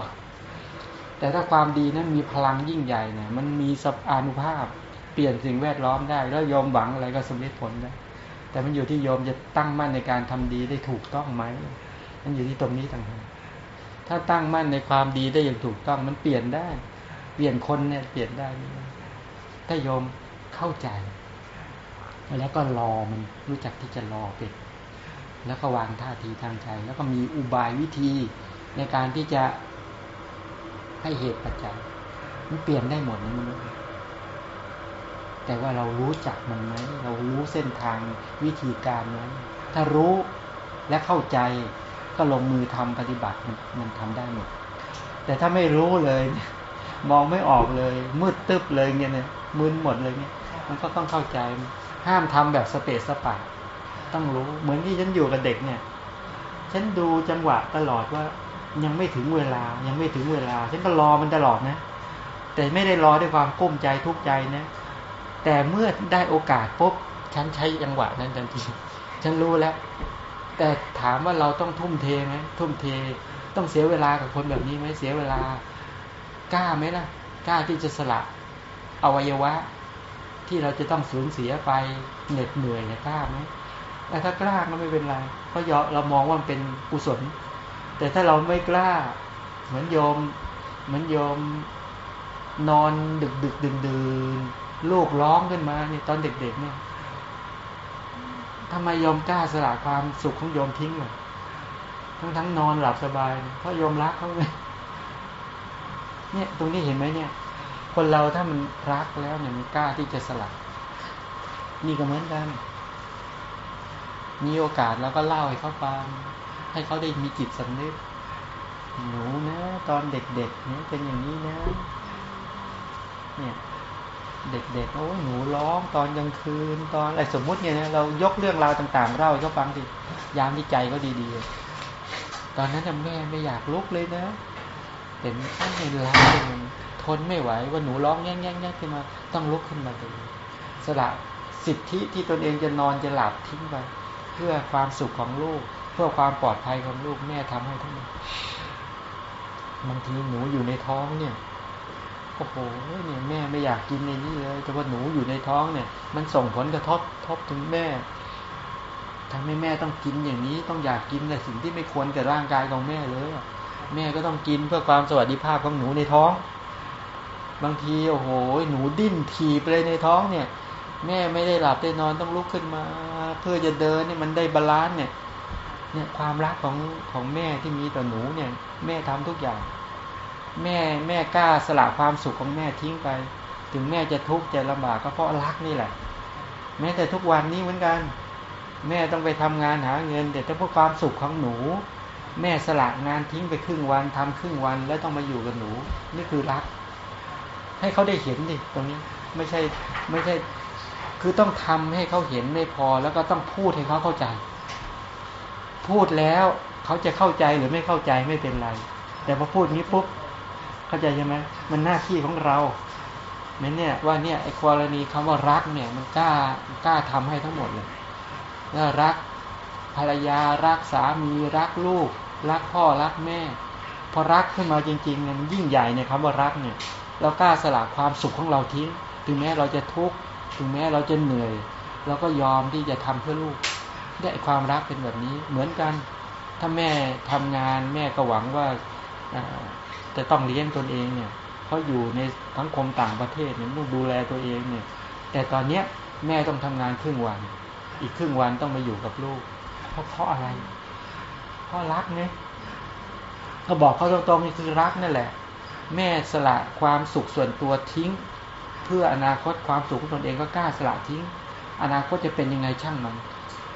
แต่ถ้าความดีนั้นมีพลังยิ่งใหญ่เนี่ย มันมีสัพอานุภาพ เปลี่ยนสิ่งแวดล้อมได้ แล้วยอมหวังอะไรก็สำเร็จผลได้ แต่มันอยู่ที่โยมจะตั้งมั่นในการทำดีได้ถูกต้องไหม มันอยู่ที่ตรงนี้ต่างหากถ้าตั้งมั่นในความดีได้อย่างถูกต้องมันเปลี่ยนได้ เปลี่ยนคนเนี่ยเปลี่ยนได้ ถ้าโยมเข้าใจ แล้วก็รอมันรู้จักที่จะรอเป็นแล้วก็วางท่าทีทางใจ แล้วก็มีอุบายวิธีในการที่จะให้เหตุปัจจัย มันเปลี่ยนได้หมดนะมนุษย์ แต่ว่าเรารู้จักมันไหม เรารู้เส้นทางวิธีการไหมถ้ารู้และเข้าใจก็ลงมือทำปฏิบัติมันมันทำได้หมด แต่ถ้าไม่รู้เลย มองไม่ออกเลย มืดตึ๊บเลยเงี้ยเนี่ยมึนหมดเลยเนี่ยมันก็ต้องเข้าใจ ห้ามทำแบบสเปซสปะต้องรู้ เหมือนที่ฉันอยู่กับเด็กเนี่ย ฉันดูจังหวะตลอดว่ายังไม่ถึงเวลา ยังไม่ถึงเวลา ฉันก็รอมันตลอดนะ แต่ไม่ได้รอด้วยความกุ้มใจทุกข์ใจนะ แต่เมื่อได้โอกาสปุ๊บฉันใช้จังหวะนั้นทันทีฉันรู้แล้ว แต่ถามว่าเราต้องทุ่มเทไหมทุ่มเท ต้องเสียเวลากับคนแบบนี้ไหมเสียเวลากล้าไหมล่ะ กล้าที่จะสละอวัยวะ ที่เราจะต้องสูญเสียไปเหน็ดเหนื่อยเนี่ยกล้าไหมแต่ถ้ากล้าก็ไม่เป็นไรเพราะเรามองว่ามันเป็นกุศล แต่ถ้าเราไม่กล้า เหมือนโยม เหมือนโยมนอนดึกดึกดื่นดื่น ลูกร้องขึ้นมาเนี่ยตอนเด็ก ๆ เนี่ยทำไมยอมกล้าสละความสุขของโยมทิ้งเลยทั้งทั้งนอนหลับสบาย เพราะยอมรักเขาเลยเนี่ย ตรงนี้เห็นไหมเนี่ย คนเราถ้ามันรักแล้วเนี่ยมันกล้าที่จะสละนี่ก็เหมือนกัน มีโอกาสแล้วก็เล่าให้เขาฟัง ให้เขาได้มีจิตสำนึก หนูนะ ตอนเด็กๆเนี่ยเป็นอย่างนี้นะ เนี่ย เด็กๆโอ้หนูร้องตอนกลางคืนตอนอะไรสมมุติเนี่ยเรายกเรื่องราวต่างๆเล่าให้เขาฟังดิยามที่ใจก็ดีๆ ตอนนั้นแม่ไม่อยากลุกเลยนะเห็นข้างในร้านมันทนไม่ไหวว่าหนูร้องแง่ๆๆขึ้นมา ต้องลุกขึ้นมาเลยสละสิทธิที่ตนเองจะนอนจะหลับทิ้งไปเพื่อความสุขของลูก เพื่อความปลอดภัยของลูกแม่ทำให้ทั้งหมดบางทีหนูอยู่ในท้องเนี่ย โอ้โหเนี่ยแม่ไม่อยากกินในนี้เลยแต่ว่าหนูอยู่ในท้องเนี่ย มันส่งผลกระทบทบถึงแม่ทำให้แม่ต้องกินอย่างนี้ต้องอยากกินแต่สิ่งที่ไม่ควรกับร่างกายของแม่เลยแม่ก็ต้องกินเพื่อความสวัสดิภาพของหนูในท้อง บางทีโอ้โห หนูดิ้นถีบเลยในท้องเนี่ย แม่ไม่ได้หลับได้นอนต้องลุกขึ้นมา เพื่อจะเดินเนี่ยมันได้ balance เนี่ย เนี่ยความรักของของแม่ที่มีต่อหนูเนี่ย แม่ทำทุกอย่าง แม่แม่กล้าสละความสุขของแม่ทิ้งไป ถึงแม่จะทุกข์จะลำบากก็เพราะรักนี่แหละ แม้แต่ทุกวันนี้เหมือนกัน แม่ต้องไปทำงานหาเงินแต่ถ้าเพื่อความสุขของหนู แม่สละงานทิ้งไปครึ่งวันทำครึ่งวันแล้วต้องมาอยู่กับหนู นี่คือรัก ให้เขาได้เห็นดิตรงนี้ไม่ใช่ไม่ใช่คือต้องทำให้เขาเห็นไม่พอแล้วก็ต้องพูดให้เขาเข้าใจ พูดแล้วเขาจะเข้าใจหรือไม่เข้าใจไม่เป็นไร แต่พอพูดนี้ปุ๊บ เข้าใจใช่ไหมมันหน้าที่ของเราเมนเนี่ยว่าเนี่ยไอ้กรณีคำว่ารักเนี่ยมันกล้ากล้าทำให้ทั้งหมดเลยแล้วรักภรรยารักสามีรักลูก รักพ่อรักแม่ พอรักขึ้นมาจริงๆเนี่ยมันยิ่งใหญ่เนี่ยคำว่ารักเนี่ย เรากล้าสละความสุขของเราทิ้ง ถึงแม้เราจะทุกข์ถึงแม้เราจะเหนื่อยเราก็ยอมที่จะทำเพื่อลูก ได้ความรักเป็นแบบนี้เหมือนกัน ถ้าแม่ทำงานแม่ก็หวังว่า จะต้องเลี้ยงตนเองเนี่ยเขาอยู่ในสังคมต่างประเทศเนี่ยต้องดูแลตัวเองเนี่ย แต่ตอนเนี้ยแม่ต้องทำงานครึ่งวัน อีกครึ่งวันต้องมาอยู่กับลูก เพราะเพราะอะไร เพราะรักเนี่ยเขาบอกเขาตรงๆนี่คือรักนั่นแหละ แม่สละความสุขส่วนตัวทิ้ง เพื่ออนาคตความสุขของตนเองก็กล้าสละทิ้ง อนาคตจะเป็นยังไงช่างมัน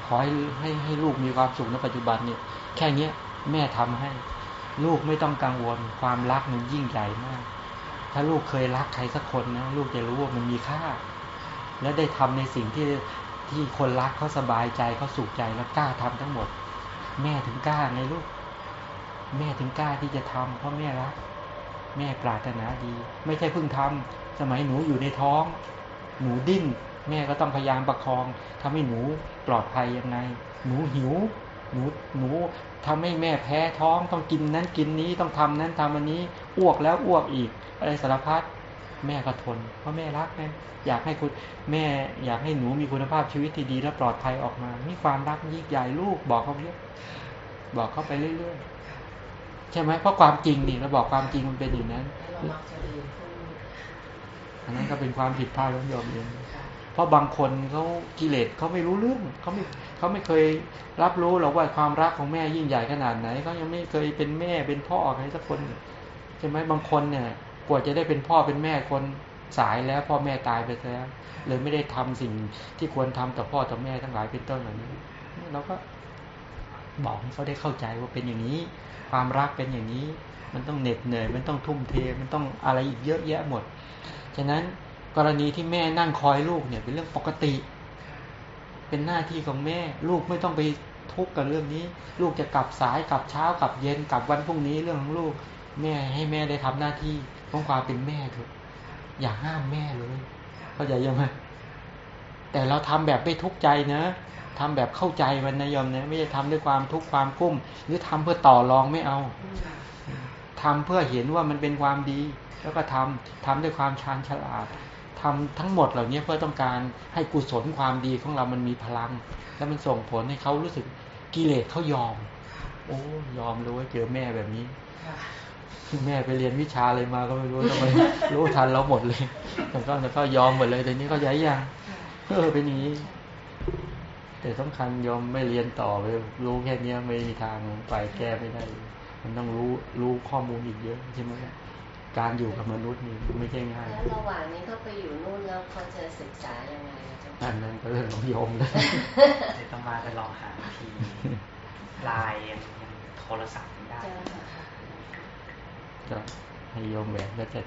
ขอให้ให้ให้ลูกมีความสุขในปัจจุบันเนี่ย แค่เนี้ยแม่ทำให้ ลูกไม่ต้องกังวล ความรักมันยิ่งใหญ่มาก ถ้าลูกเคยรักใครสักคนนะลูกจะรู้ว่ามันมีค่า และได้ทำในสิ่งที่ที่คนรักเขาสบายใจเขาสุขใจแล้วกล้าทำทั้งหมด แม่ถึงกล้าไงลูก แม่ถึงกล้าที่จะทำเพราะแม่รัก แม่ปรารถนาดี ไม่ใช่เพิ่งทำสมัยหนูอยู่ในท้อง หนูดิ้น แม่ก็ต้องพยายามประคองทำให้หนูปลอดภัยยังไง หนูหิว หนูหนูทำให้แม่แพ้ท้องต้องกินนั้นกินนี้ต้องทำนั้นทำอันนี้อ้วกแล้วอ้วกอีก อะไรสารพัดแม่ก็ทน เพราะแม่รักแม่อยากให้คุณแม่อยากให้หนูมีคุณภาพชีวิตที่ดีและปลอดภัยออกมานี่ความรักยิ่งใหญ่ลูกบอกเขาเยอะบอกเขาไปเรื่อยๆใช่ไหมเพราะความจริงนี่เราบอกความจริงมันเป็นอย่างนั้นอันนั้นก็เป็นความผิดพลาดของโยมเองเพราะบางคนเขากิเลสเขาไม่รู้เรื่องเขาไม่ เขาไม่เคยรับรู้หรอกว่าความรักของแม่ยิ่งใหญ่ขนาดไหนเขายังไม่เคยเป็นแม่เป็นพ่อใครสักคนใช่ไหมบางคนเนี่ยกว่าจะได้เป็นพ่อเป็นแม่คนสายแล้วพ่อแม่ตายไปแล้วเลยไม่ได้ทำสิ่งที่ควรทำต่อพ่อต่อแม่ทั้งหลายเป็นต้นเหล่านี้เราก็บอกให้เขาได้เข้าใจว่าเป็นอย่างนี้ ความรักเป็นอย่างนี้ มันต้องเหน็ดเหนื่อยมันต้องทุ่มเทมันต้องอะไรอีกเยอะแยะหมด ฉะนั้นกรณีที่แม่นั่งคอยลูกเนี่ยเป็นเรื่องปกติ เป็นหน้าที่ของแม่ ลูกไม่ต้องไปทุกข์กับเรื่องนี้ ลูกจะกลับสายกลับเช้ากลับเย็นกลับวันพรุ่งนี้เรื่องของลูก แม่ให้แม่ได้ทำหน้าที่ของความเป็นแม่เถอะอย่าห้ามแม่เลยเข้าใจยังไงแต่เราทำแบบไม่ทุกข์ใจนะทำแบบเข้าใจมันนะยอมนะไม่ใช่ทำด้วยความทุกข์ความกุ้ม หรือทำเพื่อต่อรองไม่เอาทำเพื่อเห็นว่ามันเป็นความดี แล้วก็ทำทำด้วยความชาญฉลาด ทำทั้งหมดเหล่านี้เพื่อต้องการให้กุศลความดีของเรามันมีพลัง แล้วมันส่งผลให้เขารู้สึกกิเลสเขายอม โอ้ยอมเลยว่าเจอแม่แบบนี้แม่ไปเรียนวิชาอะไรมาก็ไม่รู้ทำไมรู้ทันเราหมดเลยแต่ก็แต่ก็ยอมหมดเลยแต่นี้ก็ย้ายยังเออเป็นนี้ แต่สำคัญยอมไม่เรียนต่อไปรู้แค่นี้ไม่มีทางไปแก้ไม่ได้ มันต้องรู้รู้ข้อมูลอีกเยอะใช่ไหม การอยู่กับมนุษย์นี่ไม่ใช่ง่ายแล้วระหว่างนี้ก็ไปอยู่นู่นแล้วเขาจะศึกษายังไงนั่นนั่นก็เรื่องของโยมเลยต้องมาไปลองหาทีไลน์ยังโทรศัพท์ได้ก็ให้โยมแหวนก็จะ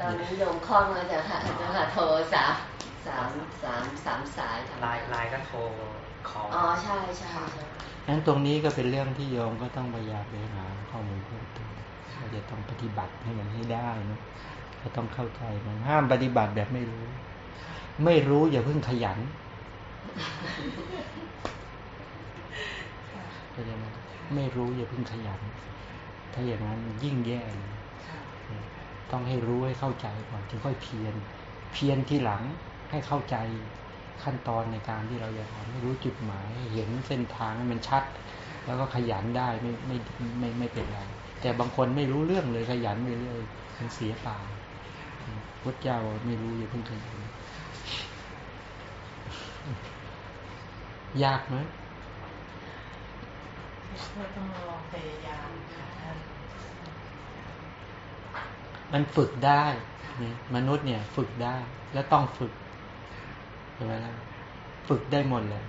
ตอนนี้โยมคล่องแล้วจ้ะค่ะจะค่ะโทรสามสามสามสามสายไลน์ไลน์ก็โทรคออ๋อใช่ใช่งั้นตรงนี้ก็เป็นเรื่องที่โยมก็ต้องพยายามไปหาข้อมูลเพิ่ม จะต้องปฏิบัติให้มันให้ได้นะก็ต้องเข้าใจมันห้ามปฏิบัติแบบไม่รู้ ไม่รู้อย่าเพิ่งขยันเข้าใจไหมไม่รู้อย่าเพิ่งขยัน ถ้าอย่างนั้นยิ่งแย่เลยต้องให้รู้ให้เข้าใจก่อนถึงค่อยเพียรเพียรที่หลังให้เข้าใจขั้นตอนในการที่เราจะทำให้รู้จุดหมาย เห็นเส้นทางมันชัด แล้วก็ขยันได้ไม่ไม่ไม่ไม่เป็นไร แต่บางคนไม่รู้เรื่องเลยขยันไปเรื่อยมันเสียเปล่าพุทธเจ้าไม่รู้อย่าเพิ่งขยันยากไหมก็ต้องลองพยายามมันฝึกได้มนุษย์เนี่ย ฝึกได้ แล้วต้องฝึกใช่ไหมล่ะฝึกได้หมดเลย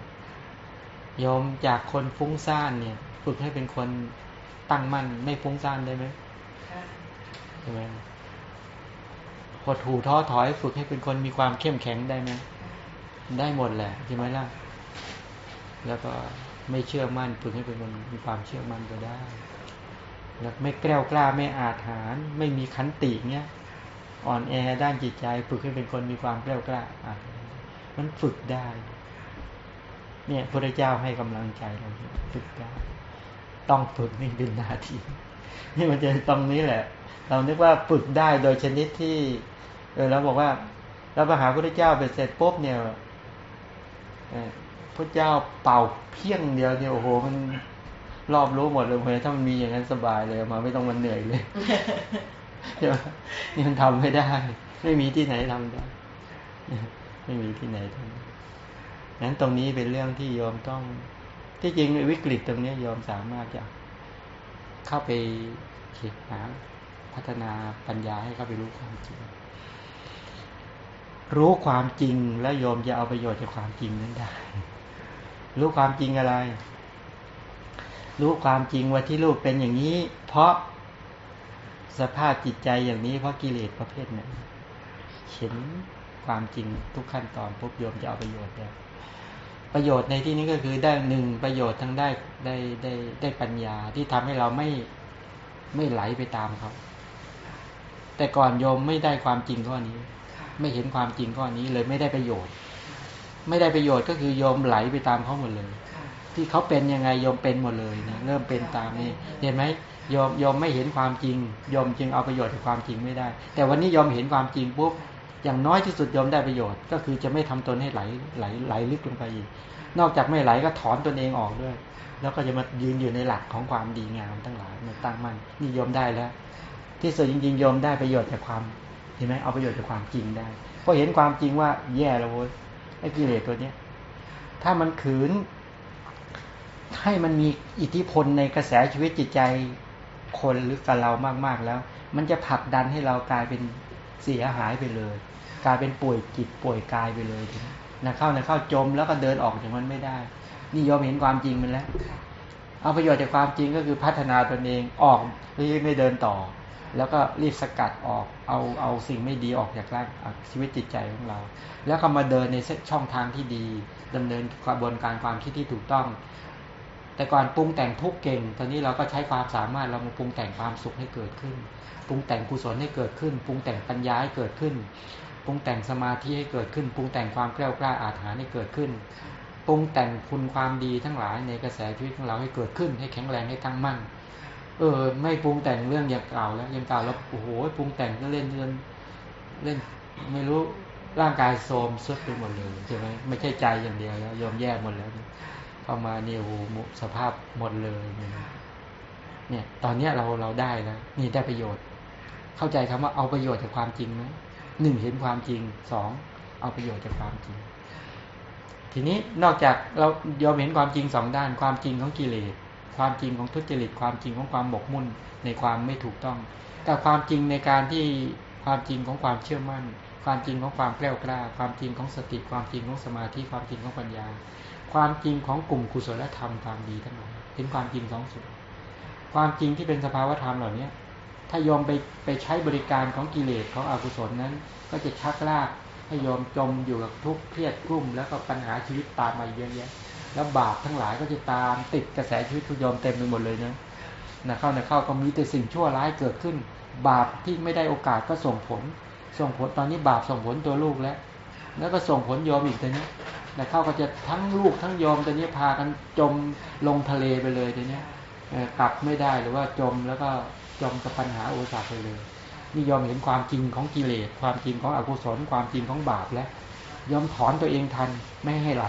ยอมจากคนฟุ้งซ่านเนี่ย ฝึกให้เป็นคน ตั้งมั่นไม่ฟุ้งซ่านได้ไหมใช่ไหมหดหูท้อถอยฝึกให้เป็นคนมีความเข้มแข็งได้ไหมได้หมดแหละใช่ไหมล่ะ แล้วก็ไม่เชื่อมั่นฝึกให้เป็นคนมีความเชื่อมั่นก็ได้ แล้วไม่แกล้วกล้าไม่อาถรรพ์ไม่มีขันติเนี้ยอ่อนแอด้านจิตใจ ฝึกให้เป็นคนมีความแกล้วกล้าอ่ามันฝึกได้ เนี่ยพระเจ้าให้กำลังใจเราฝึกได้ ต้องฝึกนี่เป็นนาที นี่มันจะตรงนี้แหละ เรานึกว่าฝึกได้โดยชนิดที่เออเราบอกว่าเราไปหาพระเจ้าไปเสร็จปุ๊บเนี่ยพระเจ้าเป่าเพียงเดียวเนี่ยโอ้โหมันรอบรู้หมดเลยถ้ามันมีอย่างนั้นสบายเลยมาไม่ต้องมันเหนื่อยเลยใช่ไหมนี่มันทำไม่ได้ ไม่มีที่ไหนทำได้ไม่มีที่ไหนทำนั้นตรงนี้เป็นเรื่องที่โยมต้อง ที่จริงวิกฤตตรงนี้ยอมสามารถจะเข้าไปเขียนหาพัฒนาปัญญาให้เข้าไปรู้ความจริง รู้ความจริงแล้วโยมจะเอาประโยชน์จากความจริงนั้นได้ รู้ความจริงอะไร รู้ความจริงว่าที่ลูกเป็นอย่างนี้ เพราะสภาพจิตใจอย่างนี้เพราะกิเลสประเภทหนึ่งเห็นความจริงทุกขั้นตอนปุ๊บโยมจะเอาประโยชน์ได้ ประโยชน์ในที่นี้ก็คือได้หนึ่งประโยชน์ทั้งได้ได้ได้ได้ปัญญาที่ทำให้เราไม่ไม่ไหลไปตามเขาแต่ก่อนโยมไม่ได้ความจริงข้อนี้ ไม่เห็นความจริงข้อนี้เลยไม่ได้ประโยชน์ ไม่ได้ประโยชน์ก็คือโยมไหลไปตามเขาหมดเลย ที่เขาเป็นยังไงโยมเป็นหมดเลยนะเริ่มเป็นตามนี้เห็นไหมโยมโยมไม่เห็นความจริงโยมจึงเอาประโยชน์จากความจริงไม่ได้ แต่วันนี้โยมเห็นความจริงปุ๊บ อย่างน้อยที่สุดยอมได้ประโยชน์ ก็คือจะไม่ทำตนให้ไหลไหลไหลลึกลงไปอีก นอกจากไม่ไหลก็ถอนตนเองออกด้วย แล้วก็จะมายืนอยู่ในหลักของความดีงามทั้งหลายมาตั้งมั่นนี่ยอมได้แล้ว ที่สุดจริงๆยอมได้ประโยชน์จากความเห็นไหมเอาประโยชน์จากความจริงได้เพราะเห็นความจริงว่าแย่แล้วโว้ยไอ้กิเลสตัวเนี้ยถ้ามันขืน ให้มันมีอิทธิพลในกระแสชีวิตจิตใจคนหรือกับเรามากๆแล้ว มันจะผลักดันให้เรากลายเป็น เสียหายไปเลย กลายเป็นป่วยจิตป่วยกายไปเลยนะเข้านะเข้าจมแล้วก็เดินออกจากมันไม่ได้ นี่ยอมเห็นความจริงมันแล้ว เอาประโยชน์จากความจริงก็คือพัฒนาตนเองออกที่ไม่เดินต่อ แล้วก็รีบสกัดออกเอาเอาสิ่งไม่ดีออกจากร่างชีวิตจิตใจของเรา แล้วก็มาเดินในช่องทางที่ดีดำเนินกระบวนการความคิดที่ถูกต้องแต่ก่อนปรุงแต่งทุกเก่ง ตอนนี้เราก็ใช้ความสามารถเรามาปรุงแต่งความสุขให้เกิดขึ้น ปรุงแต่งกุศลให้เกิดขึ้น ปรุงแต่งปัญญาให้เกิดขึ้น ปรุงแต่งสมาธิให้เกิดขึ้น ปรุงแต่งความกล้ากล้าอาถรรพ์ให้เกิดขึ้น ปรุงแต่งคุณความดีทั้งหลายในกระแสชีวิตของเราให้เกิดขึ้น ให้แข็งแรงให้ตั้งมั่น เออ ไม่ปรุงแต่งเรื่องอย่างเก่าแล้วอย่างเก่าแล้วโอ้โหปรุงแต่งก็เล่นเล่นเล่นไม่รู้ร่างกายโทรมสุดไปหมดเลยใช่ไหมไม่ใช่ใจอย่างเดียวแล้วยอมแย่หมดแล้วเข้ามาเนี่ยโอ้โหสภาพหมดเลยเนี่ย ตอนเนี้ยเราเราได้แล้วนี่ได้ประโยชน์ เข้าใจคำว่าเอาประโยชน์จากความจริงไหมหนึ่งเห็นความจริงสองเอาประโยชน์จากความจริง ทีนี้นอกจากเรายอมเห็นความจริงสองด้านความจริงของกิเลสความจริงของทุจริตความจริงของความบกมุ่นในความไม่ถูกต้อง แต่ความจริงในการที่ความจริงของความเชื่อมั่น ความจริงของความแกล้วกล้า ความจริงของสติความจริงของสมาธิความจริงของปัญญา ความจริงของกลุ่มกุศลธรรมความดีทั้งหลายเป็นความจริงสองส่วนความจริงที่เป็นสภาวธรรมเหล่านี้ ถ้ายอมไปไปใช้บริการของกิเลสของอกุศลนั้น ก็จะชักลากให้ยอมจมอยู่กับทุกข์เครียดกลุ่ม แล้วก็ปัญหาชีวิตตามมาเยอะแยะ แล้วบาปทั้งหลายก็จะตามติดกระแสชีวิตทุกยอมเต็มไปหมดเลยนะนะเข้านะเข้าก็มีแต่สิ่งชั่วร้ายเกิดขึ้น บาปที่ไม่ได้โอกาสก็ส่งผล ส่งผลตอนนี้บาปส่งผลตัวลูกแล้ว แล้วก็ส่งผลยอมอีกตัวนี้นะเข้าก็จะทั้งลูกทั้งยอมตัวนี้พากันจมลงทะเลไปเลยตัวนี้กลับไม่ได้หรือว่าจมแล้วก็ จมกับปัญหาโอสาไปเลยนี่ยอมเห็นความจริงของกิเลสความจริงของอกุศลความจริงของบาปแล้วยอมถอนตัวเองทันไม่ให้ไหล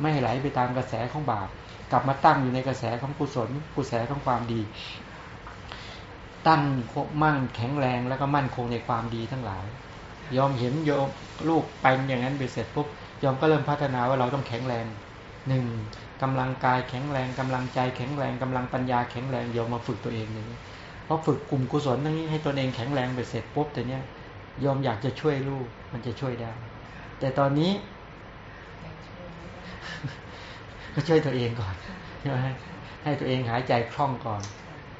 ไม่ให้ไหลไปตามกระแสของบาป กลับมาตั้งอยู่ในกระแสของกุศลกุศลของความดี ตั้งมั่นแข็งแรงแล้วก็มั่นคงในความดีทั้งหลาย ยอมเห็นโยมลูกไปอย่างนั้นไปเสร็จปุ๊บยอมก็เริ่มพัฒนาว่าเราต้องแข็งแรงหนึ่งกำลังกายแข็งแรงกำลังใจแข็งแรงกำลังปัญญาแข็งแรงยอมมาฝึกตัวเองอย่างนี้ พอฝึกกลุ่มกุศลทั้งนี้ให้ตัวเองแข็งแรงไปเสร็จปุ๊บแต่เนี้ยยอมอยากจะช่วยลูกมันจะช่วยได้ แต่ตอนนี้ ก็ช่วยตัวเองก่อนใช่ไหมให้ตัวเองหายใจคล่องก่อน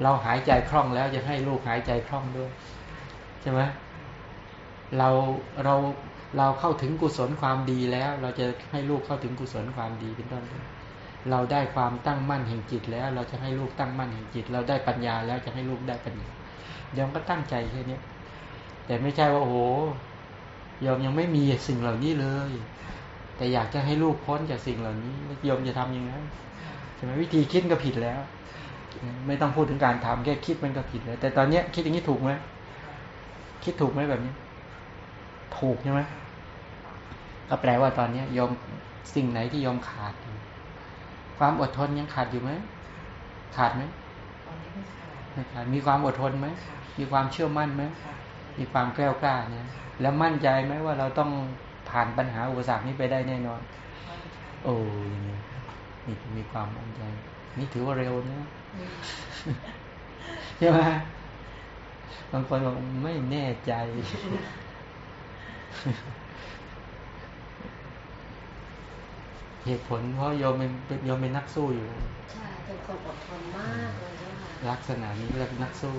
เราหายใจคล่องแล้วจะให้ลูกหายใจคล่องด้วยใช่ไหมเราเราเราเข้าถึงกุศลความดีแล้ว เราจะให้ลูกเข้าถึงกุศลความดีเป็นต้น เราได้ความตั้งมั่นแห่งจิตแล้ว เราจะให้ลูกตั้งมั่นแห่งจิต เราได้ปัญญาแล้วจะให้ลูกได้ปัญญายอมก็ตั้งใจแค่นี้แต่ไม่ใช่ว่าโอ้โหยอมยังไม่มีสิ่งเหล่านี้เลย แต่อยากจะให้ลูกพ้นจากสิ่งเหล่านี้ยอมจะทำยังไงใช่ไหมวิธีคิดก็ผิดแล้ว ไม่ต้องพูดถึงการทำแค่คิดมันก็ผิดแล้ว แต่ตอนเนี้ยคิดอย่างนี้ถูกไหมคิดถูกไหมแบบนี้ ถูกใช่ไหมก็แปลว่าตอนเนี้ยยอมสิ่งไหนที่ยอมขาด ความอดทนยังขาดอยู่ไหมขาดไหมไม่ขาดมีความอดทนไหมมีความเชื่อมั่นไหมมีความแกล้วกล้าเนี่ยแล้วมั่นใจไหมว่าเราต้องผ่านปัญหาอุปสรรคนี้ไปได้แน่นอน โอ้ยนี่มีความมั่นใจ นี่ถือว่าเร็วนะใช่ไหมบางคนบอกไม่แน่ใจ เหตุผล เพราะโยมเป็นโยมเป็นนักสู้อยู่ใช่เป็นคนอดทนมากเลยเจ้าค่ะลักษณะนี้เรียกนักสู้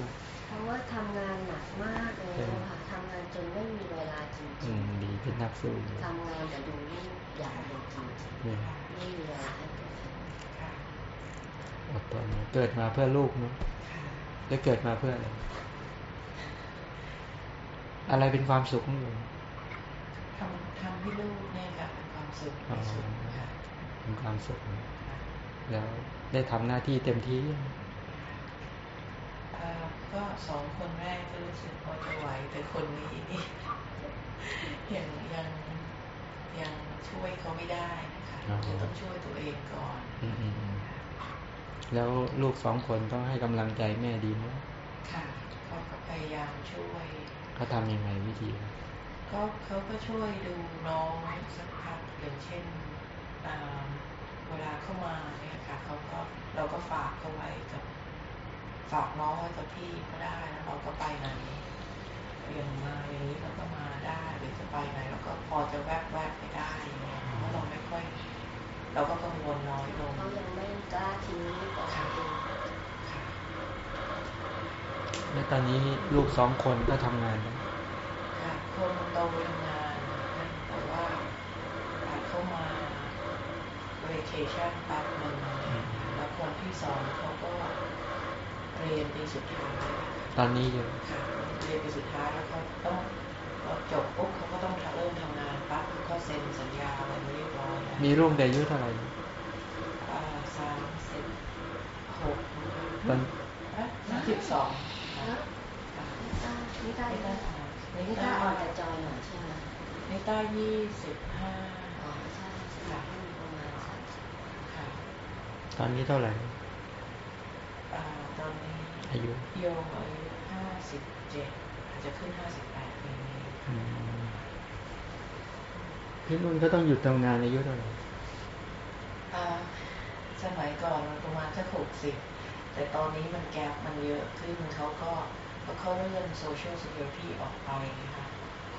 เพราะว่าทำงานหนักมากเลยเจ้าค่ะทำงานจนไม่มีเวลาจริงๆอืมดีเป็นนักสู้ทำงานแต่ดูลูกอย่างเดียวจริงไม่มีเวลาให้ตัวเองอดทนเกิดมาเพื่อลูกเนาะแล้วเกิดมาเพื่ออะไรอะไรเป็นความสุขของโยมทำทำให้ลูกเนี่ยค่ะเป็นความสุข ที่สุด็นความสุข แล้วได้ทำหน้าที่เต็มที่ก็สองคนแรกก็รู้สึกพอจะไหวแต่คนนี้นี่ยังยังยังช่วยเขาไม่ได้นะคะจะต้องช่วยตัวเองก่อนแล้วลูกสองคนต้องให้กำลังใจแม่ดีไหมค่ะเขาก็พยายามช่วยเขาทำยังไงวิธีก็เขาก็ช่วยดูน้องสักพักอย่างเช่น เวลาเข้ามาเนี่ยค่ะเขาก็เราก็ฝากเขาไว้กับฝากน้องไว้กับพี่ก็ได้แล้วเราก็ไปไหนอย่างมาอย่างนี้เราก็มาได้หรือจะไปไหนเราก็พอจะแวบแวบๆไปได้อย่างเงี้ยเพราะเราไม่ค่อย เราก็กังวลน้อยลงเขายังไม่กล้าทิ้งลูกออกจากตัวค่ะแล้วตอนนี้ลูกสองคนก็ทำงานแล้วค่ะคนโตทำงานแต่ว่าอาจเข้ามา vacation แป๊บหนึ่งแล้วคนที่สองเขาก็เรียนปีสุดท้ายตอนนี้อยู่ค่ะเรียนปีสุดท้ายแล้วเขาต้องพอจบปุ๊บเขาก็ต้องเริ่มทำงานปั๊บเขาก็เซ็นสัญญาอะไรเรียบร้อยแล้วมีลูกแต่อายุเท่าไหร่อ่าสามสิบหกตอนสามสิบสองฮะนิต้านิต้านินิต้าต้าออกจากจอยหน่อยใช่ไหมนิต้ายี่สิบห้า อ๋อใช่ใช่ค่ะมีประมาณสามสิบ ค่ะ ตอนนี้เท่าไหร่อ่าตอนนี้อายุโยมอายุห้าสิบเจ็ดอาจจะขึ้นห้าสิบแปดปีนี้อืมพี่นุ่นก็ต้องหยุดทำงานอายุเท่าไหร่อ่าสมัยก่อนมันประมาณสักหกสิบแต่ตอนนี้มันแกลบมันเยอะขึ้นเขาก็ก็เขาเลื่อน social security ออกไปนะคะ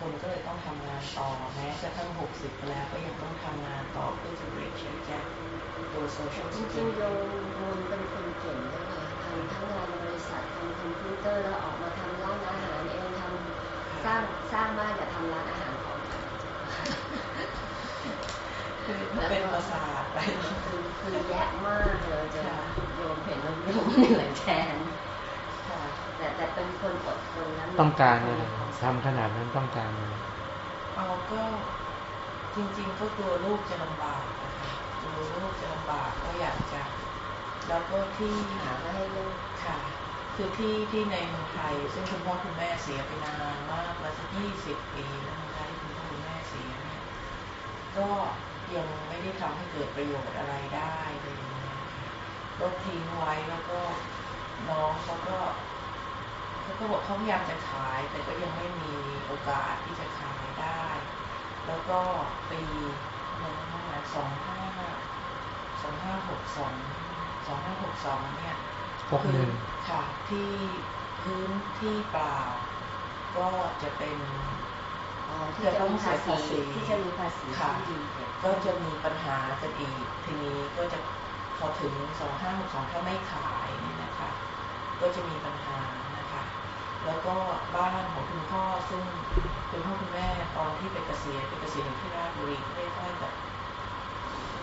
คนก็เลยต้องทำงานต่อแม้จะทั้งหกสิบแล้วก็ยังต้องทำงานต่อเพื่อจะเรียกใช้แจ็คตัว social จริงๆ security โยมโยมเป็นคนเก่งด้วยนะทำทั้งงานบริษัททำคอมพิวเตอร์แล้วออกมาทำร้านอาหารเองทำสร้างสร้างบ้านอย่าทำร้านอาหารของคือมันเป็นประสาทไปคือคือแยะมากเลยจะโยมเห็นแล้วโยมเหนื่อยแทนค่ะ แต่แต่เป็นคนอดทนนะต้องการอะไรทำขนาดนั้นต้องการอะไรเอาก็จริง ๆ ก็กลัวลูกจะลำบากนะคะกลัวลูกจะลำบากก็อยากจะ แล้วก็ที่หามาให้ลูกค่ะ คือที่ที่ในเมืองไทย ซึ่งคุณพ่อคุณแม่เสียไปนานมากแล้วสักยี่สิบปีแล้วนะคะที่คุณพ่อคุณแม่เสียเนี่ยก็ยังไม่ได้ทำให้เกิดประโยชน์อะไรได้เลยางเงี้ยค่ะก็ทิ้งไว้แล้วก็น้องเขาก็ เขาก็บอกเขาพยายามจะขาย แต่ก็ยังไม่มีโอกาสที่จะขายได้ แล้วก็ปีหนึ่งห้าสองห้าสองห้าหกสองสองห้าหกสองเนี่ยหกหนึ่งค่ะที่พื้นที่เปล่า ก็จะเป็นอ๋อที่จะมีภาษีที่จะมีภาษีค่ะที่ดีเกิดก็จะมีปัญหากันอีกทีนี้ก็จะพอถึงสองห้าหกสองถ้าไม่ขายเนี่ยนะคะ ก็จะมีปัญหานะคะ แล้วก็บ้านของคุณพ่อซึ่งคุณพ่อคุณแม่ตอนที่ไปเกษียณไปเกษียณอยู่ที่ราชบุรีใกล้ๆกับ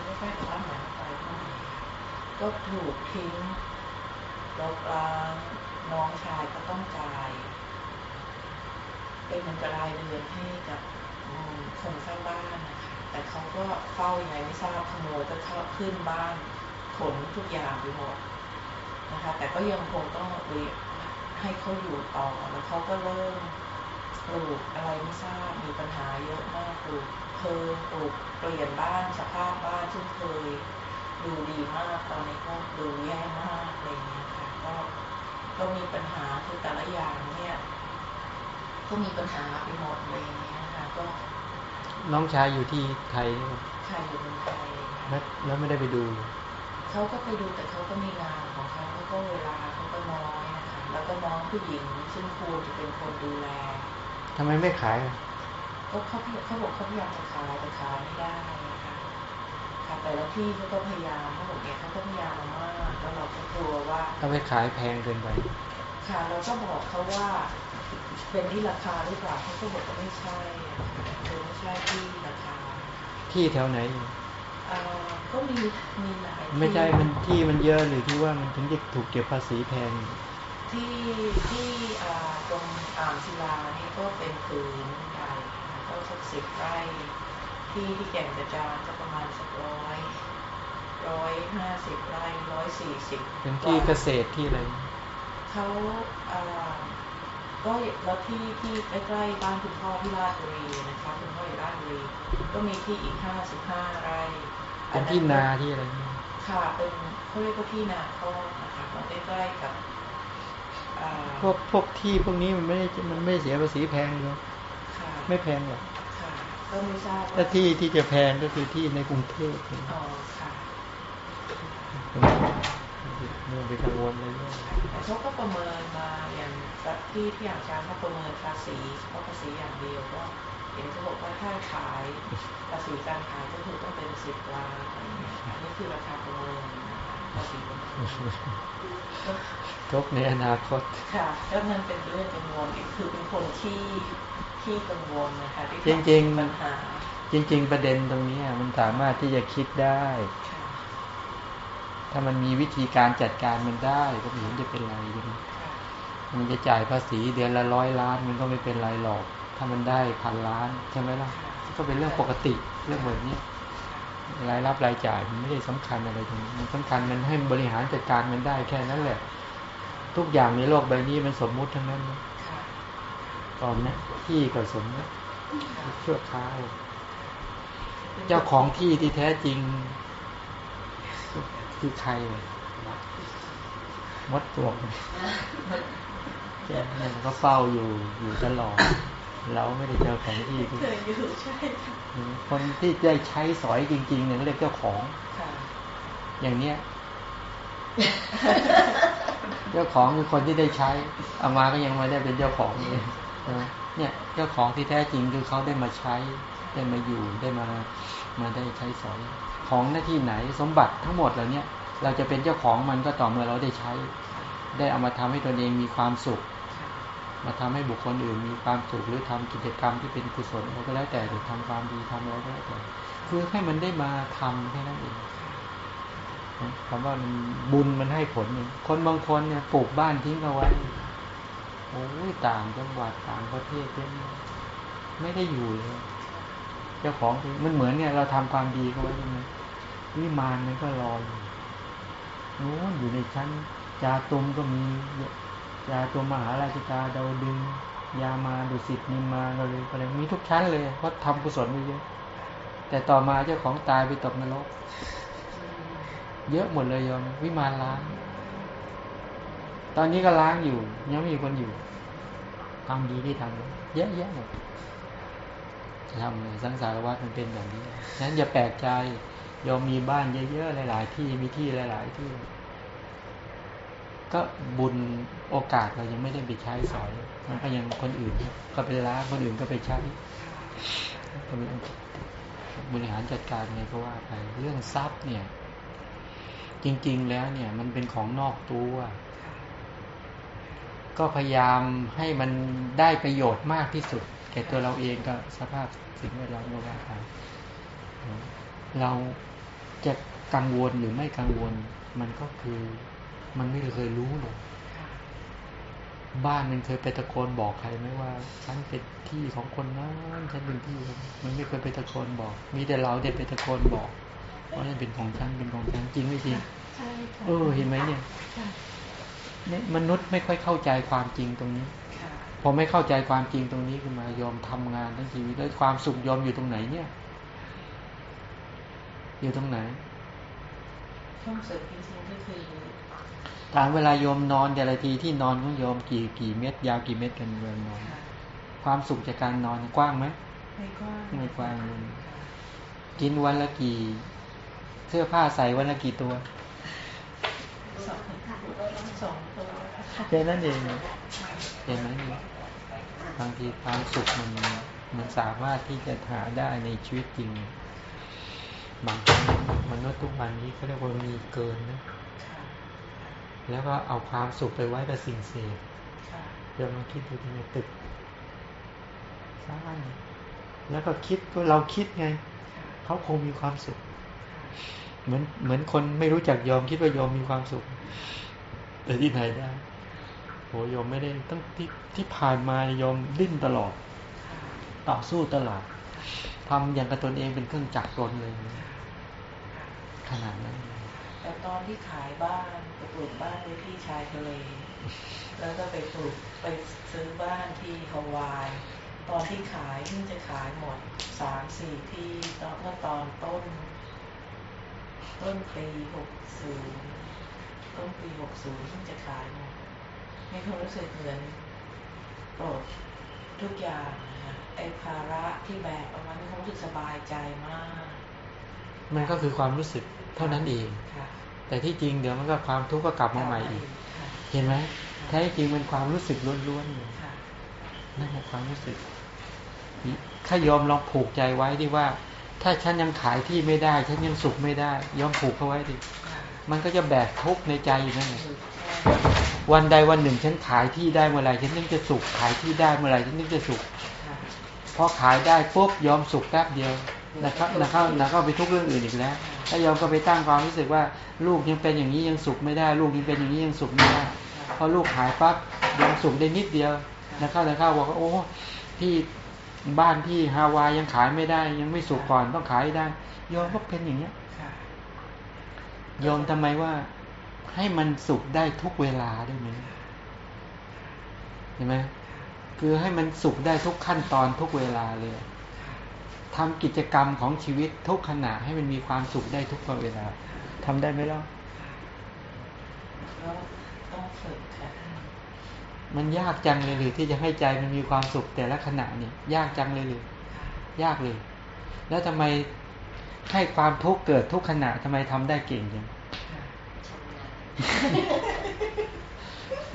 ใกล้ๆกับบ้านหมายไปเท่าไหร่ก็ถูกทิ้งรกร้างน้องชายก็ต้องจ่าย เป็นเงินกระรายเดือนให้กับคนเฝ้าบ้านนะคะแต่เขาก็เฝ้ายังไงไม่ทราบขโมยก็เข้าขึ้นบ้านขนทุกอย่างไปหมดนะคะ แต่ก็ยังคงต้องเรีย ให้เขาอยู่ต่อแล้วเขาก็เริ่มปลูกอะไรไม่ทราบมีปัญหาเยอะมากปลูกเพิ่มปลูกเปลี่ยนบ้านสภาพบ้านซึ่งเคยดูดีมากตอนนี้ก็ดูแย่มากอะไรอย่างเงี้ยค่ะก็ก็มีปัญหาคือแต่ละอย่างเนี่ยก็มีปัญหาไปหมดเลยอย่างเงี้ยค่ะก็ น้องชายอยู่ที่ไทยนี่ใครอยู่เมืองไทยแล้วแล้วไม่ได้ไปดูเขาก็ไปดูแต่เขาก็มีงานของเขาแล้วก็เวลาเขาก็น้อยนะคะ แล้วก็น้องผู้หญิง ซึ่งควรจะเป็นคนดูแลทำไมไม่ขายอะก็เขาเขาบอกเขาพยายามจะขายแต่ขายไม่ได้นะคะค่ะแต่ละที่เขาก็พยายามเขาบอกเนี่ยเขาก็พยายามมากแล้วเราก็กลัวว่าถ้าไปขายแพงเกินไปค่ะเราก็บอกเขาว่า เป็นที่ราคาหรือเปล่าเขาก็บอกว่าไม่ใช่คือไม่ใช่ที่ราคา ที่แถวไหนอยู่เอ่อก็มีมีหลายที่ไม่ใช่มันที่มันเยอะหรือที่ว่ามันถึงจะถูกเก็บภาษีแพง ที่ที่อ่าตรงอ่างศิลานี่ก็เป็นผืนใหญ่ค่ะก็สักสิบไร่ที่ที่แก่งกระจานก็ประมาณสักร้อยร้อยห้าสิบไร่ร้อยสี่สิบเป็นที่เกษตรที่อะไรเขาอ่าก็แล้วที่ที่ใกล้ๆบ้านคุณพ่อที่ราชบุรีนะคะคุณพ่ออยู่ราชบุรีก็มีที่อีกห้าสิบห้าไร่เป็นที่นาที่อะไรค่ะเป็นเขาเรียกว่าที่นาข้อกนะคะมันใกล้ๆกับอ่า พวกพวกที่พวกนี้มันไม่ได้มันไม่เสียภาษีแพงเลยค่ะไม่แพงหรอกค่ะก็ไม่ทราบถ้าว่าที่ที่จะแพงก็คือที่ในกรุงเทพอ๋อค่ะตรงนี้ไม่ต้องไปกังวลเลยเนี่ยแต่เขาก็ประเมินมาอย่างที่ที่อย่างการเขาประเมินภาษีเพราะภาษีอย่างเดียวก็เห็นเขาบอกว่าถ้าขายภาษีการขายก็คือต้องเป็นสิบล้านอะไรเงี้ยอันนี้คือราคาประเมินนะคะภาษีประเมินก็ ทุกในอนาคต ค่ะก็มันเป็นเรื่องกังวลอีกคือเป็นคนที่ที่กังวลนะคะที่จริงๆปัญหาจริง ๆ ประเด็นตรงเนี้ยมันสามารถที่จะคิดได้ค่ะถ้ามันมีวิธีการจัดการมันได้ก็ไม่เห็นจะเป็นไรใช่ไหมค่ะมันจะจ่ายภาษีเดือนละร้อยล้าน มันก็ไม่เป็นไรหรอก ถ้ามันได้พันล้านใช่ไหมล่ะก็เป็นเรื่องปกติเรื่องแบบนี้รายรับรายจ่ายมันไม่ได้สำคัญอะไรตรงนี้มันสำคัญมันให้บริหารจัดการมันได้แค่นั้นแหละ ทุกอย่างในโลกใบนี้มันสมมุติทั้งนั้นนะค่ะตอนนี้ที่ก็สมมติค่ะชั่วคราวเจ้าของที่ที่แท้จริง คือใครวะมดตัวมันแกเนี่ยมันก็เฝ้าอยู่อยู่ตลอดเราไม่ได้เจอของที่เคยอยู่ใช่ค่ะคนที่ได้ใช้สอยจริงๆเนี่ยเรียกเจ้าของค่ะอย่างเนี้ย เจ้าของคือคนที่ได้ใช้เอามาก็ยังไม่ได้เป็นเจ้าของเลยเนี่ยเจ้าของที่แท้จริงคือเขาได้มาใช้ได้มาอยู่ได้มามาได้ใช้สอยของหน้าที่ไหนสมบัติทั้งหมดเหล่านี้เราจะเป็นเจ้าของมันก็ต่อเมื่อเราได้ใช้ ได้เอามาทำให้ตนเองมีความสุข มาทำให้บุคคลอื่นมีความสุขหรือทำกิจกรรมที่เป็นกุศลอะไรก็แล้วแต่หรือทำความดีทำอะไรก็แล้วแต่คือให้มันได้มาทำแค่นั้นเองนะ คำว่ามันบุญมันให้ผลเองคนบางคนเนี่ยปลูกบ้านทิ้งเอาไว้โอ้ยต่างจังหวัดต่างประเทศเยอะแยไม่ได้อยู่เลยเจ้าของมันเหมือนเนี่ย เราทำความดีเขาไว้ใช่ไหมวิมานมันก็รออยู่นู้นอยู่ในชั้นจาตุมก็มีจาตุมมหาราชิกาดาวดึง ยามาดุสิตนิมาอะไรอะไรมีทุกชั้นเลยเพราะทำกุศลไว้เยอะแต่ต่อมาเจ้าของตายไปตกนรก เยอะหมดเลยโยมวิมานล้าง ตอนนี้ก็ล้างอยู่ ยังมีคนอยู่ทำดีที่ทำเยอะแยะหมดทำสังสารวัฏมันเป็นแบบนี้ฉะนั้นอย่าแปลกใจยอมมีบ้านเยอะๆหลาย ๆ ที่มีที่หลาย ๆ ที่ ก็บุญโอกาสเรายังไม่ได้ไปใช้สอยมันก็ยังคนอื่น ก็ไปล้างคนอื่นก็ไปใช้บริหารจัดการไงก็ว่าไปเรื่องทรัพย์เนี่ย จริง ๆ แล้วเนี่ย มันเป็นของนอกตัว ก็พยายามให้มันได้ประโยชน์มากที่สุด แก่ตัวเราเองก็สภาพสิ่งแวดล้อมก็ว่าไปเราจะกังวลหรือไม่กังวล มันก็คือมันไม่เคยรู้เลยบ้านมันเคยไปตะโกนบอกใครไหมว่าฉันเป็นที่ของคนนั้นฉันเป็นที่ของมันไม่เคยไปตะโกนบอก มีแต่เราเด็ดไปตะโกนบอก ว่านั่นเป็นของฉันเป็นของฉันจริงไม่จริงใช่ค่ะเออเห็นไหมเนี่ยค่ะเนี่ยมนุษย์ไม่ค่อยเข้าใจความจริงตรงนี้ค่ะพอไม่เข้าใจความจริงตรงนี้ขึ้นมายอมทำงานทั้งชีวิตแล้วความสุขยอมอยู่ตรงไหนเนี่ย อยู่ตรงไหนช่องเสริมจริงๆก็คือถามเวลาโยมนอนแต่ละทีที่นอนของโยมกี่กี่เม็ดยาวกี่เม็ดกันเวลานอนค่ะความสุขจากการนอนกว้างไหมไม่กว้างไม่กว้างเลยค่ะกินวันละกี่ เสื้อผ้าใส่วันละกี่ตัวสองสองตัวค่ะแค่นั้นเองเห็นไหมเนี่ยบางทีความสุขมันมันสามารถที่จะหาได้ในชีวิตจริง บางครั้งมนุษย์ทุกวันนี้เขาเรียกว่ามีเกินนะค่ะแล้วก็เอาความสุขไปไว้กับสิ่งเสพค่ะเดี๋ยวมาคิดดูที่ในตึกสร้างแล้วก็คิดว่าเราคิดไงค่ะเขาคงมีความสุขค่ะ เหมือนเหมือนคนไม่รู้จักยอมคิดว่ายอมมีความสุข แต่ที่ไหนได้โหยอมไม่ได้ตั้งที่ที่ผ่านมายอมดิ้นตลอดค่ะต่อสู้ตลอดทำอย่างกับตนเองเป็นเครื่องจักรตนเลย ขนาดนั้น แต่ตอนที่ขายบ้านไปปลูกบ้านไว้ที่ชายทะเล แล้วก็ไปปลูกไปซื้อบ้านที่ฮาวาย ตอนที่ขายเพิ่งจะขายหมดสามสี่ที่ตอนเมื่อตอนต้น ต้นปีหกศูนย์ต้นปีหกศูนย์เพิ่งจะขายหมดมีความรู้สึกเหมือนปลดทุกอย่างนะคะไอ้ภาระที่แบกเอามามีความรู้สึกสบายใจมาก มันก็คือความรู้สึกเท่านั้นเองค่ะแต่ที่จริงเดี๋ยวมันก็ความทุกข์ก็กลับมาใหม่อีกค่ะเห็นไหมแท้จริงมันความรู้สึกล้วนๆเลยค่ะนั่นแหละความรู้สึก ถ้ายอมลองผูกใจไว้ดิว่า ถ้าฉันยังขายที่ไม่ได้ ฉันยังสุขไม่ได้ยอมผูกเขาไว้ดิมันก็จะแบกทุกข์ในใจอยู่นั่นแหละวันใดวันหนึ่งฉันขายที่ได้เมื่อไรฉันนึกจะสุขขายที่ได้เมื่อไรฉันนึกจะสุขพอขายได้ปุ๊บยอมสุขแป๊บเดียวนะครับนะครับนะครับไปทุกเรื่องอื่นอีกแล้วถ้ายอมก็ไปตั้งความรู้สึกว่า ลูกยังเป็นอย่างนี้ยังสุขไม่ได้ ลูกยังเป็นอย่างนี้ยังสุขไม่ได้พอลูกหายปั๊บยอมสุขได้นิดเดียวนะครับนะครับบอกว่าโอ้พี่ บ้านพี่ฮาวายยังขายไม่ได้ ยังไม่สุขก่อนต้องขายให้ได้ยอมก็เป็นอย่างเนี้ยค่ะยอมทำไมว่าให้มันสุขได้ทุกเวลาได้ไหมเห็นไหมคือให้มันสุขได้ทุกขั้นตอนทุกเวลาเลยทำกิจกรรมของชีวิตทุกขณะให้มันมีความสุขได้ทุกเวลาทำได้ไหมล่ะแล้วต้องฝึกค่ะ มันยากจังเลยหรือที่จะให้ใจมันมีความสุขแต่ละขณะเนี่ย ยากจังเลยหรือยากเลย แล้วทำไมให้ความทุกข์เกิดทุกขณะทำไมทำได้เก่งจัง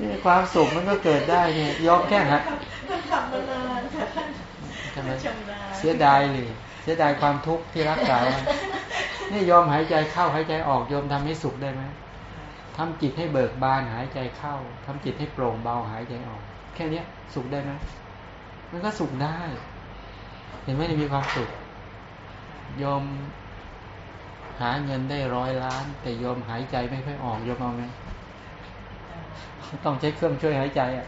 นี่ความสุขมันก็เกิดได้เนี่ยยอมแค่ฮะท่านทำมานานค่ะท่านใช่ไมเสียดายเลยเสียดายความทุกข์ที่รักษาไว้นี่ยอมหายใจเข้าหายใจออกยอมทำให้สุขได้ไหม ทำจิตให้เบิกบานหายใจเข้าทำจิตให้โปร่งเบาหายใจออก แค่เนี้ยสุขได้ไหมมันก็สุขได้ เห็นไหมมีความสุขยอมหาเงินได้ร้อยล้าน แต่ยอมหายใจไม่ค่อยออกยอมเอาไหมต้องใช้เครื่องช่วยหายใจอะ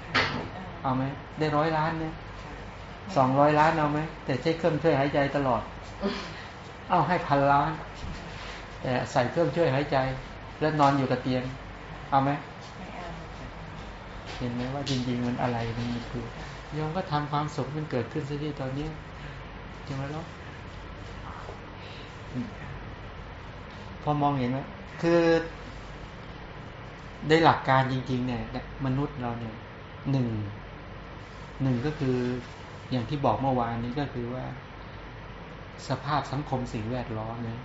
เอาไหมได้ร้อยล้านเนี่ยสองร้อยล้านเอาไหมแต่ใช้เครื่องช่วยหายใจตลอด เอาให้พันล้าน แต่ใส่เครื่องช่วยหายใจ แล้วนอนอยู่กับเตียง เอาไหมเห็นไหมว่าจริง ๆ มันอะไรมันคือยมก็ทำความสุขมันเกิดขึ้นซะที่ตอนเนี้ยใช่ไหมล่ะอืมพอมองเห็นไหมคือได้หลักการจริง ๆ เนี่ย มนุษย์เราเนี่ยหนึ่งหนึ่งก็คืออย่างที่บอกเมื่อวานนี้ก็คือว่า สภาพสังคมสิ่งแวดล้อมเนี่ย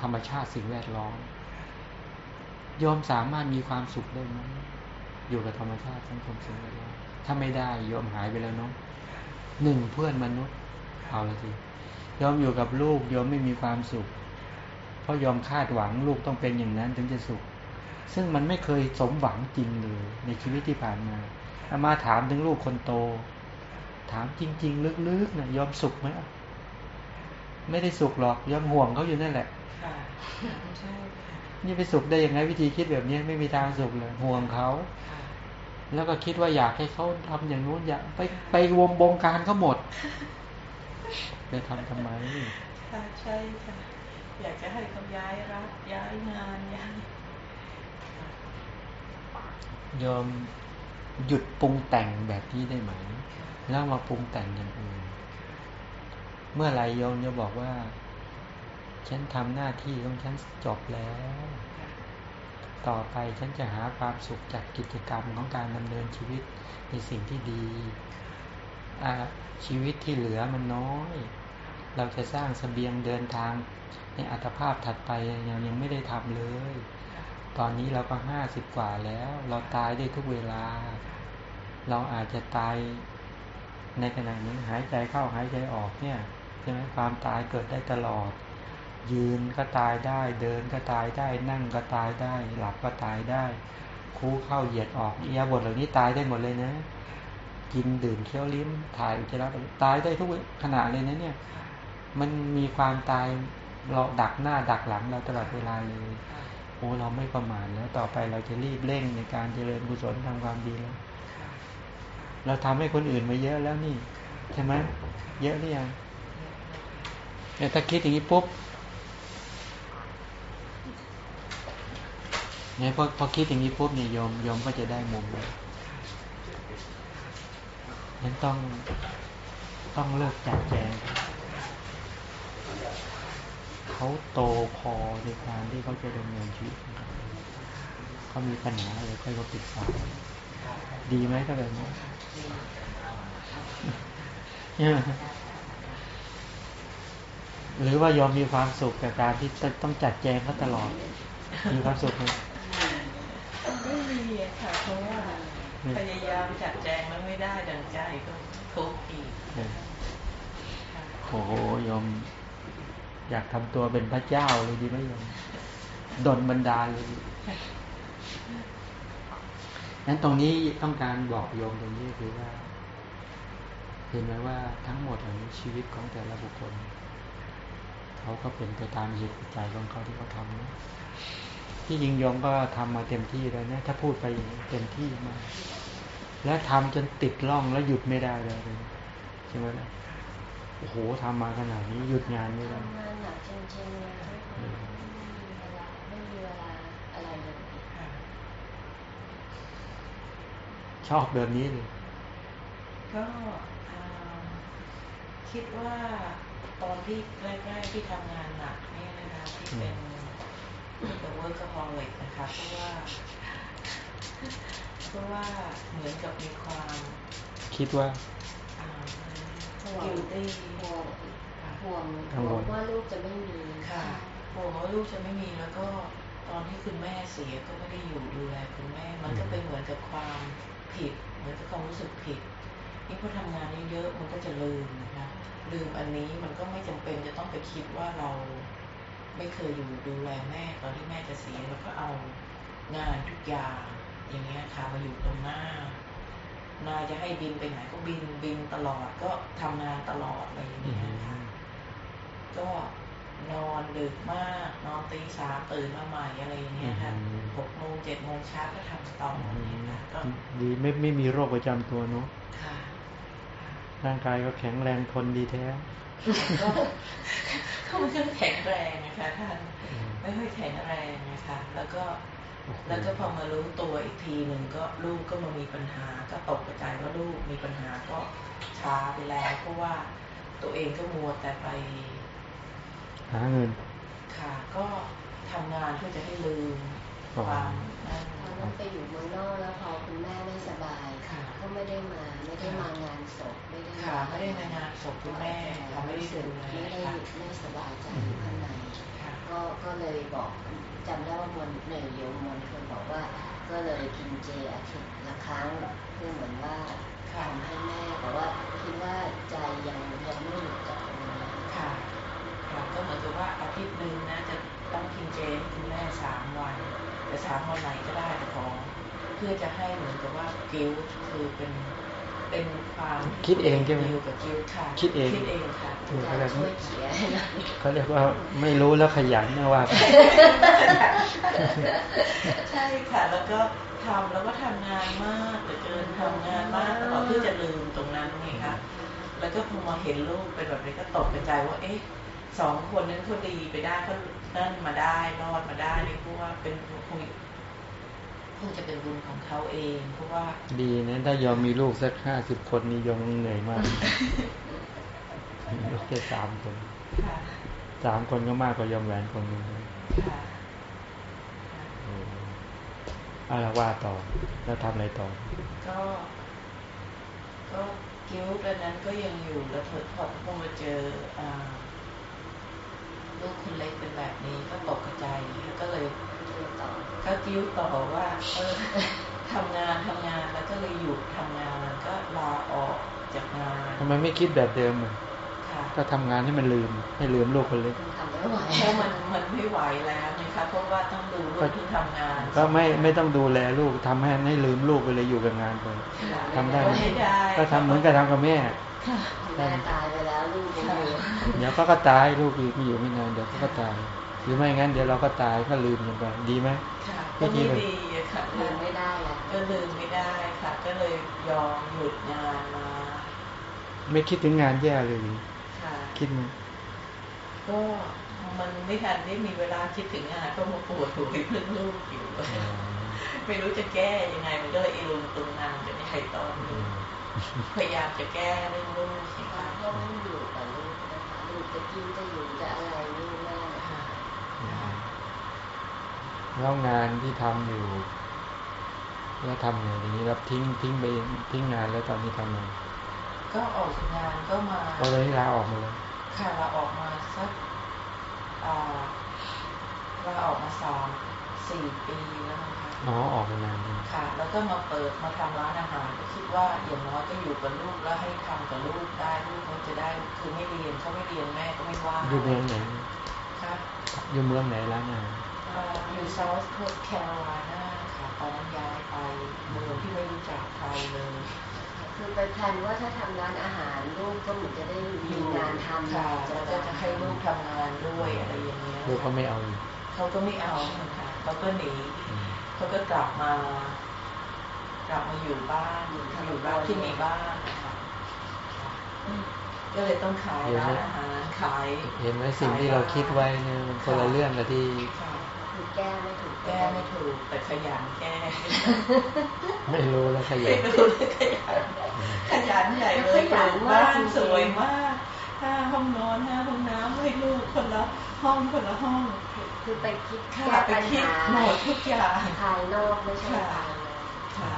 ธรรมชาติสิ่งแวดล้อม ยอมสามารถมีความสุขได้ไหมอยู่กับธรรมชาติสังคมสิ่งแวดล้อมถ้าไม่ได้ยอมหายไปแล้วเนาะหนึ่งเพื่อนมนุษย์เอาละสิยอมอยู่กับลูกยอมไม่มีความสุข เพราะยอมคาดหวังลูกต้องเป็นอย่างนั้นถึงจะสุข ซึ่งมันไม่เคยสมหวังจริงเลย ในชีวิตที่ผ่านมาอามาถามถึงลูกคนโต ถามจริง ๆ ลึกๆนะยอมสุขไหมไม่ได้สุขหรอกยอมห่วงเขาอยู่นั่นแหละใช่ค่ะ นี่ไปสุขได้ยังไงวิธีคิดแบบนี้ไม่มีทางสุขเลยห่วงเขาค่ะแล้วก็คิดว่าอยากให้เขาทำอย่างนู้นอยากไปไปวงบงการเขาหมดไปทำทำไมค่ะใช่ค่ะอยากจะให้เขาย้ายรับย้ายงานย้ายยอมหยุดปรุงแต่งแบบนี้ได้ไหมแล้วมาปรุงแต่งอย่างอื่นเมื่อไหรโยมจะบอกว่า ฉันทำหน้าที่ของฉันจบแล้ว ต่อไปฉันจะหาความสุขจากกิจกรรมของการดำเนินชีวิตในสิ่งที่ดีอชีวิตที่เหลือมันน้อย เราจะสร้างสเสบียงเดินทางในอัตภาพถัดไปยังยังไม่ได้ทำเลย ตอนนี้เราก็ห้าสิบกว่าแล้ว เราตายได้ทุกเวลา เราอาจจะตายในขณะนี้หายใจเข้าหายใจออกเนี่ยใช่ไหมความตายเกิดได้ตลอด ยืนก็ตายได้ เดินก็ตายได้ นั่งก็ตายได้ หลับก็ตายได้ คู่เข้าเหยียดออกเอียบทเหล่านี้ตายได้หมดเลยนะ กินดื่มเคี้ยวลิ้มถ่ายอุจจาระตายได้ทุกขณะเลยนะเนี่ย มันมีความตายเราดักหน้าดักหลังเราตลอดเวลาเลยโอ้เราไม่ประมาทแล้วต่อไปเราจะรีบเร่งในการเจริญกุศลทำความดีแล้วเราทำให้คนอื่นมาเยอะแล้วนี่ใช่ไหมเยอะหรือยังถ้าคิดอย่างนี้ปุ๊บ เนี่ยพอพอคิดอย่างนี้ปุ๊บเนี่ยโยมโยมก็จะได้มุมเลยนั้นต้องต้องเลิกจัดแจงเขาโตพอในการที่เขาจะดำเนินชีวิตเขามีปัญหาอะไรค่อยมาปรึกษาดีไหมถ้าแบบนี้หรือว่ายอมมีความสุขกับการที่ต้องจัดแจงเขาตลอด มีความสุขไหม อะค่ะเพราะว่าพยายามจัดแจงแล้วไม่ได้ดังใจก็ทุกข์อีกเออค่ะโอ้โหยม อยากทำตัวเป็นพระเจ้าเลยดีไหมโยมดนบันดาลเลยนั้นตรงนี้ต้องการบอกโยมตรงนี้คือว่า เห็นไหมว่าทั้งหมดเหล่านี้ชีวิตของแต่ละบุคคล เขาก็เป็นไปตามเหตุปัจจัยของเขาที่เขาทำนะ ที่จริงโยมก็ทำมาเต็มที่แล้วนะ ถ้าพูดไปอย่างนี้เต็มที่มากและทำจนติดล่องแล้วหยุดไม่ได้เลยใช่ไหมล่ะโอ้โหทำมาขนาดนี้หยุดงานไม่ได้ทำงานหนักจริงๆเลยไม่มีเวลาไม่มีเวลาอะไรเลยค่ะชอบแบบนี้เลยก็อ่าคิดว่าตอนที่แรกๆที่ทำงานหนักเนี่ยนะคะที่เป็น เป็น workaholic นะคะเพราะว่าเพราะว่าเหมือนกับมีความคิดว่าห่วง guilty ห่วงห่วงว่าลูกจะไม่มีค่ะห่วงว่าลูกจะไม่มีแล้วก็ตอนที่คุณแม่เสียก็ไม่ได้อยู่ดูแลคุณแม่ มันก็เป็นเหมือนกับความผิด เหมือนกับความรู้สึกผิด นี่พอทำงานเยอะๆมันก็จะลืมนะคะลืมอันนี้มันก็ไม่จำเป็นจะต้องไปคิดว่าเรา ไม่เคยอยู่ดูแลแม่ตอนที่แม่จะเสียแล้วก็เอางานทุกอย่างอย่างเงี้ยค่ะมาอยู่ตรงหน้า นายจะให้บินไปไหนก็บินบินตลอดก็ทำงานตลอดอะไรอย่างอืเงี้ยมค่ะก็นอนดึกมากนอนตีสามตื่นมาใหม่อะไรอย่างเงี้ยค่ะหกโมงเจ็ดโมงเช้าก็ทำต่ออย่างเงี้ยค่ะก็ดีไม่ไม่มีโรคประจำตัวเนาะค่ะค่ะร่างกายก็แข็งแรงทนดีแท้ ก็ก็ไม่ค่อยแข็งแรงนะคะท่านไม่ค่อยแข็งแรงนะคะแล้วก็โอ้โหแล้วก็พอมารู้ตัวอีกทีหนึ่งก็ลูกก็มามีปัญหา ก็ตกใจว่าลูกมีปัญหาก็ช้าไปแล้วเพราะว่าตัวเองก็มัวแต่ไป หาเงิน ค่ะ ก็ทำงานเพื่อจะให้ลืมอ๋อความนั่นตอนนั้นไปอยู่เมืองนอกแล้วพอคุณแม่ไม่สบายค่ะก็ไม่ได้มาไม่ได้มางานศพไม่ได้ ค่ะไม่ได้มางานศพคุณแม่ค่ะไม่ได้ดูแลไม่ได้ค่ะไม่สบายใจอยู่ข้างในค่ะก็ก็เลยบอกจำได้ว่ามนเนยโยมมนเคยบอกว่า ก็เลยกินเจอาทิตย์ละครั้งเพื่อเหมือนว่าค่ะทำให้แม่แต่ว่าคิดว่าใจยังยังไม่หลุดจากตรงนั้นค่ะค่ะก็เหมือนกับว่าอาทิตย์หนึ่งนะจะต้องกินเจให้คุณแม่สามวันแต่สามวันไหนก็ได้แต่ของเพื่อจะให้เหมือนกับว่ากิ้วคือเป็น เป็นความคิดเองใช่ไหมอยู่กับกิ้วค่ะคิดเองคิดเองค่ะถูกใจเขาเรียกช่วยเขียนให้หน่อยเขาเรียกว่าไม่รู้แล้วขยันนะว่าใช่ค่ะแล้วก็ทำแล้วก็ทำงานมากเหลือเกินทำงานมากตลอดเพื่อจะลืมตรงนั้นไงคะแล้วก็พอมาเห็นลูกเป็นแบบนี้ก็ตกใจว่าเอ๊ะสองคนนั้นเขาดีไปได้เขานั่นมาได้รอดมาได้นี่เพราะว่าเป็นคงค งจะเป็นบุญของเขาเองเพราะว่า ดีนะถ้ายอมมีลูกสักห้าสิบคนนี่ยอมเหนื่อยมากมีลูกแค่สามคนค่ะสามคนก็มากกว่ายอมแหวนคนหนึ่งค่ะโอ้เอาละว่าต่อ แล้วทำอะไรต่อ ก็ ก็กิ้วตอนนั้นก็ยังอยู่แล้วเถิดพอพอมาเจออ่าลูกคนเล็กเป็นแบบนี้ก็ตกใจแล้วก็เลย เขียนต่อ ก็กิ้วต่อว่าเออทำงานทำงานแล้วก็เลยหยุดทำงานก็ลาออกจากงานทำไมไม่คิดแบบเดิมอะค่ะก็ทำงานให้มันลืมให้ลืมลูกคนเล็กทำไม่ไหวเพราะมันมันไม่ไหวแล้วนะคะเพราะว่าต้องดูลูกที่ทำงาน ก็ไม่ไม่ต้องดูแลลูกทำให้ให้ลืมลูกไปเลยอยู่กับงานไปค่ะทำได้ไหมไม่ได้ก็ทำเหมือนกับทำกับแม่ค่ะแม่ตายไปแล้วลูกยังอยู่เดี๋ยวก็ก็ตายลูกอยู่ไม่อยู่ไม่นานเดี๋ยวก็ก็ตาย หรือไม่งั้นเดี๋ยวเราก็ตายก็ลืมกันไปดีไหมค่ะก็ไม่ดีอะค่ะลืมไม่ได้แล้วก็ลืมไม่ได้ค่ะ ก็เลยยอมหยุดงานมาไม่คิดถึงงานแย่เลยค่ะคิดไหมก็มันไม่ทันได้มีเวลาคิดถึงงานก็มาปวดหัวเรื่องลูกอยู่ไม่รู้จะแก้ยังไงมันก็เลยอีลุงตุงนางจะไม่ใครตอนนี้พยายามจะแก้เรื่องลูกสิเขาคะก็ไม่อยู่กับลูกนะคะลูกจะกินจะอยู่จะอะไรลูกแม่ ค่ะ แล้วงานที่ทำอยู่ แล้วทำไงทีนี้แล้วทิ้งทิ้งไปทิ้งงานแล้วตอนนี้ทำไงก็ออกจากงานก็มาก็เลยลาออกมาเลยค่ะเราออกมาสักอ่าเราออกมาสามสี่ปีแล้วนะคะอ๋อออกมานานแล้วค่ะ แล้วก็มาเปิดมาทำร้านอาหารก็คิดว่าอย่างน้อยก็อยู่กับลูกแล้วให้ทำกับลูกได้ลูกเขาจะได้คือไม่เรียนเขาไม่เรียนแม่ก็ไม่ว่าอยู่เมืองไหนค่ะอยู่เมืองไหนร้านอาหารเอ่ออยู่เซาท์แคโรไลนาค่ะตอนนั้นย้ายไปเมืองที่ไม่รู้จักใครเลย คือไปแพลนว่าถ้าทำร้านอาหารลูกก็เหมือนจะได้มีงานทำค่ะแล้วก็จะให้ลูกทำงานด้วยอะไรอย่างเงี้ยลูกก็ไม่เอาอีกเขาก็ไม่เอาค่ะเขาก็หนีอืมเขาก็กลับมา กลับมาอยู่บ้านอยู่บ้านที่มีบ้านนะคะก็เลยต้องขายร้านอาหารขาย เห็นไหมสิ่งที่เราคิดไว้เนี่ยมันคนละเรื่องกับที่ค่ะคือ แก้ไม่ถูกแก้ไม่ถูก แต่ขยันแก้ ไม่รู้แล้วขยัไม่นรู้เลยขยันขยันใหญ่เลยปลูกบ้านสวยมากห้าห้องนอนห้าห้องน้ำให้ลูกคนละห้องคนละห้อง คือไปคิดค่ะแก้ไปปัญคิดหาหมดทุกอย่างภายนอกไม่ใช่ค่ะภายในค่ะ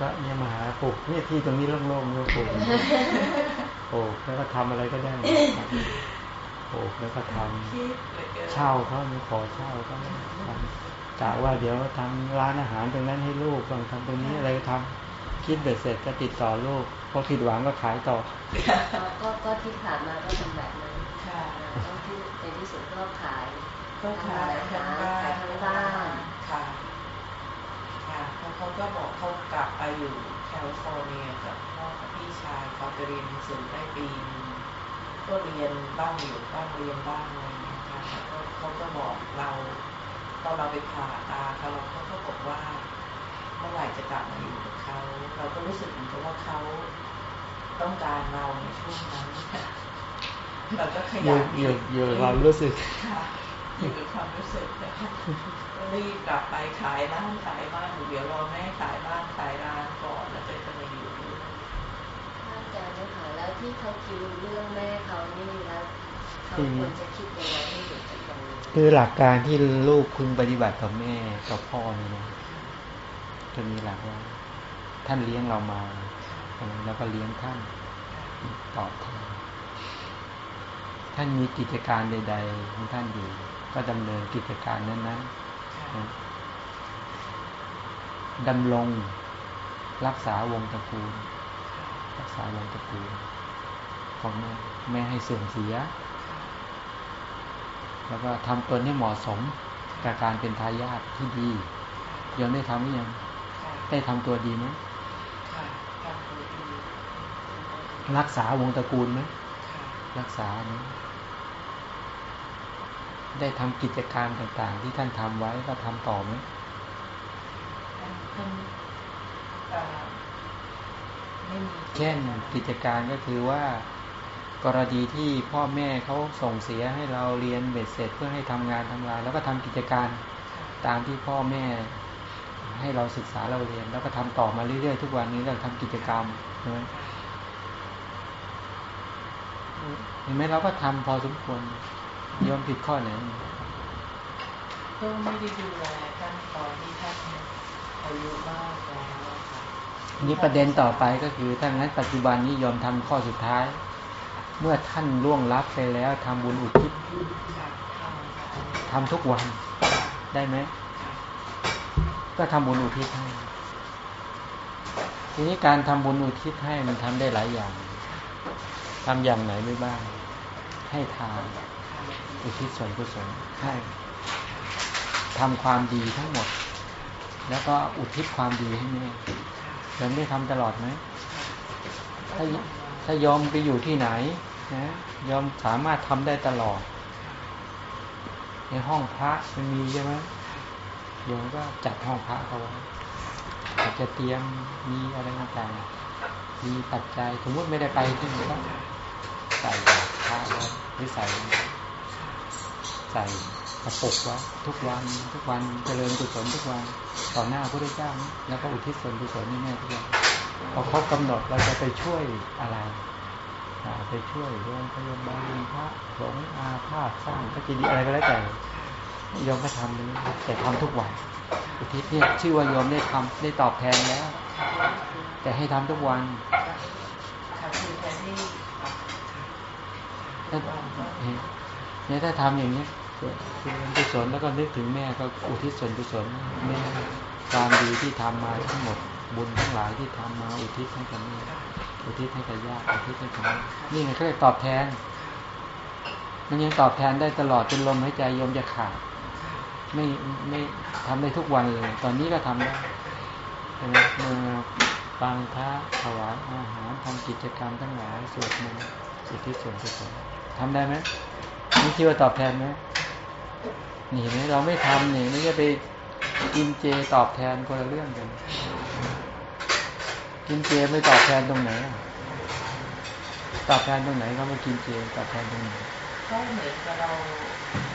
ก็เนี่ยมาหาปลูกเนี่ยที่ตรงนี้โล่งๆก็ปลูกปลูกแล้วก็ทำอะไรก็ได้ ปลูกแล้วก็ทำคิดเหลือเกินเช่าเขาเนี่ยขอเช่าเขาทำกะว่าเดี๋ยวทำร้านอาหารตรงนั้นให้ลูกต้องทำตรงนี้อะไรก็ทำคิดเบ็ดเสร็จก็ติดต่อลูกพอผิดหวังก็ขายต่อก็ก็ก็ที่ผ่านมาก็ทำแบบนั้นค่ะก็ที่ในที่สุดก็ขายก็ขายทั้งบ้านขายทั้งบ้านค่ะค่ะแล้วเขาก็บอกเขากลับไปอยู่แคลิฟอร์เนียกับพ่อกับพี่ชายเขาไปเรียนหนังสือได้ปีนึง ก็เรียนบ้างอยู่บ้างเรียนบ้างอะไรอย่างเงี้ยค่ะแล้วก็เขาก็บอกเราตอนเราไปผ่าตาเขาเราเขาก็บอกว่า เมื่อไหร่จะกลับมาอยู่กับเขาเราก็รู้สึกเหมือนกับว่าเขาต้องการเราในช่วงนั้นค่ะเราก็ขอยัยู่นอยู่อยู่กับความรู้สึกค่ะอยู่กับความรู้สึกนะคะก็รีบกลับไปขายร้านขายบ้านเดี๋ยวรอแม่ขายบ้านขายร้านก่อนแล้วจะ ที่เขาคิดเรื่องแม่เขานี่แล้วเขาควรจะคิดยังไงให้หยุดจากตรงนี้คือหลักการที่ลูกพึงปฏิบัติกับแม่กับพ่อเนี่ยนะจะมีหลักว่า ท่านเลี้ยงเรามาเออแล้วก็เลี้ยงท่านตอบแทนท่านมีกิจการใด ๆ ของท่านอยู่ ก็ดำเนินกิจการนั้นๆนะดำรงรักษาวงตระกูลรักษาวงตระกูล ของแม่แม่ให้เสื่อมเสีย แล้วก็ทำตนให้เหมาะสมกับการเป็นทายาทที่ดียังได้ทำหรือยังค่ะได้ทำตัวดีไหมค่ะทำตัวดีรักษาวงตระกูลไหมค่ะรักษาไหมได้ทำกิจการต่างๆ ที่ท่านทำไว้ก็ทำต่อไหมท่านท่านเอ่อไม่มีเช่นกิจการก็คือว่า กรณีที่พ่อแม่เขาส่งเสียให้เราเรียนเบ็ดเสร็จเพื่อให้ทำงานทำงานแล้วก็ทำกิจการค่ะตามที่พ่อแม่ ให้เราศึกษาเราเรียน แล้วก็ทำต่อมาเรื่อยๆ ทุกวันนี้เราทำกิจกรรมใช่ไหมเห็นไหมเราก็ทำพอสมควรโยมผิดข้อไหนก็ไม่ได้ดูแลท่านตอนที่ท่านอายุมากแล้วอะค่ะนี่ประเด็นต่อไปก็คือถ้างั้นปัจจุบันนี้โยมทำข้อสุดท้าย เมื่อท่านล่วงลับไปแล้วทำบุญอุทิศทำค่ะอันนี้ทำทุกวันได้ไหมก็ทำบุญอุทิศให้ ทีนี้การทำบุญอุทิศให้มันทำได้หลายอย่างทำอย่างไหนไม่บ้าง ให้ทานอุทิศส่วนกุศลให้ทำความดีทั้งหมด แล้วก็อุทิศความดีให้แม่ยอมได้ทำตลอดไหมถ้า ถ้ายอมไปอยู่ที่ไหนนะยอมสามารถทำได้ตลอด ในห้องพระมันมีใช่ไหมโยมก็จัดห้องพระเขาไว้อาจจะเตรียมมีอะไรต่างๆมีปัจจัยสมมติไม่ได้ไปที่ไหนก็ใส่บาตรพระไว้หรือใส่ใส่กระปุกไว้ทุกวันทุกวันเจริญกุศลทุกวันต่อหน้าพระพุทธเจ้า แล้วก็อุทิศส่วนกุศลให้แม่ทุกวัน พอครบกำหนดเราจะไปช่วยอะไรไปช่วยโรงพยาบาลพระสงอาพาธสร้างพระเจดีย์อะไรก็แล้วแต่โยมก็ทำนี้แต่ทำทุกวันอุทิศเนี่ยชื่อว่าโยมได้ทำได้ตอบแทนแล้ว แต่ให้ทำทุกวันถ้าเนี่ยถ้าทำอย่างนี้ส่วนกุศลแล้วก็นึกถึงแม่ก็อุทิศส่วนกุศลแม่ความดีที่ทำมาทั้งหมด บุญทั้งหลายที่ทำมาอุทิศให้กับแม่อุทิศให้กับญาติอุทิศให้กับนี่ไงเขาเรียกตอบแทน มันยังตอบแทนได้ตลอดจนลมหายใจโยมจะขาดไม่ไม่ทำได้ทุกวันเลย ตอนนี้ก็ทำได้ใช่ไหมเมื่อฟังพระถวายอาหารทำกิจกรรมทั้งหลายสวดมนต์สิทธิส่วนกุศลทำได้ไหมนี่คิดว่าตอบแทนไหมนี่เห็นไหมเราไม่ทำนี่ไม่จะไป กินเจตอบแทนคนละเรื่องกัน กินเจไม่ตอบแทนตรงไหนอะตอบแทนตรงไหนก็ไม่กินเจตอบแทนตรงไหนก็เหมือนกับเรา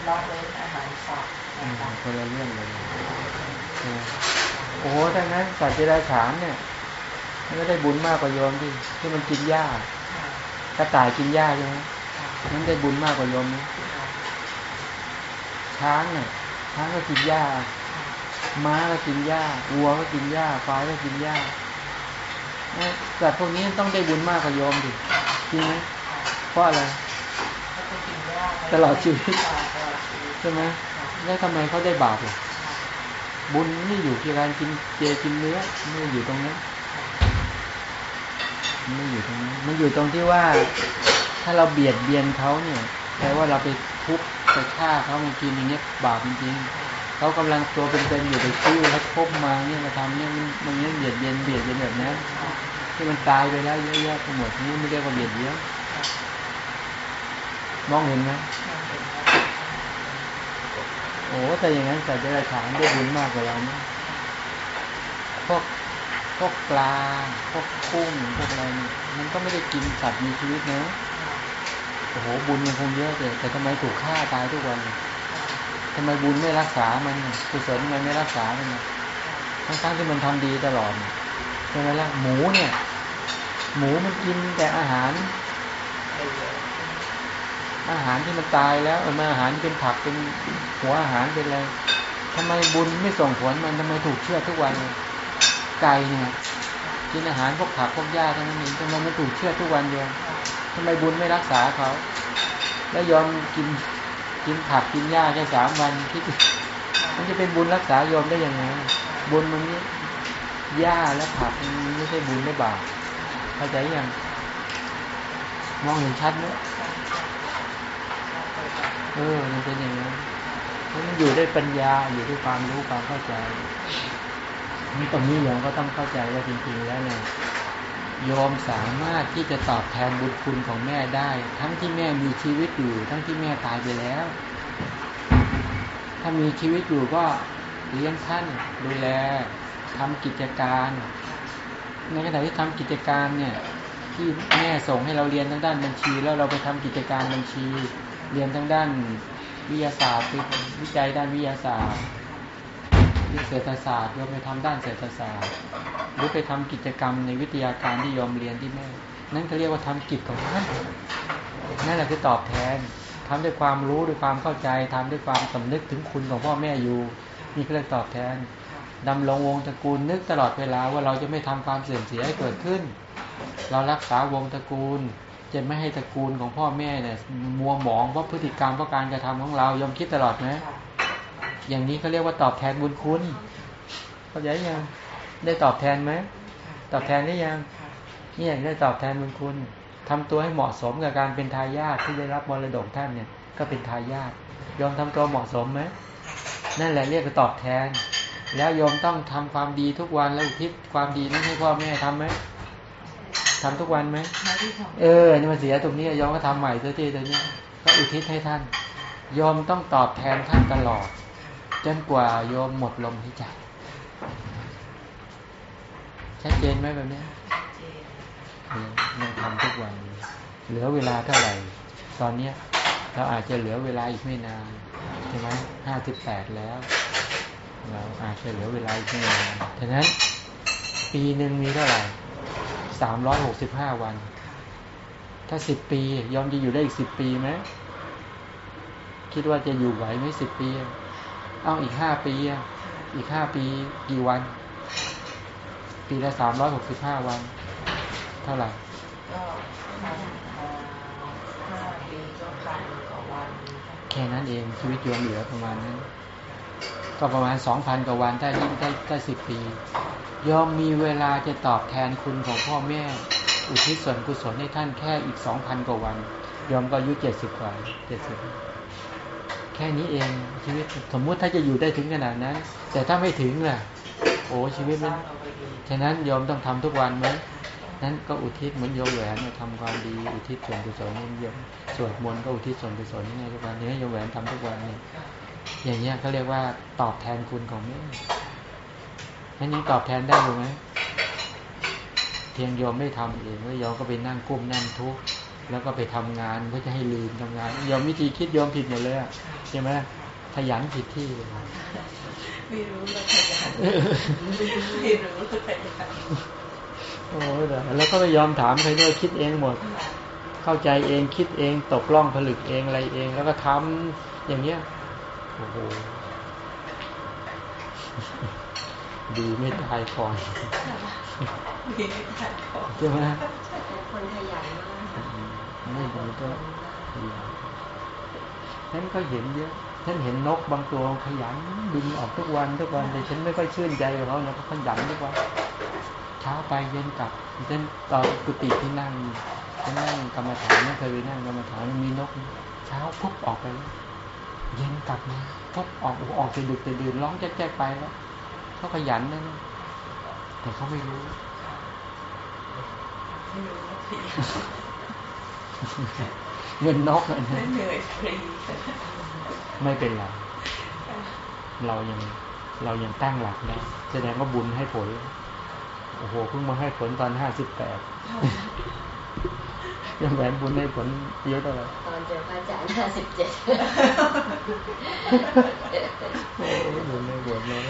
ละเว้นอาหารสัตว์อืนะมคะคนละเรื่องเลยใช่ไหมโอ้โหถ้างั้นสัตว์เจรัจฉานเนี่ยมันก็ได้บุญมากกว่าโยมที่ที่มันกินหญ้าค่ะกระต่ายกินหญ้าใช่ไหมค่ะมันได้บุญมากกว่าโยมไหมค่ะช้างเนี่ยช้างก็กินหญ้า ม้าก็กินหญ้าวัวก็กินหญ้าควายก็กินหญ้าเนี่ยสัตว์พวกนี้ต้องได้บุญมากกว่าโยมดิจริงไหมเพราะอะไรก็จะกินหญ้าไปตลอดชีวิตค่ะตลอดชีวิตใช่ไหมค่ะแล้วทำไมเขาได้บาปล่ะค่ะบุญไม่อยู่ที่การกินเจกินเนื้อไม่ได้อยู่ตรงนั้นมันไม่อยู่ตรงนั้นมันอยู่ตรงที่ว่า ถ้าเราเบียดเบียนเขาเนี่ยแปลว่าเราไปทุบไปฆ่าเขามากินอย่างเงี้ยบาปจริงๆ เขากำลังตัวเป็นๆอยู่ไปซื้อแล้วพบมาเนี่ยมาทำเนี่ยมันมันเนี่ยเบียดเบียนเบียดเบียนแบบนั้ที่มันตายไปแล้วเยอะแยะไปหมดนี่ไม่เรียกว่าเบียดเบียนมองเห็นไหมโอ้แต่อย่างนั้นสัตว์เดรัจฉานได้บุญมากกว่าเรานะพวกพวกปลาพวกกุ้งพวกอะไรนี่มันก็ไม่ได้กินสัตว์มีชีวิตนะโอ้โหบุญมันคงเยอะเลยแต่ทำไมถูกฆ่าตายทุกวัน ทำไมบุญไม่รักษามันกุศลมันไม่รักษามันทั้งๆที่มันทำดีตลอดใช่ไหมล่ะหมูเนี่ย หมูมันกินแต่อาหาร อาหารที่มันตายแล้วเออมาอาหารเป็นผักเป็นหัวอาหารเป็นอะไรทำไมบุญไม่ส่งผลมันทำไมถูกเชื่อทุกวันไก่เนี่ยกินอาหารพวกผักพวกหญ้าทั้งนั้นเองทำไมมันถูกเชื่อทุกวันเดียวทำไมบุญไม่รักษาเขา แล้วยอมกิน กินผักกินหญ้าแค่สามวันคิดดูมันจะเป็นบุญรักษาโยมได้ยังไงบุญมันนี่หญ้าและผักมันไม่ใช่บุญไม่บาปเข้าใจยังมองเห็นชัดไหมเออมันเป็นอย่างนั้นมันอยู่ด้วยปัญญาอยู่ด้วยความรู้ความเข้าใจนี่ตรงนี้โยมก็ต้องเข้าใจว่าจริงๆแล้วเนี่ย โยมสามารถที่จะตอบแทนบุญคุณของแม่ได้ ทั้งที่แม่มีชีวิตอยู่ ทั้งที่แม่ตายไปแล้ว ถ้ามีชีวิตอยู่ก็เลี้ยงท่านดูแลทำกิจการ ในขณะที่ทำกิจการเนี่ยที่แม่ส่งให้เราเรียนทางด้านบัญชี แล้วเราไปทำกิจการบัญชี เรียนทางด้านวิทยาศาสตร์วิจัยด้านวิทยาศาสตร์ เรียนเศรษฐศาสตร์โยมไปทำด้านเศรษฐศาสตร์ หรือไปทำกิจกรรมในวิทยาการที่โยมเรียนที่แม่นั่นเขาเรียกว่าทำกิจของท่านนั่นแหละคือตอบแทนทำด้วยความรู้ด้วยความเข้าใจทำด้วยความสำนึกถึงคุณของพ่อแม่อยู่นี่เขาเรียกตอบแทนดำรงวงตระกูลนึกตลอดเวลาว่าเราจะไม่ทำความเสื่อมเสียให้เกิดขึ้น เรารักษาวงตระกูลจะไม่ให้ตระกูลของพ่อแม่เนี่ยมัวหมองเพราะพฤติกรรมเพราะการกระทำของเรายอมคิดตลอดไหม อย่างนี้เขาเรียกว่าตอบแทนบุญคุณเข้าใจยังได้ตอบแทนไหมตอบแทนได้ยังนี่อย่างได้ตอบแทนบุญคุณทำตัวให้เหมาะสมกับการเป็นทายาทที่ได้รับมรดกท่านเนี่ย ก็เป็นทายาทยอมทำตัวเหมาะสมไหมนั่นแหละเรียกว่าตอบแทน แล้วโยมต้องทำความดีทุกวันแล้วอุทิศความดีนั้นให้พ่อแม่ทำไหมทำทุกวันไหมเออนี่มันเสียตรงนี้ยอมก็ทำใหม่เสียทีตรงนี้ก็อุทิศให้ท่าน ยอมต้องตอบแทนท่านตลอด จนกว่าโยมหมดลมหายใจชัดเจนไหมแบบนี้เนี่ยเราทำทุกวัน เหลือเวลาเท่าไหร่ ตอนเนี้ย เราอาจจะเหลือเวลาอีกไม่นานใช่ไหมห้าสิบแปดแล้ว เราอาจจะเหลือเวลาอีกไม่นานฉะนั้น ปีหนึ่งมีเท่าไหร่สามร้อยหกสิบห้าวัน ถ้าสิบปียอมจะอยู่ได้อีกสิบปีไหมคิดว่าจะอยู่ไหวไหมสิบปี เอ้าอีกห้าปีอะอีกห้าปีกี่วัน ปีละสามร้อยหกสิบห้าวัน เท่าไหร่ก็พันห้าปีก็พันกว่าวันแค่นั้นเองชีวิตโยมเหลือประมาณนั้น ก็ประมาณสองพันกว่าวันได้ยิ่งได้ได้สิบปียอมมีเวลาจะตอบแทนคุณของพ่อแม่ อุทิศส่วนกุศลให้ท่านแค่อีกสองพันกว่าวัน ยอมก็อายุเจ็ดสิบกว่าเจ็ดสิบ แค่นี้เองชีวิตสมมุติถ้าจะอยู่ได้ถึงขนาดนั้น แต่ถ้าไม่ถึงล่ะ โอ้ชีวิตมันฉะนั้นโยมต้องทำทุกวันไหมนั้นก็อุทิศเหมือนโยมแหวนเนี่ยทำความดีอุทิศส่วนกุศลให้โยมสวดมนต์ก็อุทิศส่วนกุศลให้ทุกวันนี้โยมแหวนทำทุกวันเนี่ยอย่างเงี้ยเขาเรียกว่าตอบแทนคุณของแม่นั้นยังตอบแทนได้อยู่ไหมเพียงโยมไม่ทำเองแล้วโยมก็ไปนั่งกุ้มนั่งทุกข์แล้วก็ไปทำงานเพื่อจะให้ลืมทำงานโยมวิธีคิดโยมผิดหมดเลยอะ ใช่ไหมขยันผิดที่เลยไม่รู้เลยขยันไม่รู้เลยขยันโอ้ยแต่แล้วก็ไม่ยอมถามใครด้วยคิดเองหมด เข้าใจเองคิดเองตกล่องผลึกเองอะไรเอง แล้วก็ทำอย่างเงี้ยโอ้โหดีไม่ตายก่อนมีนิทานของใช่ไหมเป็นคนขยันมากค่ะไม่ดีก็ดี ฉันก็เห็นเยอะ ฉันเห็นนกบางตัวขยันบินออกทุกวันทุกวันแต่ฉันไม่ค่อยชื่นใจกับเขานะเขาขยันทุกวันเช้าไปเย็นกลับฉันตอนกุฏิที่นั่งฉันนั่งกรรมฐานไม่เคยไปนั่งกรรมฐานมีนก เช้าปุ๊บออกไป เย็นกลับมาปุ๊บออกออกไปดึกไปดื่นร้องแจ๊กๆไปแล้วเขาขยันนะเนี่ยแต่เขาไม่รู้ไม่รู้ที่ เงินนกอะไม่นะเหนื่อยฟรีไม่เป็นไรเรายังเรายังตั้งหลักได้แสดงว่าบุญให้ผล โอ้โหเพิ่งมาให้ผลตอนห้าสิบแปดยังแหวนบุญให้ผลเยอะเท่าไหร่ตอนเจอพระอาจารย์ห้าสิบเจ็ดโอ้บุญให้ผลเลย